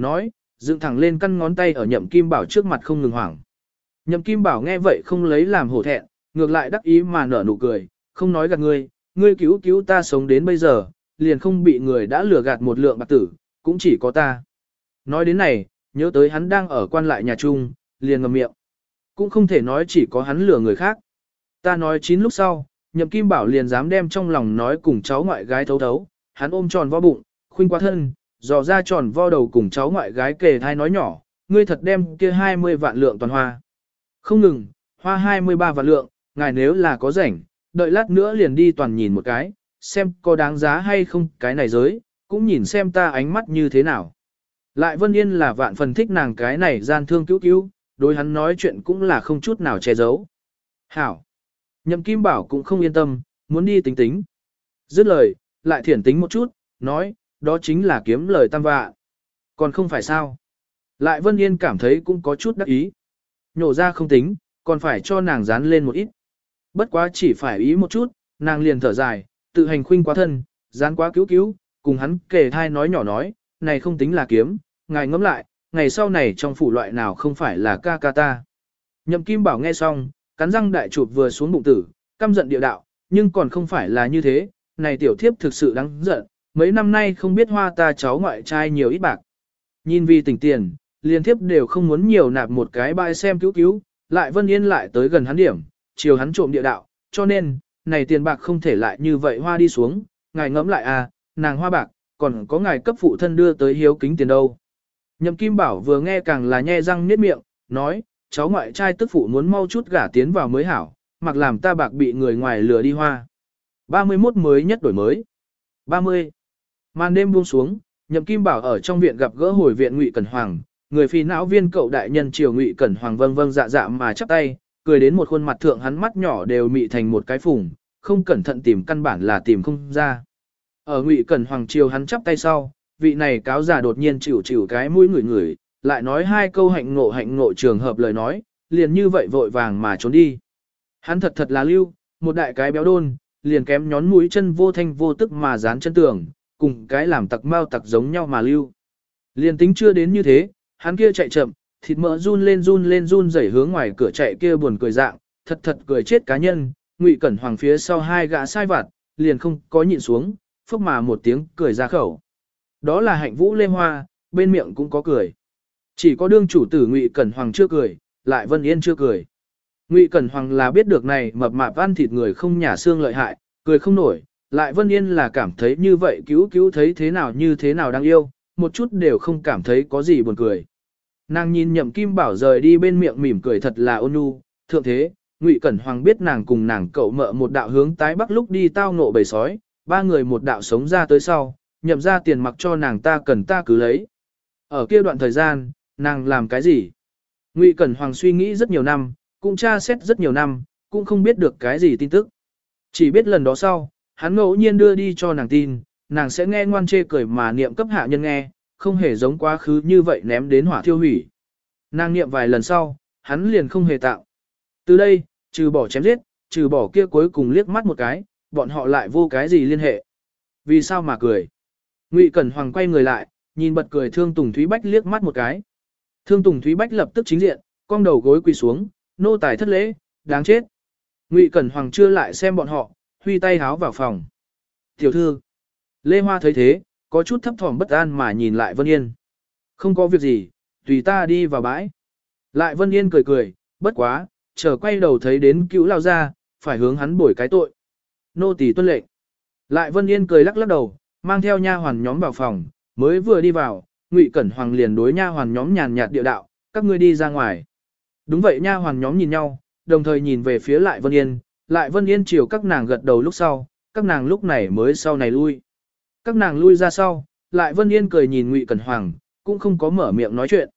Nói, dựng thẳng lên căn ngón tay ở nhậm kim bảo trước mặt không ngừng hoảng. Nhậm kim bảo nghe vậy không lấy làm hổ thẹn, ngược lại đắc ý mà nở nụ cười, không nói gạt ngươi, ngươi cứu cứu ta sống đến bây giờ, liền không bị người đã lừa gạt một lượng bạc tử, cũng chỉ có ta. Nói đến này, nhớ tới hắn đang ở quan lại nhà chung, liền ngậm miệng. Cũng không thể nói chỉ có hắn lừa người khác. Ta nói chín lúc sau, nhậm kim bảo liền dám đem trong lòng nói cùng cháu ngoại gái thấu thấu, hắn ôm tròn vo bụng, khuynh qua thân, dò ra tròn vo đầu cùng cháu ngoại gái kề thai nói nhỏ, ngươi thật đem kia 20 vạn lượng toàn hoa. Không ngừng, hoa 23 vạn lượng, ngài nếu là có rảnh, đợi lát nữa liền đi toàn nhìn một cái, xem có đáng giá hay không cái này giới, cũng nhìn xem ta ánh mắt như thế nào. Lại Vân Yên là vạn phần thích nàng cái này gian thương cứu cứu, đối hắn nói chuyện cũng là không chút nào che giấu. Hảo! Nhậm Kim Bảo cũng không yên tâm, muốn đi tính tính. Dứt lời, lại thiển tính một chút, nói, đó chính là kiếm lời tam vạ. Còn không phải sao? Lại Vân Yên cảm thấy cũng có chút đắc ý. Nhổ ra không tính, còn phải cho nàng dán lên một ít. Bất quá chỉ phải ý một chút, nàng liền thở dài, tự hành khuynh quá thân, dán quá cứu cứu, cùng hắn kể thai nói nhỏ nói, này không tính là kiếm, ngài ngẫm lại, ngày sau này trong phủ loại nào không phải là ca ca ta. Nhậm Kim Bảo nghe xong, cắn răng đại chụp vừa xuống bụng tử, căm giận địa đạo, nhưng còn không phải là như thế, này tiểu thiếp thực sự đáng giận, mấy năm nay không biết hoa ta cháu ngoại trai nhiều ít bạc. Nhìn vì tỉnh tiền, liên tiếp đều không muốn nhiều nạp một cái bài xem cứu cứu, lại vân yên lại tới gần hắn điểm, chiều hắn trộm địa đạo, cho nên, này tiền bạc không thể lại như vậy hoa đi xuống, ngài ngẫm lại à, nàng hoa bạc, còn có ngài cấp phụ thân đưa tới hiếu kính tiền đâu. Nhậm Kim Bảo vừa nghe càng là nhe răng niết miệng, nói, cháu ngoại trai tức phụ muốn mau chút gả tiến vào mới hảo, mặc làm ta bạc bị người ngoài lừa đi hoa. 31 mới nhất đổi mới. 30. Màn đêm buông xuống, Nhậm Kim Bảo ở trong viện gặp gỡ hồi viện Ngụy Cẩn Hoàng, người phi não viên cậu đại nhân triều Ngụy Cẩn Hoàng vâng vâng dạ dạ mà chắp tay, cười đến một khuôn mặt thượng hắn mắt nhỏ đều mị thành một cái phùng, không cẩn thận tìm căn bản là tìm không ra. Ở Ngụy Cẩn Hoàng triều hắn chắp tay sau, vị này cáo giả đột nhiên chịu chịu cái mũi người người, lại nói hai câu hạnh ngộ hạnh ngộ trường hợp lời nói, liền như vậy vội vàng mà trốn đi. Hắn thật thật là lưu, một đại cái béo đôn, liền kém nhón mũi chân vô thanh vô tức mà dán chân tường, cùng cái làm tặc mau tặc giống nhau mà lưu. Liền tính chưa đến như thế, hắn kia chạy chậm, thịt mỡ run lên run lên run rẩy hướng ngoài cửa chạy kia buồn cười dạng, thật thật cười chết cá nhân, Ngụy Cẩn Hoàng phía sau hai gã sai vặt, liền không có nhịn xuống, phốc mà một tiếng cười ra khẩu. Đó là hạnh vũ lê hoa, bên miệng cũng có cười. Chỉ có đương chủ tử Ngụy Cẩn Hoàng chưa cười, lại Vân Yên chưa cười. Ngụy Cẩn Hoàng là biết được này mập mạp ăn thịt người không nhả xương lợi hại, cười không nổi, lại Vân Yên là cảm thấy như vậy cứu cứu thấy thế nào như thế nào đang yêu, một chút đều không cảm thấy có gì buồn cười. Nàng nhìn nhậm kim bảo rời đi bên miệng mỉm cười thật là ôn nhu, thượng thế, Ngụy Cẩn Hoàng biết nàng cùng nàng cậu mợ một đạo hướng tái bắc lúc đi tao ngộ bầy sói, ba người một đạo sống ra tới sau, nhậm ra tiền mặc cho nàng ta cần ta cứ lấy. Ở kia đoạn thời gian, nàng làm cái gì? Ngụy Cẩn Hoàng suy nghĩ rất nhiều năm, cũng tra xét rất nhiều năm, cũng không biết được cái gì tin tức. Chỉ biết lần đó sau, hắn ngẫu nhiên đưa đi cho nàng tin, nàng sẽ nghe ngoan chê cười mà niệm cấp hạ nhân nghe, không hề giống quá khứ như vậy ném đến hỏa thiêu hủy. Nàng niệm vài lần sau, hắn liền không hề tạo. Từ đây, trừ bỏ chém giết, trừ bỏ kia cuối cùng liếc mắt một cái, bọn họ lại vô cái gì liên hệ. Vì sao mà cười? Ngụy Cẩn Hoàng quay người lại, nhìn bật cười Thương Tùng Thúy Bách liếc mắt một cái. Thương Tùng Thúy Bách lập tức chính diện, cong đầu gối quỳ xuống, nô tài thất lễ, đáng chết. Ngụy Cẩn Hoàng chưa lại xem bọn họ, huy tay háo vào phòng. Tiểu thư, Lê Hoa thấy thế, có chút thấp thỏm bất an mà nhìn lại Vân Yên. Không có việc gì, tùy ta đi vào bãi. Lại Vân Yên cười cười, bất quá, chờ quay đầu thấy đến cứu lao ra, phải hướng hắn bổi cái tội. Nô tỳ tuân lệnh. Lại Vân Yên cười lắc lắc đầu, mang theo nha hoàn nhóm vào phòng, mới vừa đi vào, Ngụy Cẩn Hoàng liền đối nha hoàn nhóm nhàn nhạt địa đạo, các ngươi đi ra ngoài. Đúng vậy nha hoàn nhóm nhìn nhau, đồng thời nhìn về phía lại Vân Yên, lại Vân Yên chiều các nàng gật đầu lúc sau, các nàng lúc này mới sau này lui. Các nàng lui ra sau, lại Vân Yên cười nhìn Ngụy Cẩn Hoàng, cũng không có mở miệng nói chuyện.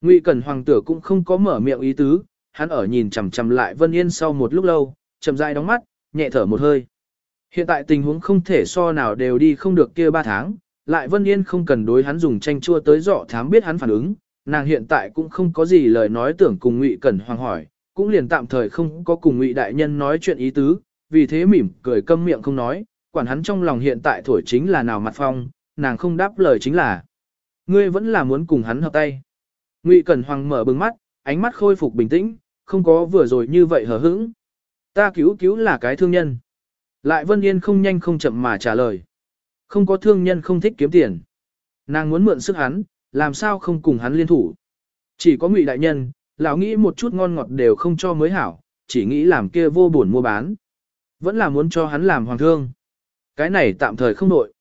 Ngụy Cẩn Hoàng tử cũng không có mở miệng ý tứ, hắn ở nhìn chằm chằm lại Vân Yên sau một lúc lâu, chậm rãi đóng mắt, nhẹ thở một hơi. Hiện tại tình huống không thể so nào đều đi không được kia ba tháng, lại Vân Yên không cần đối hắn dùng tranh chua tới dọ thám biết hắn phản ứng, nàng hiện tại cũng không có gì lời nói tưởng cùng Ngụy Cẩn Hoàng hỏi, cũng liền tạm thời không có cùng Ngụy đại nhân nói chuyện ý tứ, vì thế mỉm cười câm miệng không nói, quản hắn trong lòng hiện tại thổi chính là nào mặt phong, nàng không đáp lời chính là. Ngươi vẫn là muốn cùng hắn hợp tay. Ngụy Cẩn Hoàng mở bừng mắt, ánh mắt khôi phục bình tĩnh, không có vừa rồi như vậy hờ hững. Ta cứu cứu là cái thương nhân. Lại Vân Yên không nhanh không chậm mà trả lời. Không có thương nhân không thích kiếm tiền. Nàng muốn mượn sức hắn, làm sao không cùng hắn liên thủ. Chỉ có ngụy đại nhân, lão nghĩ một chút ngon ngọt đều không cho mới hảo, chỉ nghĩ làm kia vô buồn mua bán. Vẫn là muốn cho hắn làm hoàng thương. Cái này tạm thời không nội.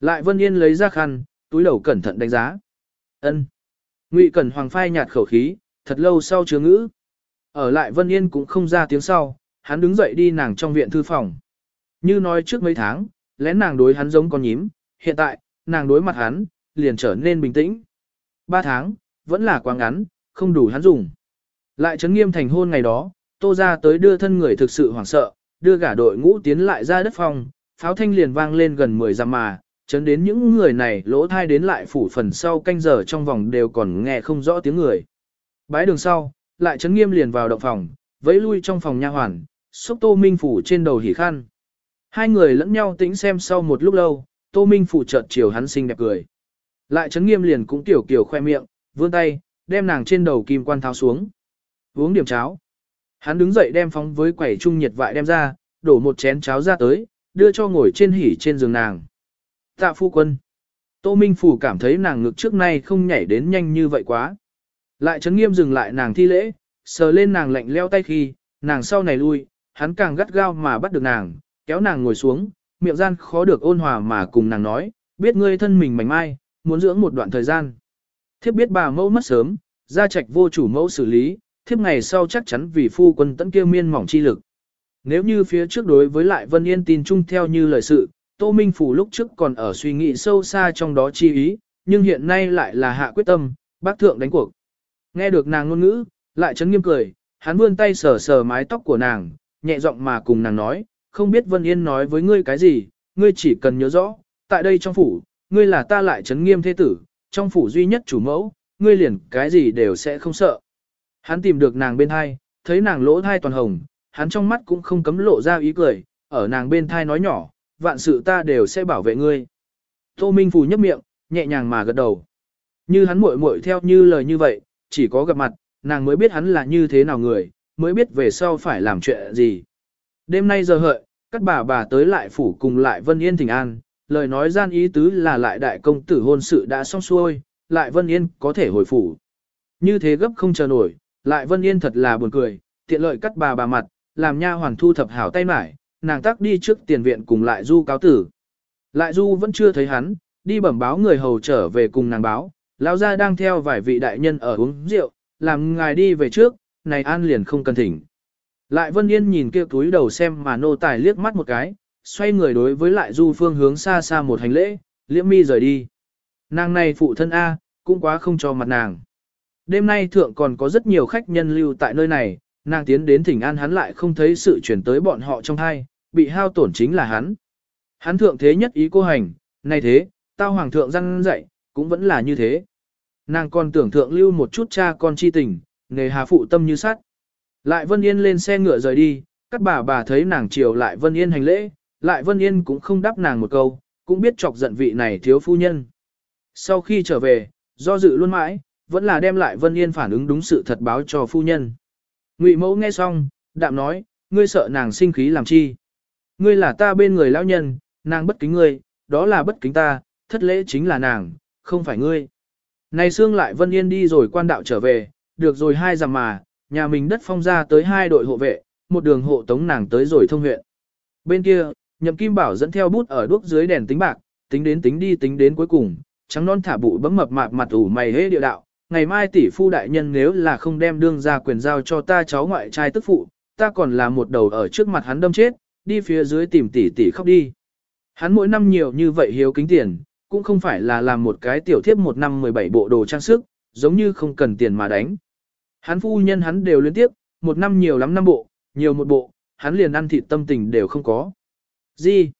Lại Vân Yên lấy ra khăn, túi đầu cẩn thận đánh giá. ân Ngụy Cẩn Hoàng phai nhạt khẩu khí, thật lâu sau chứa ngữ. Ở lại Vân Yên cũng không ra tiếng sau, hắn đứng dậy đi nàng trong viện thư phòng. Như nói trước mấy tháng, lén nàng đối hắn giống con nhím, hiện tại, nàng đối mặt hắn, liền trở nên bình tĩnh. Ba tháng, vẫn là quá ngắn, không đủ hắn dùng. Lại chấn nghiêm thành hôn ngày đó, tô ra tới đưa thân người thực sự hoảng sợ, đưa cả đội ngũ tiến lại ra đất phòng, pháo thanh liền vang lên gần 10 dặm mà, chấn đến những người này lỗ thai đến lại phủ phần sau canh giờ trong vòng đều còn nghe không rõ tiếng người. Bái đường sau, lại chấn nghiêm liền vào động phòng, vẫy lui trong phòng nha hoàn, xúc tô minh phủ trên đầu hỉ khăn. Hai người lẫn nhau tĩnh xem sau một lúc lâu, tô minh phủ chợt chiều hắn xinh đẹp cười. Lại chấn nghiêm liền cũng tiểu kiểu khoe miệng, vươn tay, đem nàng trên đầu kim quan tháo xuống. Uống điểm cháo. Hắn đứng dậy đem phóng với quẩy trung nhiệt vại đem ra, đổ một chén cháo ra tới, đưa cho ngồi trên hỉ trên giường nàng. Tạ phu quân. Tô Minh Phủ cảm thấy nàng ngực trước nay không nhảy đến nhanh như vậy quá. Lại chấn nghiêm dừng lại nàng thi lễ, sờ lên nàng lạnh leo tay khi, nàng sau này lui, hắn càng gắt gao mà bắt được nàng, kéo nàng ngồi xuống, miệng gian khó được ôn hòa mà cùng nàng nói, biết ngươi thân mình mảnh mai, muốn dưỡng một đoạn thời gian. Thiếp biết bà mẫu mất sớm, gia trạch vô chủ mẫu xử lý, thiếp ngày sau chắc chắn vì phu quân tấn kia miên mỏng chi lực. Nếu như phía trước đối với lại Vân Yên tin chung theo như lời sự, Tô Minh Phủ lúc trước còn ở suy nghĩ sâu xa trong đó chi ý, nhưng hiện nay lại là hạ quyết tâm, bác thượng đánh cuộc. Nghe được nàng ngôn ngữ, lại chấn nghiêm cười, hắn vươn tay sờ sờ mái tóc của nàng, nhẹ giọng mà cùng nàng nói, không biết Vân Yên nói với ngươi cái gì, ngươi chỉ cần nhớ rõ, tại đây trong phủ, ngươi là ta lại chấn nghiêm thế tử, trong phủ duy nhất chủ mẫu, ngươi liền cái gì đều sẽ không sợ. Hắn tìm được nàng bên thai, thấy nàng lỗ thai toàn hồng, hắn trong mắt cũng không cấm lộ ra ý cười, ở nàng bên thai nói nhỏ, vạn sự ta đều sẽ bảo vệ ngươi. Tô Minh Phù nhấp miệng, nhẹ nhàng mà gật đầu. Như hắn muội muội theo như lời như vậy, chỉ có gặp mặt, nàng mới biết hắn là như thế nào người, mới biết về sau phải làm chuyện gì. Đêm nay giờ hợi, các bà bà tới lại phủ cùng lại Vân Yên Thịnh An, lời nói gian ý tứ là lại đại công tử hôn sự đã xong xuôi, lại Vân Yên có thể hồi phủ. Như thế gấp không chờ nổi, lại Vân Yên thật là buồn cười, tiện lợi cắt bà bà mặt, làm nha hoàn thu thập hảo tay mải, nàng tác đi trước tiền viện cùng lại du cáo tử. Lại du vẫn chưa thấy hắn, đi bẩm báo người hầu trở về cùng nàng báo, lão gia đang theo vài vị đại nhân ở uống rượu, làm ngài đi về trước, này an liền không cần thỉnh. Lại Vân Yên nhìn kia túi đầu xem mà nô tài liếc mắt một cái, xoay người đối với lại du phương hướng xa xa một hành lễ, liễm mi rời đi. Nàng này phụ thân A, cũng quá không cho mặt nàng. Đêm nay thượng còn có rất nhiều khách nhân lưu tại nơi này, nàng tiến đến thỉnh an hắn lại không thấy sự chuyển tới bọn họ trong hai, bị hao tổn chính là hắn. Hắn thượng thế nhất ý cô hành, này thế, tao hoàng thượng răng dạy, cũng vẫn là như thế. Nàng còn tưởng thượng lưu một chút cha con chi tình, nghề hà phụ tâm như sắt, Lại Vân Yên lên xe ngựa rời đi, các bà bà thấy nàng chiều lại Vân Yên hành lễ, lại Vân Yên cũng không đáp nàng một câu, cũng biết chọc giận vị này thiếu phu nhân. Sau khi trở về, do dự luôn mãi, vẫn là đem lại Vân Yên phản ứng đúng sự thật báo cho phu nhân. Ngụy mẫu nghe xong, đạm nói, ngươi sợ nàng sinh khí làm chi. Ngươi là ta bên người lão nhân, nàng bất kính ngươi, đó là bất kính ta, thất lễ chính là nàng, không phải ngươi. Này xương lại Vân Yên đi rồi quan đạo trở về, được rồi hai dặm mà, nhà mình đất phong ra tới hai đội hộ vệ, một đường hộ tống nàng tới rồi thông huyện. Bên kia, Nhậm Kim Bảo dẫn theo bút ở đuốc dưới đèn tính bạc, tính đến tính đi tính đến cuối cùng, trắng non thả bụi bấm mập mạp mặt ủ mày hế địa đạo, ngày mai tỷ phu đại nhân nếu là không đem đương ra quyền giao cho ta cháu ngoại trai tức phụ, ta còn là một đầu ở trước mặt hắn đâm chết, đi phía dưới tìm tỷ tỷ khóc đi. Hắn mỗi năm nhiều như vậy hiếu kính tiền, cũng không phải là làm một cái tiểu thiếp một năm 17 bộ đồ trang sức, giống như không cần tiền mà đánh. Hắn phu nhân hắn đều liên tiếp, một năm nhiều lắm năm bộ, nhiều một bộ, hắn liền ăn thịt tâm tình đều không có. Gì?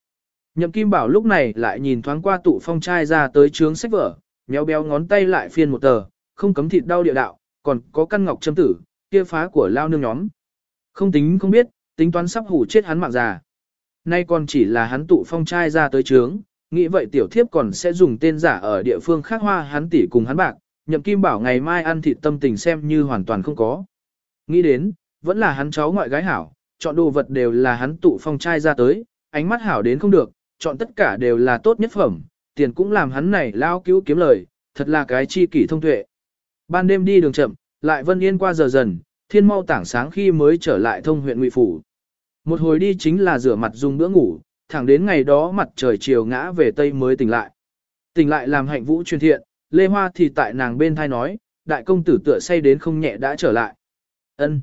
Nhậm Kim Bảo lúc này lại nhìn thoáng qua tụ phong trai ra tới trướng sách vở, méo béo ngón tay lại phiên một tờ, không cấm thịt đau địa đạo, còn có căn ngọc châm tử, kia phá của lao nương nhóm. Không tính không biết, tính toán sắp hủ chết hắn mạng già. Nay còn chỉ là hắn tụ phong trai ra tới trướng, nghĩ vậy tiểu thiếp còn sẽ dùng tên giả ở địa phương khác hoa hắn tỷ cùng hắn bạc, nhậm kim bảo ngày mai ăn thịt tâm tình xem như hoàn toàn không có. Nghĩ đến, vẫn là hắn cháu ngoại gái hảo, chọn đồ vật đều là hắn tụ phong trai ra tới, ánh mắt hảo đến không được, chọn tất cả đều là tốt nhất phẩm, tiền cũng làm hắn này lao cứu kiếm lời, thật là cái chi kỷ thông tuệ. Ban đêm đi đường chậm, lại vân yên qua giờ dần, thiên mau tảng sáng khi mới trở lại thông huyện ngụy phủ. Một hồi đi chính là rửa mặt dùng bữa ngủ, thẳng đến ngày đó mặt trời chiều ngã về tây mới tỉnh lại. Tỉnh lại làm hạnh vũ truyền thiện, Lê Hoa thì tại nàng bên thai nói, đại công tử tựa say đến không nhẹ đã trở lại. Ân.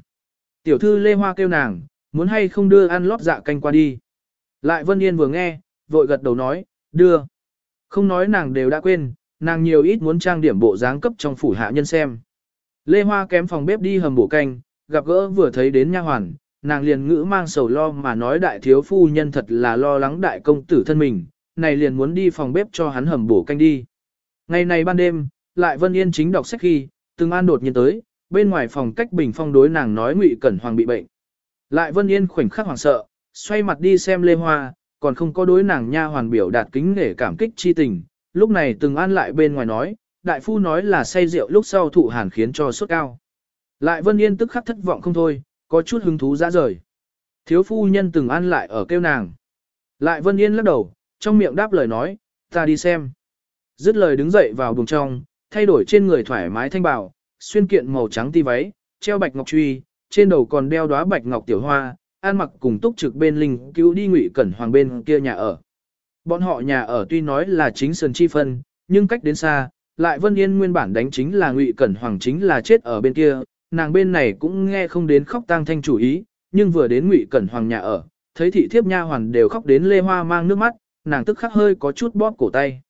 Tiểu thư Lê Hoa kêu nàng, muốn hay không đưa ăn lót dạ canh qua đi. Lại Vân Yên vừa nghe, vội gật đầu nói, đưa. Không nói nàng đều đã quên, nàng nhiều ít muốn trang điểm bộ dáng cấp trong phủ hạ nhân xem. Lê Hoa kém phòng bếp đi hầm bổ canh, gặp gỡ vừa thấy đến nha hoàn, nàng liền ngữ mang sầu lo mà nói đại thiếu phu nhân thật là lo lắng đại công tử thân mình, này liền muốn đi phòng bếp cho hắn hầm bổ canh đi. Ngày này ban đêm, lại Vân Yên chính đọc sách khi, từng an đột nhiên tới, bên ngoài phòng cách bình phong đối nàng nói Ngụy Cẩn Hoàng bị bệnh. Lại Vân Yên khoảnh khắc hoảng sợ, xoay mặt đi xem Lê Hoa, còn không có đối nàng nha hoàn biểu đạt kính để cảm kích chi tình. Lúc này từng an lại bên ngoài nói, đại phu nói là say rượu lúc sau thụ hàn khiến cho sốt cao. Lại Vân Yên tức khắc thất vọng không thôi, có chút hứng thú ra rời. Thiếu phu nhân từng ăn lại ở kêu nàng. Lại Vân Yên lắc đầu, trong miệng đáp lời nói, ta đi xem. Dứt lời đứng dậy vào buồng trong, thay đổi trên người thoải mái thanh bào, xuyên kiện màu trắng ti váy, treo bạch ngọc truy, trên đầu còn đeo đóa bạch ngọc tiểu hoa, an mặc cùng túc trực bên linh cứu đi ngụy cẩn hoàng bên kia nhà ở. Bọn họ nhà ở tuy nói là chính sơn chi phân, nhưng cách đến xa, lại Vân Yên nguyên bản đánh chính là ngụy cẩn hoàng chính là chết ở bên kia, nàng bên này cũng nghe không đến khóc tang thanh chủ ý, nhưng vừa đến ngụy cẩn hoàng nhà ở, thấy thị thiếp nha hoàn đều khóc đến lê hoa mang nước mắt, nàng tức khắc hơi có chút bóp cổ tay.